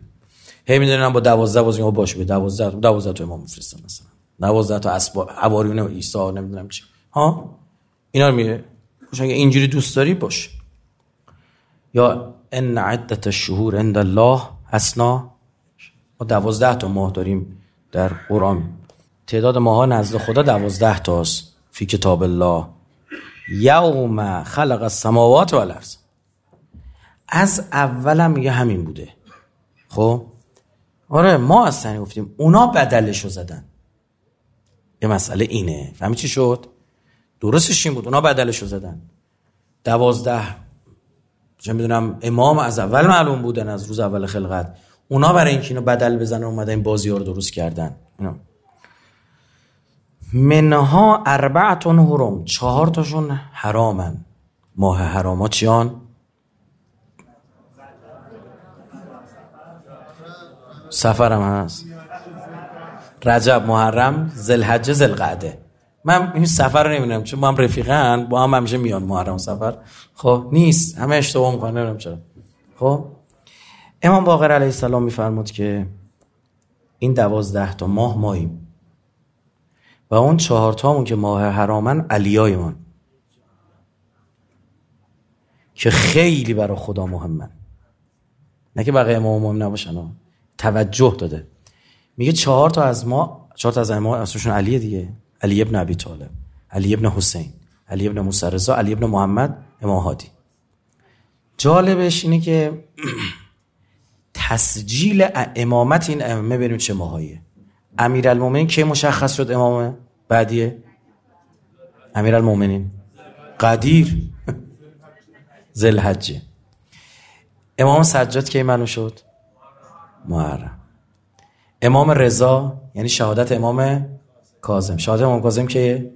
[laughs] هی می‌دونن با 12 بازی میگم باشه بیا. 12 12 تا امام میفرستن مثلا. 12 تا اسباب حواریون عیسی نمی‌دونم چی. ها؟ اینا رو اگه اینجوری دوست داری باش. یا ان عدت الشهور عند الله حسنا. ما دوازده تا ماه داریم در قرآن. تعداد ماه نزد خدا دوازده تاست فی کتاب الله. یوم خلق السماوات و الارض از اولم میگه همین بوده. خب؟ آره ما اصلا گفتیم اونا بدلشو زدن. یه مسئله اینه. فهمی چی شد؟ درستش این بود. اونا بدلشو زدن. دوازده. چه می‌دونم امام از اول معلوم بودن از روز اول خلقت. اونا برای اینکه اینو بدل بزنن اومدن این بازی ها رو درست کردن. منها اربعتون حرم. چهار تاشون حرامن. ماه حراما چیان؟ سفرم هست. رجب محرم زلحجه زلقعده من این سفر رو نمی‌دونم چون ما هم رفیقن با هم همیشه میان محرم سفر. خب نیست. همه اشتباه می‌کنن نمی‌دونم چرا. خب امام باقر علیه السلام میفرمود که این دوازده تا ماه ماییم. و اون چهار تامون که ماه حرامن علیایمان. که خیلی برای خدا مهمن. نه که بقیه ما مهم نباشن توجه داده. میگه چهار تا از ما چهار تا از ما اسمشون علیه دیگه. علی ابن ابی طالب علی ابن حسین علی ابن موسی علی ابن محمد امام هادی جالبش اینه که تسجیل امامت این ائمه بریم چه ماهایه امیرالمومنین که مشخص شد امامه؟ بعدیه؟ امیرالمومنین. قدیر. زلحجه امام سجاد کی منو شد؟ محرم. امام رضا یعنی شهادت امام کاظم. شهادت امام کاظم که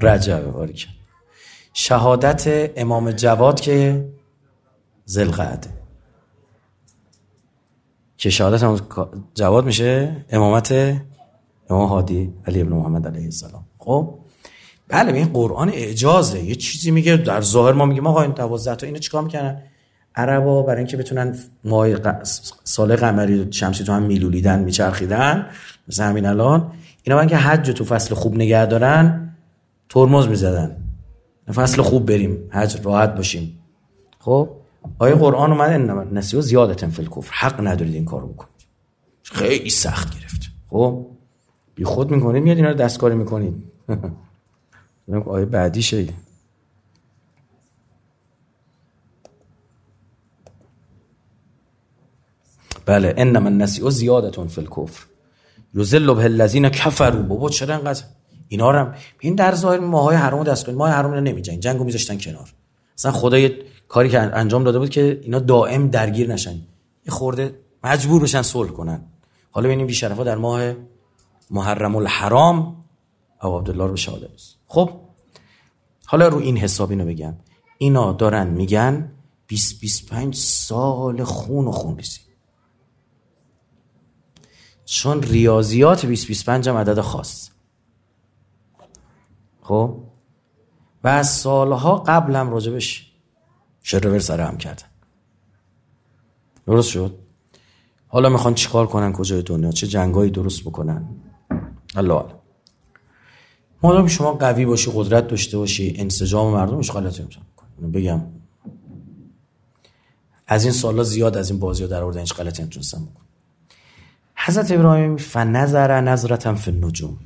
رجب باریکن شهادت امام جواد که زلقعده که شهادت امام جواد میشه امامت امام هادی علی ابن محمد علیه السلام. خب؟ بله این قرآن اعجازه. یه چیزی میگه. در ظاهر ما میگیم آقا این 12 تا اینو چیکار می‌کنن عربا برای اینکه بتونن ماه سال قمری شمسی تو هم میلولیدن میچرخیدن. مثل همین الان. اینا من که حج تو فصل خوب نگه دارن ترمز می‌زدن. فصل خوب بریم حج راحت باشیم. خب؟ آیه قرآن اومده نسیو زیادتن فی الکفر. حق ندارید این کارو بکنید. خیلی سخت گرفت. خب؟ بی خود می‌کنید میاد اینا رو دستکاری می‌کنید [laughs] آیه بعدی شید بله انما النسیء زیادتون فی الکفر. یذل به الذین کفروا. بابا چرا انقدر اینا رو این در ظاهر ماهای حرام دست کنید ماه حرام نمیجنگ جنگو میذاشتن کنار. مثلا خدا یه کاری که انجام داده بود که اینا دائم درگیر نشن. یه خورده مجبور بشن صلح کنن. حالا ببینیم بیشرفا در ماه محرم الحرام ابو عبدالله رو به شهادت خب حالا رو این حساب اینو بگم. اینا دارن میگن 20 25 سال خون و خون ریزی چون ریاضیات 2025 هم عدد خاص. خب؟ و از سالها قبلم راجبش شروور سر هم کردن درست شد؟ حالا می‌خوان چیکار کنن کجای دنیا؟ چه جنگایی درست بکنن؟ الله مادام شما قوی باشی قدرت داشته باشی انسجام مردمش غلطی نمی‌تونن بگم. از این سالا زیاد از این بازی ها در آوردن هیچ غلطی نمی‌تونستن بکن. حضرت ابراهیم فنظر نظرتم فی النجوم.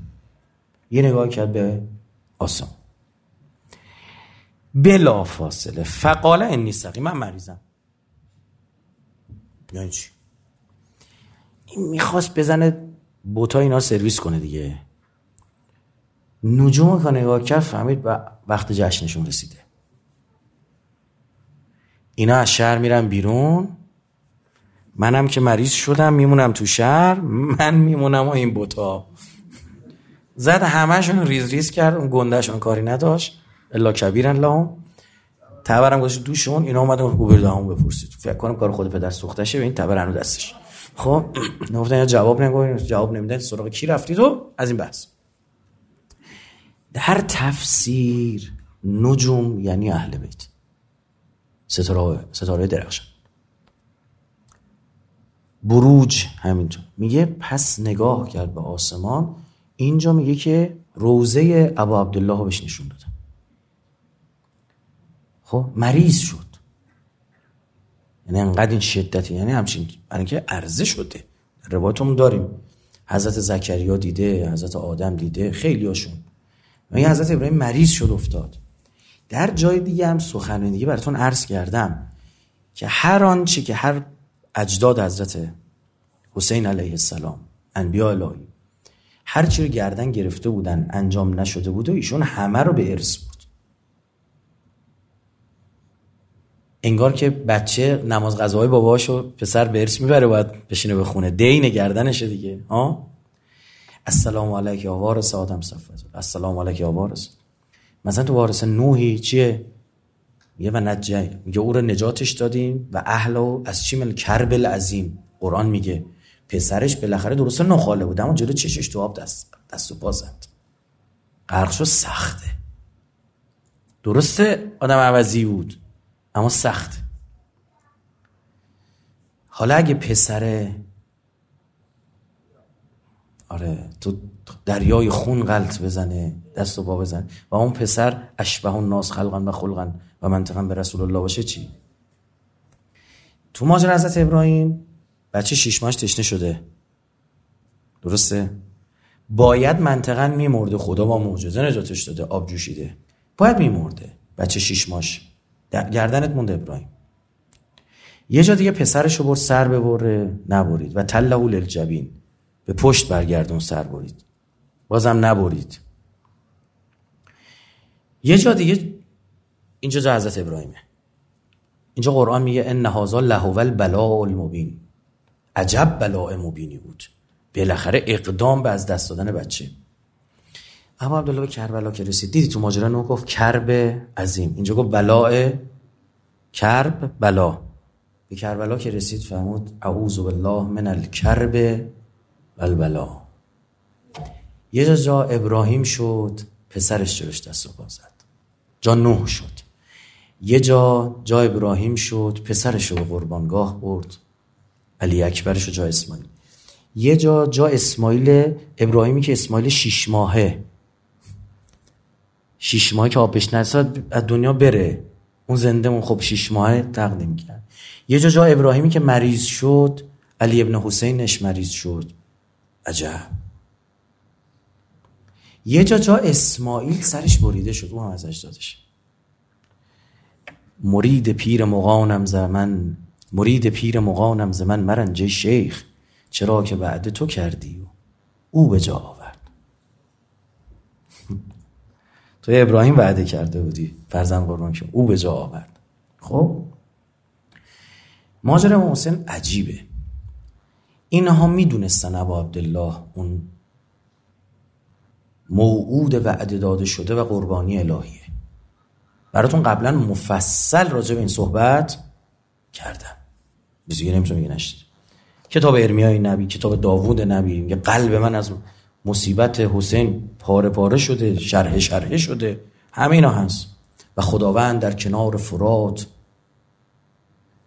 یه نگاه کرد به آسان. بلا فاصله. فقاله این سقی من مریضم. یعنی چی؟ این می‌خواست بزنه بوتا اینا سرویس کنه دیگه. نجوم که نگاه کرد فهمید و وقت جشنشون رسیده. اینا از شهر میرن بیرون. منم که مریض شدم میمونم تو شهر من میمونم و این بوتا. زد همهشون ریز ریز کرد اون گندهشون کاری نداشت. الا کبیرن لهم تبرم گذاشت دوشون اینا اومدن اوبر دهمون بپرسید. فکر کنم کار خود پدر سوختشه به این تبر هنو دستش. خب [clears throat] نگفتن یا جواب نگوین جواب نمیدن. سراغ کی رفتید و از این بحث. در تفسیر نجوم یعنی اهل بیت. ستاره ستاره درخشان. بروج همینطور میگه پس نگاه کرد به آسمان اینجا میگه که روزه ابا عبدالله رو بهش نشون دادن خب مریض شد. یعنی انقدر این شدتی یعنی همچین برای اینکه عرضه شده. روایتمون داریم. حضرت زکریا دیده حضرت آدم دیده خیلی هاشون. میگه حضرت ابراهیم مریض شد افتاد. در جای دیگه هم سخنرانی دیگه براتون عرض کردم که هر آنچه که هر اجداد حضرت حسین علیه السلام انبیاء الهی. هر چی رو گردن گرفته بودن انجام نشده بود و ایشون همه رو به ارث بود. انگار که بچه نماز غذاهای باباشو پسر به ارث می‌بره باید بشینه به خونه. دین گردنشه دیگه. ها السلام علیک یا وارث آدم صفت السلام علیک یا وارث. مثلا تو وارث نوحی چیه؟ میگه و نجی میگه او رو نجاتش دادیم و اهلو از چی من کربل عظیم قرآن میگه پسرش بالاخره درست نخاله بود اما جلو چشش تو آب دست دست و پا زد. غرق سخته. درسته آدم عوضی بود اما سخت حالا اگه پسره آره تو دریای خون غلط بزنه دست و پا بزنه. و اون پسر اشبه ناس خلقا و خلقا. و منطقا به رسول الله باشه چی؟ تو ماجر حضرت ابراهیم بچه شیش ماش تشنه شده. درسته؟ باید منطقا میمرده. خدا با معجزه نجاتش داده. آب جوشیده. باید میمرده. بچه شیش ماش گردنت مونده ابراهیم. یه جا دیگه پسرش رو برد سر ببره. نبرید. و تله الجبین به پشت برگردون سر برید. بازم نبرید. یه جا دیگه اینجا جا حضرت ابراهیمه. اینجا قرآن میگه ان هذا لهو البلاء المبین. عجب بلاء مبینی بود. بالاخره اقدام به از دست دادن بچه. اما عبدالله به کربلا که رسید دیدی تو ماجرا نو گفت کرب عظیم. اینجا گفت بلاء کرب بلا به کربلا که رسید فرمود اعوذ بالله من الکرب والبلا یه جا ابراهیم شد پسرش جلوش دست و زد. جا نوح شد. یه جا جا ابراهیم شد پسرش رو به قربانگاه برد علی اکبرش رو جا اسماعیل. یه جا جا اسماعیل ابراهیمی که اسماعیل شیش ماهه. شیش ماهه که آبش نرسد از دنیا بره. اون زنده اون خب شیش ماهه تقدیم کرد. یه جا جا ابراهیمی که مریض شد علی ابن حسینش مریض شد. عجب. یه جا جا اسماعیل سرش بریده شد. اون هم ازش دادش. مرید پیر مغانم زمن مرید پیر مغانم زمن مرنجه شیخ چرا که بعد تو کردی و او به جا آورد. تو ابراهیم وعده کرده بودی فرزند قربان که او به جا آورد. خب؟ ماجرا حسین عجیبه. اینها می‌دونستن ابا عبدالله اون موعود وعده داده شده و قربانی الهیه. براتون قبلا مفصل راجع به این صحبت کردم. دیگه نمی‌تونم میگه نشید. کتاب ارمیای نبی کتاب داوود نبی میگه قلب من از مصیبت حسین پاره پاره شده شرح شرحه شده. همینا هست. و خداوند در کنار فرات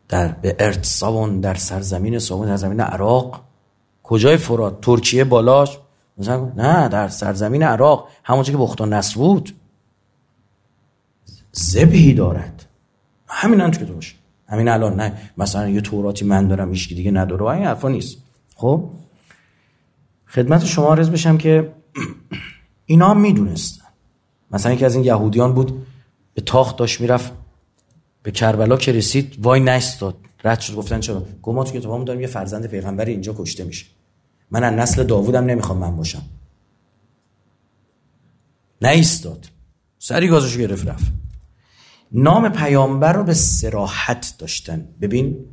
در به ارتساون در سرزمین ساون در زمین عراق. کجای فرات؟ ترکیه بالاش؟ نه در سرزمین عراق. همونجا که بخت و نصر بود. زبهی دارد. همین هم که باشه. همین الان نه. مثلا یه توراتی من دارم هیچ دیگه نداره. و این حرفا نیست. خب؟ خدمت شما عرض بشم که [clears throat] اینا هم می‌دونستن. مثلا یکی از این یهودیان بود به تاخت داشت می‌رفت به کربلا که رسید وای نستاد رد شد گفتن چرا؟ گفت ما تو کتابمون داریم یه فرزند پیغمبری اینجا کشته میشه. من از نسل داوودم نمی‌خوام من باشم. نیستاد سری گازشو گرفت رفت. نام پیامبر رو به سراحت داشتن. ببین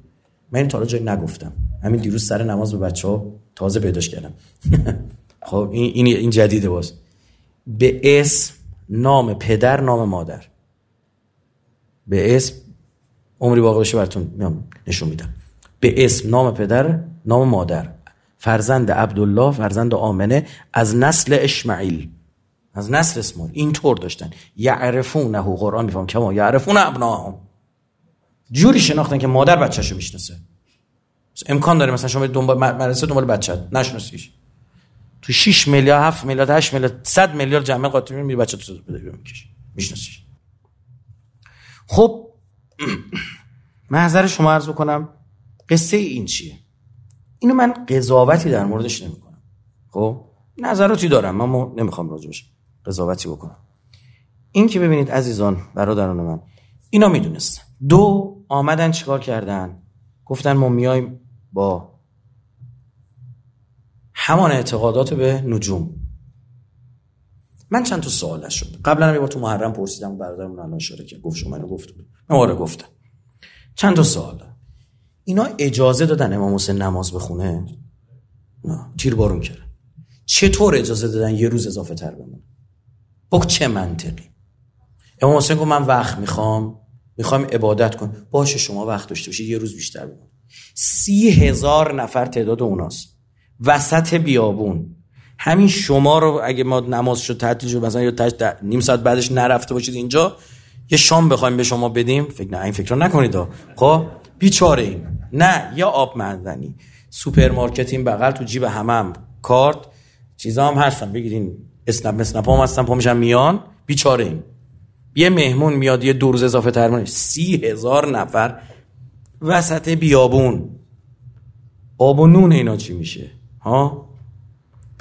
من این تا جایی نگفتم. همین دیروز سر نماز به بچه ها تازه پیداش کردم. [laughs] خب این, این, جدیده باز. به اسم نام پدر نام مادر. به اسم عمری باقی باشه براتون نشون میدم. به اسم نام پدر نام مادر. فرزند عبدالله فرزند آمنه از نسل اشمعیل. از نسل اسماعیل. اینطور داشتن. یعرفونه قرآن میفهم. کما یعرفون ابناهم. جوری شناختن که مادر بچه‌شو می‌شناسه. امکان داره مثلا شما دنبال مدرسه دنبال بچت نشناسیش. تو 6 میلیارد 7 میلیارد 8 میلیارد 100 میلیارد جمع قاطی میری بچه تو بده می‌کشی میشناسیش. خب محضر شما عرض بکنم قصه این چیه؟ اینو من قضاوتی در موردش نمی‌کنم. خب نظراتی دارم اما نمی‌خوام راجبش قضاوتی بکنم. این که ببینید عزیزان برادران من اینا می‌دونستن. دو آمدن چیکار کردن؟ گفتن ما میایم با همان اعتقادات به نجوم. من چند تا سوال شد قبلا هم تو محرم پرسیدم برادرمون الان اشاره کرد. گفت شما اینو گفت من آره گفتم. چند تا سوال اینا اجازه دادن امام حسین نماز بخونه؟ نه. تیر بارون کرد چطور اجازه دادن یه روز اضافه تر بمونه؟ با چه منطقی؟ امام حسین گفت من وقت می‌خوام می‌خوام عبادت کن باشه شما وقت داشته باشید یه روز بیشتر بمون. سی هزار نفر تعداد اوناست. وسط بیابون. همین شما رو اگه ما نماز شد تعطیل شد مثلا یا نیم ساعت بعدش نرفته باشید اینجا یه شام بخوایم به شما بدیم. فکر نه این فکر نکنید خب؟ بیچاره ایم. نه یا آب معدنی. سوپرمارکت این بغل تو جیب همم. هم کارت. چیزا هم هستن. بگیرین. اسنپ اسنپ هم هستن پا میشن میان. بیچاره ایم. یه مهمون میاد یه دو روز اضافه تر سی هزار نفر وسط بیابون. آب و نون اینا چی میشه؟ ها؟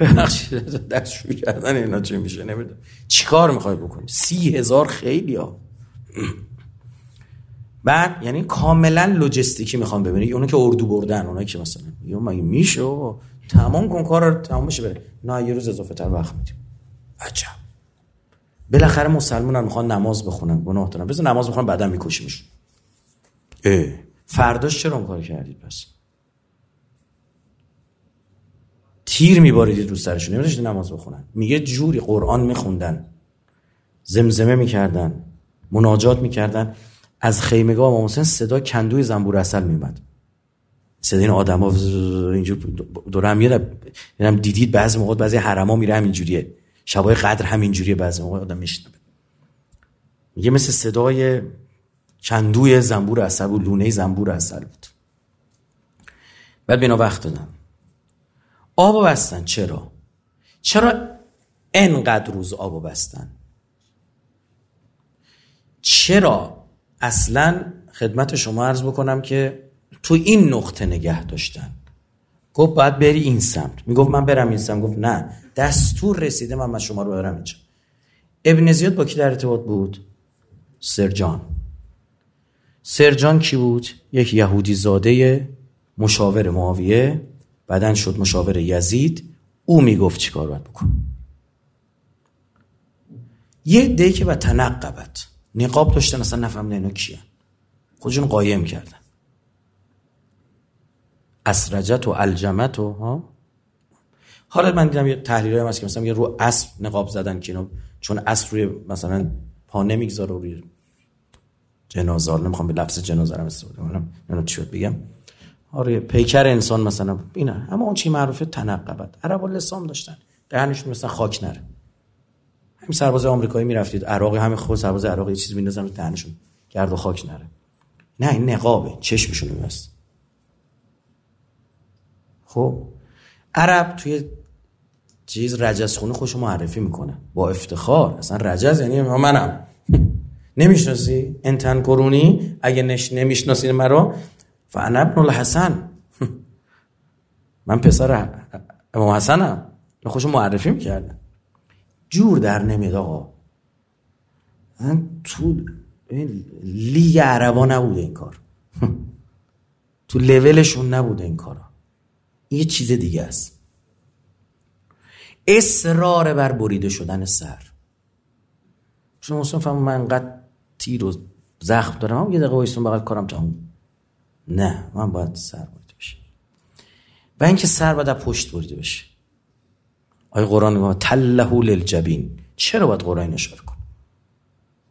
ببخشید دستشوی کردن اینا چی میشه؟ نمی‌دونم. چیکار می‌خوای بکنی؟ سی هزار خیلی ها. بعد یعنی کاملا لوجستیکی می‌خوام ببینی. اونو که اردو بردن اونایی که مثلا یه مگه میشه تمام کن کار تمام بشه بره. نه یه روز اضافه تر وقت میدیم. عجب. بالاخره مسلمانان می‌خوان نماز بخونن گناه دارن. بذار نماز بخونن بعدا میکشیمشون اه. فرداش چرا اون کار کردید پس؟ تیر میباریدید رو سرشون. نمیذاشتید نماز بخونن. میگه جوری قرآن میخوندن زمزمه می‌کردن مناجات می‌کردن. از خیمگاه امام حسین صدا کندوی زنبور اصل میومد صدای این آدما اینجور دور هم یادم دیدید بعضی موقع بعضی حرما میره همینجوریه. شبای قدر همینجوریه بعضی موقع آدم میشنوه. میگه مثل صدای کندوی زنبور اصل و لونه زنبور اصل بود. بعد بینا وقت دادم. آب بستن چرا؟ چرا انقدر روز آب بستن؟ چرا اصلا خدمت شما عرض بکنم که تو این نقطه نگه داشتن؟ گفت باید بری این سمت. می‌گفت من برم این سمت. گفت نه دستور رسیده من, من شما رو برم اینجا. ابن زیاد با کی در ارتباط بود؟ سرجان. سرجان کی بود؟ یک یهودی زاده مشاور معاویه. بعدن شد مشاور یزید. او می‌گفت چیکار باید بکن. یه دی که و تنقبت. نقاب داشتن اصلا نفهمیدن اینا کیه خودشون قایم کردن. اسرجت و الجمت و ها؟ حالا من دیدم یه تحلیل هست که مثلا رو اسب نقاب زدن که چون اسب روی مثلا پا نمی‌گذاره روی جنازه نمی‌خوام به لفظ جنازه رو استفاده کنم. نه چی بگم. آره پیکر انسان مثلا اینه اما اون چی معروفه؟ تنقبت. عرب لسام داشتن. دهنشون مثلا خاک نره. همین سرباز آمریکایی می‌رفتید. عراقی همین خود سرباز عراقی چیز میندازن دهنشون گرد و خاک نره. نه این نقابه. چشمشون میبست خب؟ عرب توی چیز رجز خونه خوش معرفی می‌کنه. با افتخار. اصلا رجز یعنی منم. [laughs] نمی‌شناسی؟ انتن کرونی اگه نش نمی‌شناسی مرا فانا ابن الحسن. [laughs] من پسر امام حسنم. خوش معرفی می‌کردم. جور در نمیاد آقا. من تو لیگ عربا نبوده این کار. [laughs] تو لولشون نبوده این کارا. یه چیز دیگه است. اصرار بر بریده شدن سر. چون مسلم فهم من انقدر تیر و زخم دارم. هم یه دقیقه وایستون بقید کارم تموم. نه من باید سر بریده بشه و اینکه سر باید پشت بریده بشه. آی قرآن میگه تله للجبین. چرا باید قرآن اشاره کن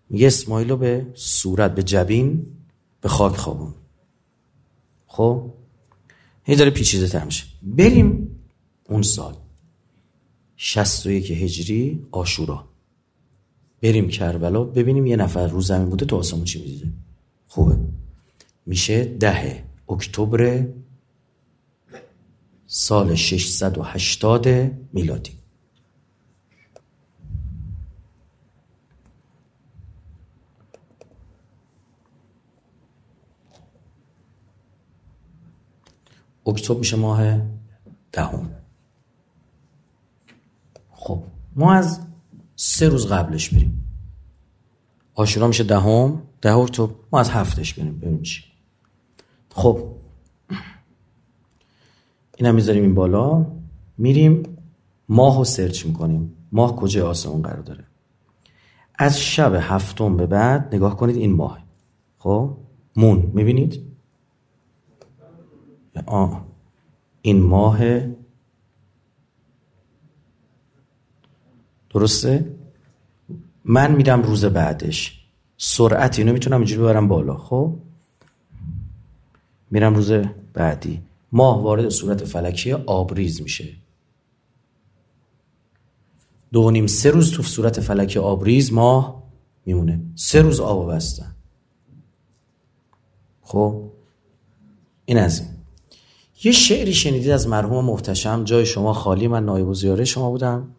میگه اسماعیل رو به صورت به جبین به خاک خوابون. خب؟ هی داره پیچیده تر میشه. بریم اون سال. یک هجری آشورا. بریم کربلا. ببینیم یه نفر رو زمین بوده تو آسمون چی می‌دیده خوبه. میشه ده اکتبر سال 680 میلادی. اکتبر میشه ماه دهم. خب ما از سه روز قبلش بریم آشورا میشه دهم ده اکتبر ما از هفتش بریم ببینیم چی. خب اینم می‌ذاریم این بالا. میریم ماه رو سرچ می‌کنیم. ماه کجا آسمون قرار داره؟ از شب هفتم به بعد نگاه کنید این ماه. خب مون. می‌بینید؟ آه. این ماه درسته؟ من میرم روز بعدش. سرعت اینو می‌تونم اینجوری ببرم بالا خب؟ میرم روز بعدی. ماه وارد صورت فلکی آبریز میشه. دو نیم سه روز تو صورت فلکی آبریز ماه میمونه. سه روز آب بستن خب؟ این از این. یه شعری شنیدید از مرحوم محتشم جای شما خالی من نایب زیاره شما بودم.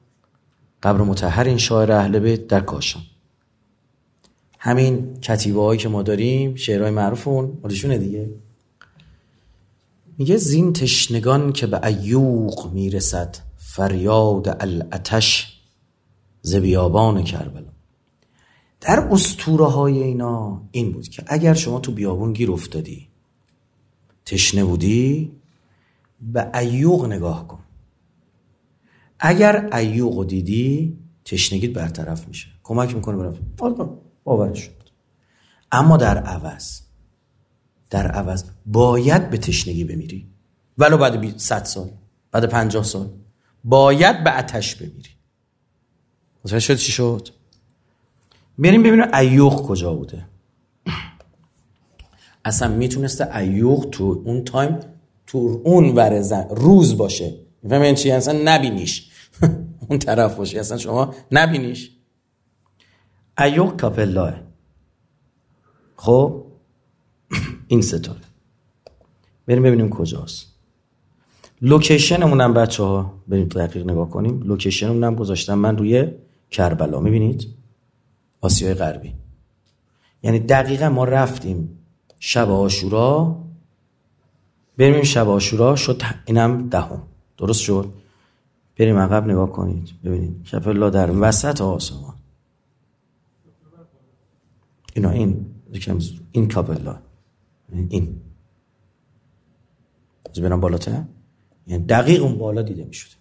قبر متحر این شاعر اهل بیت در کاشان. همین کتیبه هایی که ما داریم شعرهای معروف اون مالشونه دیگه. میگه زین تشنگان که به ایوق می‌رسد فریاد الاتش زبیابان کربلا. در استوره های اینا این بود که اگر شما تو بیابون گیر افتادی تشنه بودی به ایوق نگاه کن. اگر ایوق دیدی تشنگیت برطرف میشه. کمک می‌کنه برای باورش شد. اما در عوض در عوض باید به تشنگی بمیری. ولو بعد 100 سال بعد 50 سال. باید به آتش بمیری. متوجه شد چی شد؟ بریم ببینیم ایوق کجا بوده. اصلا می‌تونسته ایوق تو اون تایم تو اون ور روز باشه. من چی؟ اصلا نبینیش. اون طرف باشه اصلا شما نبینیش. ایوق کاپلاه خب؟ این ستاره بریم ببینیم کجاست. لوکیشنمون هم بچه ها بریم دقیق نگاه کنیم. لوکیشنمون هم گذاشتم من روی کربلا. می‌بینید؟ آسیای غربی. یعنی دقیقا ما رفتیم شب آشورا. بریم شب آشورا شد اینم دهم. درست شد؟ بریم عقب نگاه کنید ببینید. کپلا در وسط آسمان. اینا این این کاپلا این. از برم بالاتر؟ یعنی دقیق اون بالا دیده می شده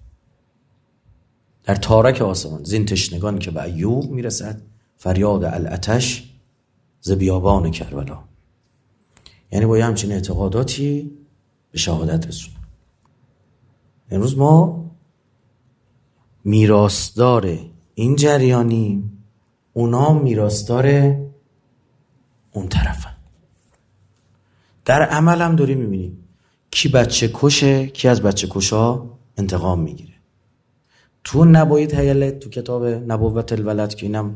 در تارک آسمان زین تشنگان که به ایوق می‌رسد فریاد الاتش ز بیابان کربلا. یعنی با یه همچین اعتقاداتی به شهادت رسون. امروز ما میراستار این جریانی اونا میراستار اون طرفن. در عمل هم داری می‌بینیم کی بچه کشه کی از بچه کشا انتقام می‌گیره. تو نبایید هیلت تو کتاب نبوت الولد که اینم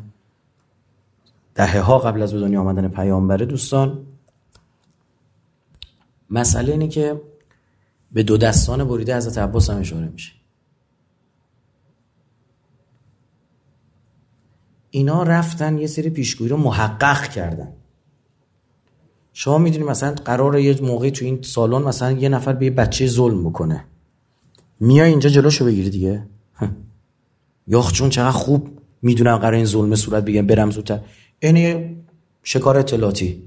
دهه ها قبل از به دنیا آمدن پیامبره دوستان مسئله اینه که به دو دستان بریده حضرت عباس هم اشاره میشه. اینا رفتن یه سری پیشگویی رو محقق کردن. شما می‌دونید مثلا قرار یه موقعی تو این سالن مثلا یه نفر به یه بچه ظلم بکنه. میای اینجا جلوشو بگیری دیگه. یاخ چون چقدر خوب می‌دونم قرار این ظلم صورت بگم برم زودتر. این شکار اطلاعاتی.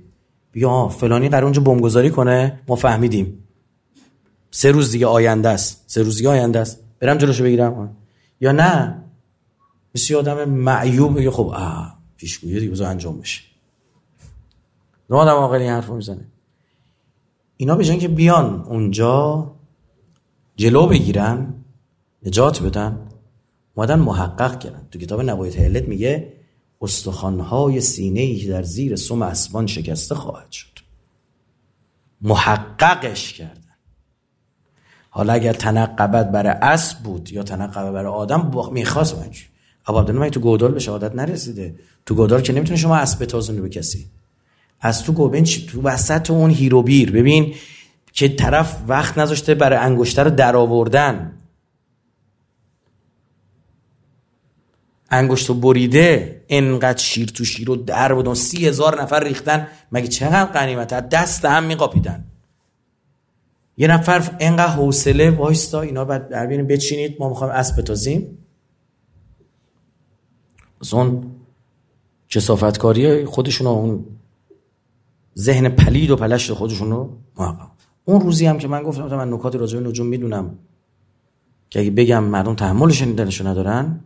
بیا فلانی قرار اونجا بمبگذاری کنه؟ ما فهمیدیم. سه روز دیگه آینده است. سه روز دیگه آینده است. برم جلوشو بگیرم. یا نه؟ مثل آدم معیوب میگه خب آه پیشگویی دیگه انجام بشه. نه آدم عاقل این حرفو می‌زنه. اینا به که بیان اونجا جلو بگیرن نجات بدن اومدن محقق کردن. تو کتاب نبایت علت میگه استخوانهای سینه ای در زیر سم اسبان شکسته خواهد شد. محققش کردن. حالا اگر تنقبت برای اسب بود یا تنقبت برای آدم می‌خواست من عبدالله تو گودال به شهادت نرسیده؟ تو گودال که نمی‌تونه شما اسب بتازونی به کسی از تو گوبین تو وسط اون هیروبیر ببین که طرف وقت نذاشته برای انگشتر رو در آوردن. انگشت بریده. انقدر شیر تو شیر و در بودن سی هزار نفر ریختن. مگه چقدر قنیمت دست هم میقاپیدن. یه نفر انقدر حوصله وایستا اینا بعد بچینید ما می‌خوایم اسب بتازیم. از اون کسافتکاری خودشون اون ذهن پلید و پلشت خودشون رو اون روزی هم که من گفتم من نکات راجع به نجوم می‌دونم که اگه بگم مردم تحملش شنیدنشو ندارن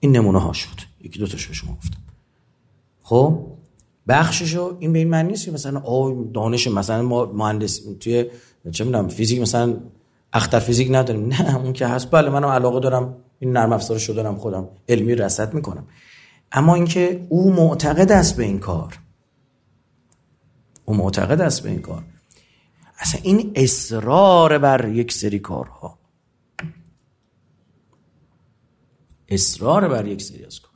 این نمونه ها شد. یکی دو تاشو به شما گفتم. خب بخششو این به این معنی نیست که مثلا آ دانش مثلا ما مهندس توی چه می‌دونم فیزیک مثلا اختر فیزیک نداریم. نه اون که هست. بله منم علاقه دارم این نرم افزار شدنم خودم علمی رصد می‌کنم. اما اینکه او معتقد است به این کار. او معتقد است به این کار. اصلا این اصرار بر یک سری کارها. اصرار بر یک سری از کار.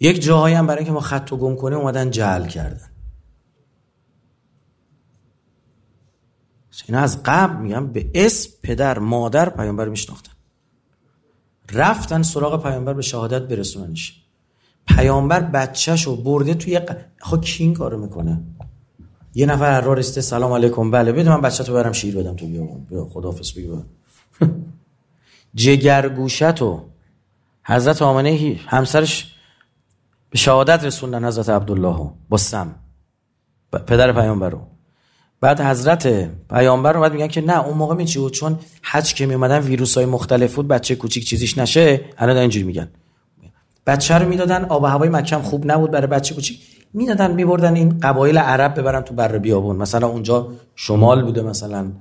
یک جاهایی هم برای که ما خط و گم کنیم اومدن جعل کردن. اینا از قبل میگم به اسم پدر مادر پیامبر میشناختن. رفتن سراغ پیامبر به شهادت برسوننش. پیامبر بچهشو برده توی ق... خب کی این کارو می‌کنه؟ یه نفر هر رسته سلام علیکم. بله بده من بچه تو برم شیر بدم تو بیا بیا خداحافظ بگو. [laughs] جگرگوشتو حضرت آمنه همسرش به شهادت رسوندن حضرت عبدالله با سم پدر پیامبر رو بعد حضرت پیامبر اومد میگن که نه اون موقع می بود؟ چون حج که می اومدن ویروس های مختلف بود بچه کوچیک چیزیش نشه الان اینجوری میگن. بچه رو می‌دادن آب و هوای مکه خوب نبود برای بچه کوچیک می‌دادن میبردن این قبایل عرب ببرن تو بر بیابون. مثلا اونجا شمال بوده مثلا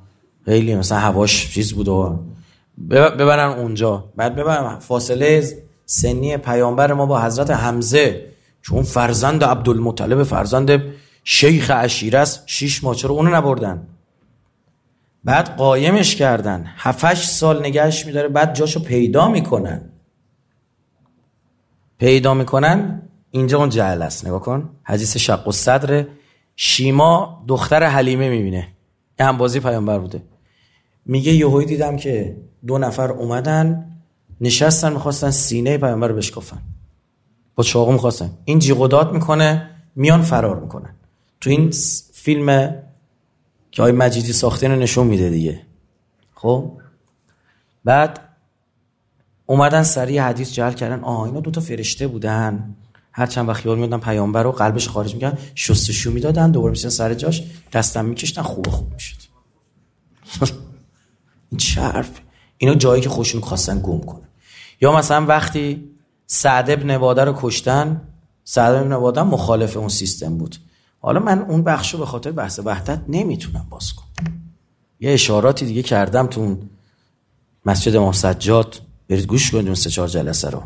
خیلی مثلا هواش چیز بود و ببرن اونجا. بعد ببرن فاصله سنی پیامبر ما با حضرت حمزه چون فرزند عبدالمطلب فرزند شیخ عشیره است شیش ماه. چرا اونو نبردن؟ بعد قایمش کردن. هفتش سال نگهش میداره بعد جاشو پیدا می‌کنن. پیدا می‌کنن اینجا اون جهل است. نگاه کن. حدیث شق و صدر. شیما دختر حلیمه می‌بینه. یه هم بازی پیامبر بوده. میگه یهویی دیدم که دو نفر اومدن نشستن می‌خواستن سینه پیامبر رو بشکافن. با چاقو می‌خواستن. این جیغ می‌کنه میان فرار می‌کنن. تو این فیلم که آقای مجیدی ساخته رو نشون میده دیگه. خب؟ بعد اومدن سریع حدیث جعل کردن. آه اینا دوتا فرشته بودن. هر چند وقت خیال می‌دادن پیامبر رو قلبش خارج می‌کردن شستشو می‌دادن دوباره میشن سر جاش دستم میکشتن خوب خوب می‌شد. [laughs] این چه حرف؟ اینا جایی که خوشون خواستن گم کنه یا مثلا وقتی سعد ابن رو کشتن سعد ابن مخالف اون سیستم بود. حالا من اون بخشو به خاطر بحث وحدت نمی‌تونم باز کنم. یه اشاراتی دیگه کردم تو اون مسجد امام سجاد. برید گوش کنید اون سه چهار جلسه رو.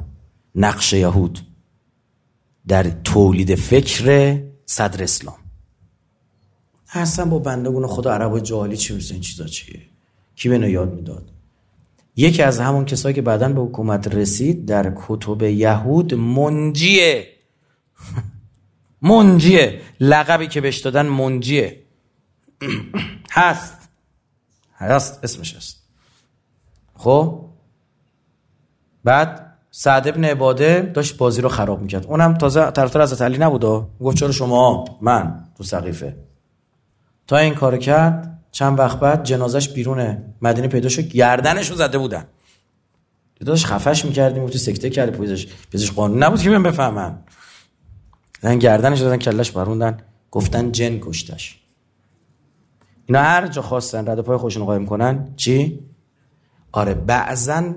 نقش یهود در تولید فکر صدر اسلام. اصلا با بندگون خدا عرب جاهلی چی میشه این چیزا چیه؟ کی به یاد می‌داد؟ یکی از همون کسایی که بعدا به حکومت رسید در کتب یهود منجیه. منجیه. لقبی که بهش دادن منجیه. هست. هست. اسمش هست. خب؟ بعد سعد ابن عباده داشت بازی رو خراب می‌کرد. اونم تازه طرفدار حضرت علی نبود گفت چرا شما من تو سقیفه. تا این کار کرد چند وقت بعد جنازش بیرون مدینه پیدا شد. گردنش رو زده بودن. داشت خفش می‌کردیم تو سکته کرد پوزش. پزش قانون نبود که من بفهمم دادن گردنش دادن کلش باروندن گفتن جن کشتش. اینا هر جا خواستن رد پای خودشون قایم کنن چی؟ آره بعضا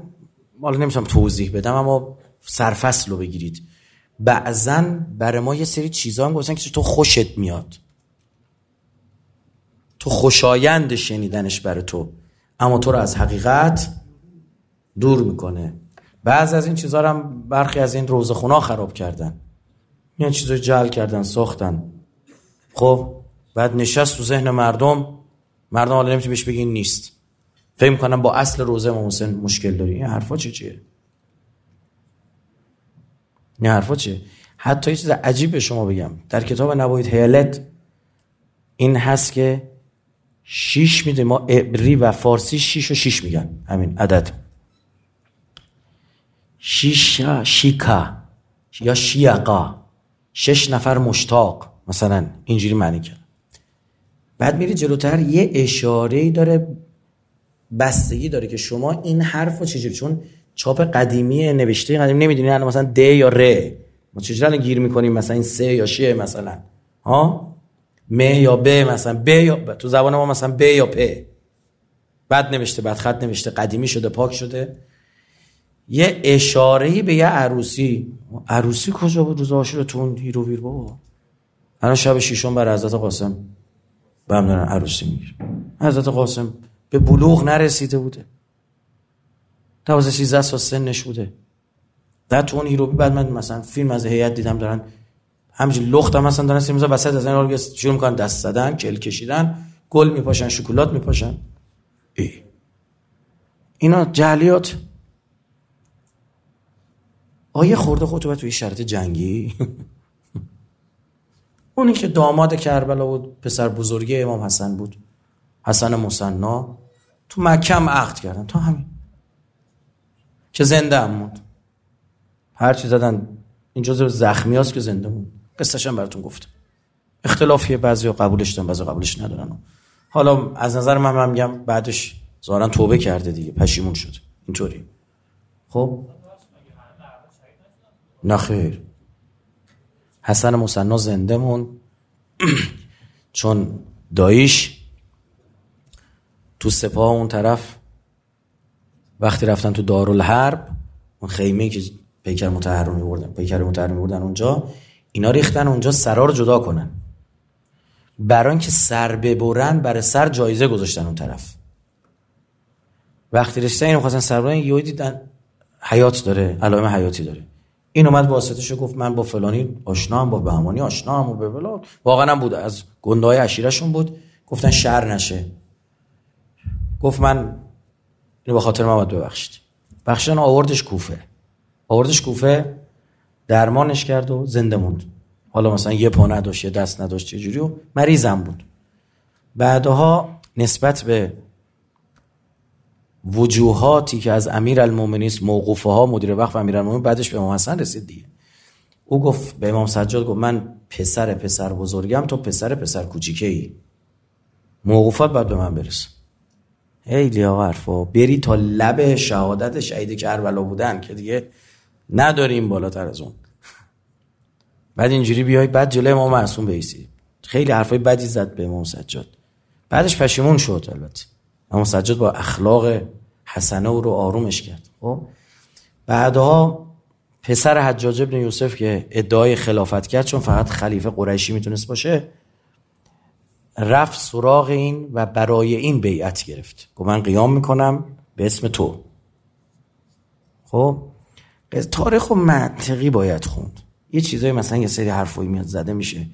حالا نمی‌تونم توضیح بدم اما سرفصل رو بگیرید. بعضا برای ما یه سری چیزا هم گفتن که تو خوشت میاد. تو خوشایند شنیدنش برای تو اما تو رو از حقیقت دور می‌کنه. بعض از این چیزها هم برخی از این روزخونا خراب کردن. این چیزا جل کردن ساختن. خب بعد نشست تو ذهن مردم. مردم حالا نمی‌تونی بهش بگین نیست. فکر می‌کنم با اصل روزه امام مشکل داری این حرفا چه چیه؟ این حرفا چیه؟ حتی یه چیز عجیب به شما بگم. در کتاب نباید هیلت این هست که شیش میده ما عبری و فارسی شیش و شیش میگن. همین عدد. شیشا شیکا یا شیقا شش نفر مشتاق. مثلا اینجوری معنی کرد. بعد میری جلوتر یه اشاره داره بستگی داره که شما این حرف رو چجوری چون چاپ قدیمی نوشته قدیمی نمی‌دونی الان مثلا د یا ر. ما چجوری گیر می‌کنیم؟ مثلا این سه یا ش مثلا. ها؟ م یا ب مثلا. ب یا تو زبان ما مثلا ب یا پ. بعد نوشته بعد خط نوشته قدیمی شده پاک شده. یه اشاره به یه عروسی. عروسی کجا بود روز عاشورتون؟ هیرو ویر بابا. الان شب شیشم بر حضرت قاسم. به هم دارن عروسی میگیر حضرت قاسم به بلوغ نرسیده بوده. دوازه سیزده سال سنش بوده. در تو اون هیروبی بعد من مثلا فیلم از هیئت دیدم دارن همینجوری لخت هم مثلا دارن سیمزا وسط از این شروع می‌کنن دست زدن کل کشیدن گل میپاشن شکلات میپاشن. ای. اینا جهلیات آیه خورده خودتو توی شرط جنگی؟ اونی که داماد کربلا بود پسر بزرگی امام حسن بود. حسن مصنا تو مکه هم عقد کردن. تا همین. که زنده هم موند. هر چی زدن این جزء زخمی هست که زنده موند. قصتش هم براتون گفت اختلافیه بعضی قبولش دارن بعضی قبولش ندارن. حالا از نظر من من میگم بعدش ظاهرا توبه کرده دیگه. پشیمون شد. اینطوری. خب؟ نه خیر. حسن مصنا زنده مون [clears throat] چون داییش تو سپاه اون طرف وقتی رفتن تو دارالحرب اون خیمه که پیکر متحر می بردن پیکر متحر می بردن اونجا اینا ریختن اونجا سرا رو جدا کنن. برای اینکه سر ببرن برای سر جایزه گذاشتن اون طرف. وقتی رسیدن اینو خواستن سر ببرن یهو دیدن حیات داره علائم حیاتی داره. این اومد واسطش گفت من با فلانی آشنام با بهمانی آشنام و به بلا واقعا هم بود. از گندهای عشیرشون بود. گفتن شر نشه. گفت من اینو به خاطر من ببخشید. بخشن آوردش کوفه. آوردش کوفه درمانش کرد و زنده موند. حالا مثلا یه پا نداشت یه دست نداشت چه جوری و مریضم بود. بعدها نسبت به وجوهاتی که از امیر المومنین موقوفه ها مدیر وقت و امیر بعدش به امام حسن رسید دیگه. او گفت به امام سجاد گفت من پسر پسر بزرگم تو پسر پسر کوچیکه ای موقوفات باید به من برس آقا حرفا بری تا لب شهادت شهید کربلا بودن که دیگه نداریم بالاتر از اون. بعد اینجوری بیای بعد جلوی امام معصوم بیسی خیلی حرفای بدی زد به امام سجاد. بعدش پشیمون شد البته. امام سجاد با اخلاق حسنه او رو آرومش کرد. خب؟ بعدها پسر حجاج ابن یوسف که ادعای خلافت کرد چون فقط خلیفه قریشی می‌تونست باشه رفت سراغ این و برای این بیعت گرفت. گفت من قیام می‌کنم به اسم تو. خب؟ تاریخ و منطقی باید خوند. یه چیزایی مثلا یه سری حرفایی میاد زده میشه.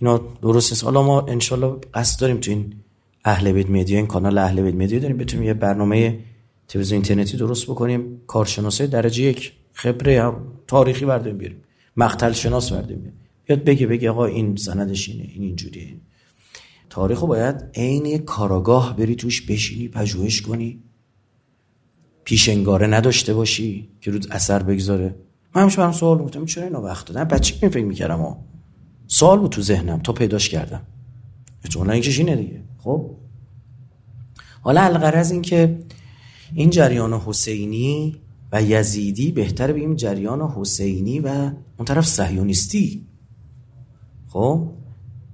اینا درست است حالا ما انشالله قصد داریم تو این اهل بیت مدیا این کانال اهل بیت مدیا داریم. بتونیم یه برنامه تلویزیون اینترنتی درست بکنیم کارشناسی درجه یک خبره تاریخی برداریم بیاریم مقتل شناس برداریم بیاریم. یاد بگه بگه آقا این سندش اینه این اینجوریه. تاریخو باید عین کاراگاه بری توش بشینی پژوهش کنی. پیشنگاره نداشته باشی که رو اثر بگذاره. من همیشه برم سوال گفتم چرا اینو وقت دادم بچه می فکر می‌کردم ها سوال بود تو ذهنم تا پیداش کردم. احتمالا اینکش اینه دیگه. خب. حالا الغرض این که این جریان حسینی و یزیدی بهتر بگیم جریان حسینی و اون طرف صهیونیستی خب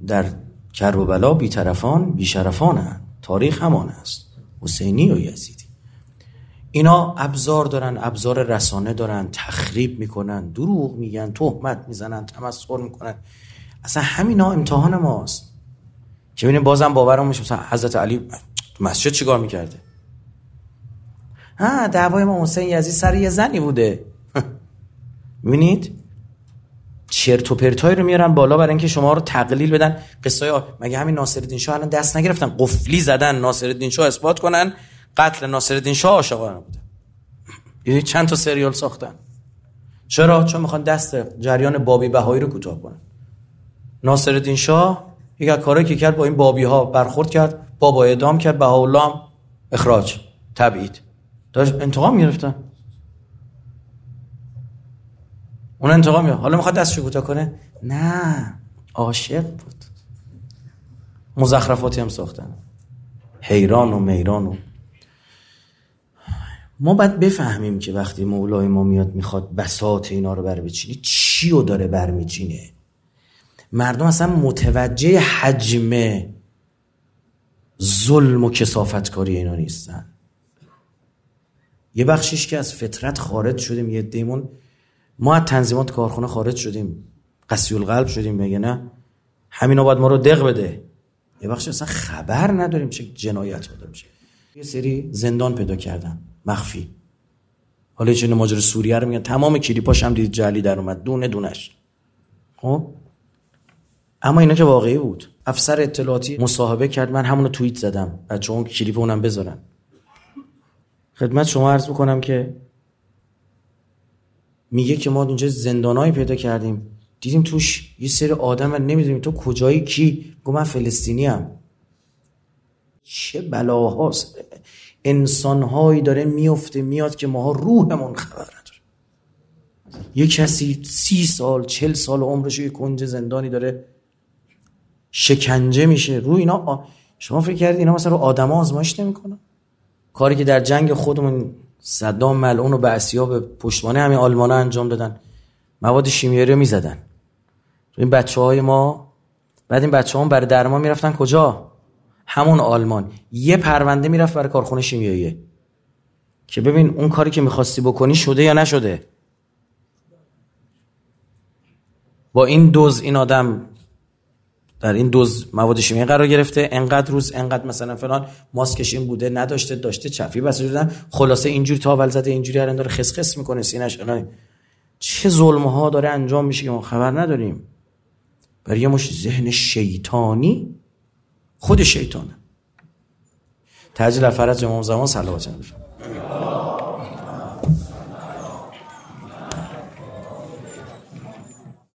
در کربلا بیطرفان بیشرفان تاریخ همان است. حسینی و یزیدی. اینا ابزار دارن ابزار رسانه دارن تخریب می‌کنن دروغ میگن تهمت می‌زنن تمسخر می‌کنن. اصلا همینا امتحان ماست. که ببینیم بازم باورم میشه مثلا حضرت علی مسجد چیکار می‌کرده؟ ها دعوای ما حسین یزید سر یه زنی بوده. [laughs] می‌بینید؟ چرت و پرتای رو میارن بالا برای اینکه شما رو تقلیل بدن. قصه مگه همین ناصرالدین شاه الان دست نگرفتن؟ قفلی زدن ناصرالدین شاه اثبات کنن. قتل ناصرالدین شاه عاشقانه بوده. [clears throat] یعنی چند تا سریال ساختن. چرا؟ چون می‌خوان دست جریان بابی بهایی رو کوتاه کنن. ناصرالدین شاه یک کاری که کرد با این بابی ها برخورد کرد بابا اعدام کرد بهاءالله اخراج تبعید. داشت انتقام گرفتن اون انتقام میاد حالا می‌خواد دستشو کوتاه کنه نه عاشق بود مزخرفاتی هم ساختن حیران و میران و ما باید بفهمیم که وقتی مولای ما میاد می‌خواد بساط اینا رو بر بچینه چی رو داره بر میچینه مردم اصلا متوجه حجم ظلم و کسافتکاری اینا نیستن. یه بخشیش که از فطرت خارج شدیم یه دیمون ما از تنظیمات کارخونه خارج شدیم قسی القلب شدیم میگه نه؟ همینا باید ما رو دق بده. یه بخش اصلا خبر نداریم چه جنایت ها میشه یه سری زندان پیدا کردن مخفی. حالا چه ماجرا سوریه رو میگن. تمام کلیپاش هم دید جعلی در اومد دونه دونش. خب؟ اما اینا که واقعی بود. افسر اطلاعاتی مصاحبه کرد من همونو توییت زدم. بچه اون کلیپ اونم بذارن. خدمت شما عرض می‌کنم که میگه که ما اینجا زندانایی پیدا کردیم. دیدیم توش یه سری آدم و نمی‌دونیم تو کجایی کی؟ گو من فلسطینی هم. چه بلاهاست. انسانهایی داره میفته میاد که ماها روحمون خبر نداره. یه کسی سی سال چل سال عمرش یه کنج زندانی داره شکنجه میشه. رو اینا شما فکر کردید اینا مثلا رو آدم آزمایش نمی‌کنن؟ کاری که در جنگ خودمون صدام ملعون و به به پشتوانه همین آلمان انجام دادن مواد شیمیایی رو می‌زدن. این بچه های ما بعد این بچه هم برای درمان می‌رفتن کجا؟ همون آلمان. یه پرونده می‌رفت برای کارخونه شیمیاییه که ببین اون کاری که می‌خواستی بکنی شده یا نشده؟ با این دوز این آدم در این دوز مواد شیمیایی قرار گرفته. انقدر روز انقدر مثلا فلان. ماسکش این بوده نداشته داشته چفی بس شدن خلاصه اینجوری تاول زده اینجوری هر داره خس خس می‌کنه سینش چه ظلم ها داره انجام میشه که ما خبر نداریم. برای یه مش ذهن شیطانی خود شیطانه. تجلیل فرج امام زمان صلوات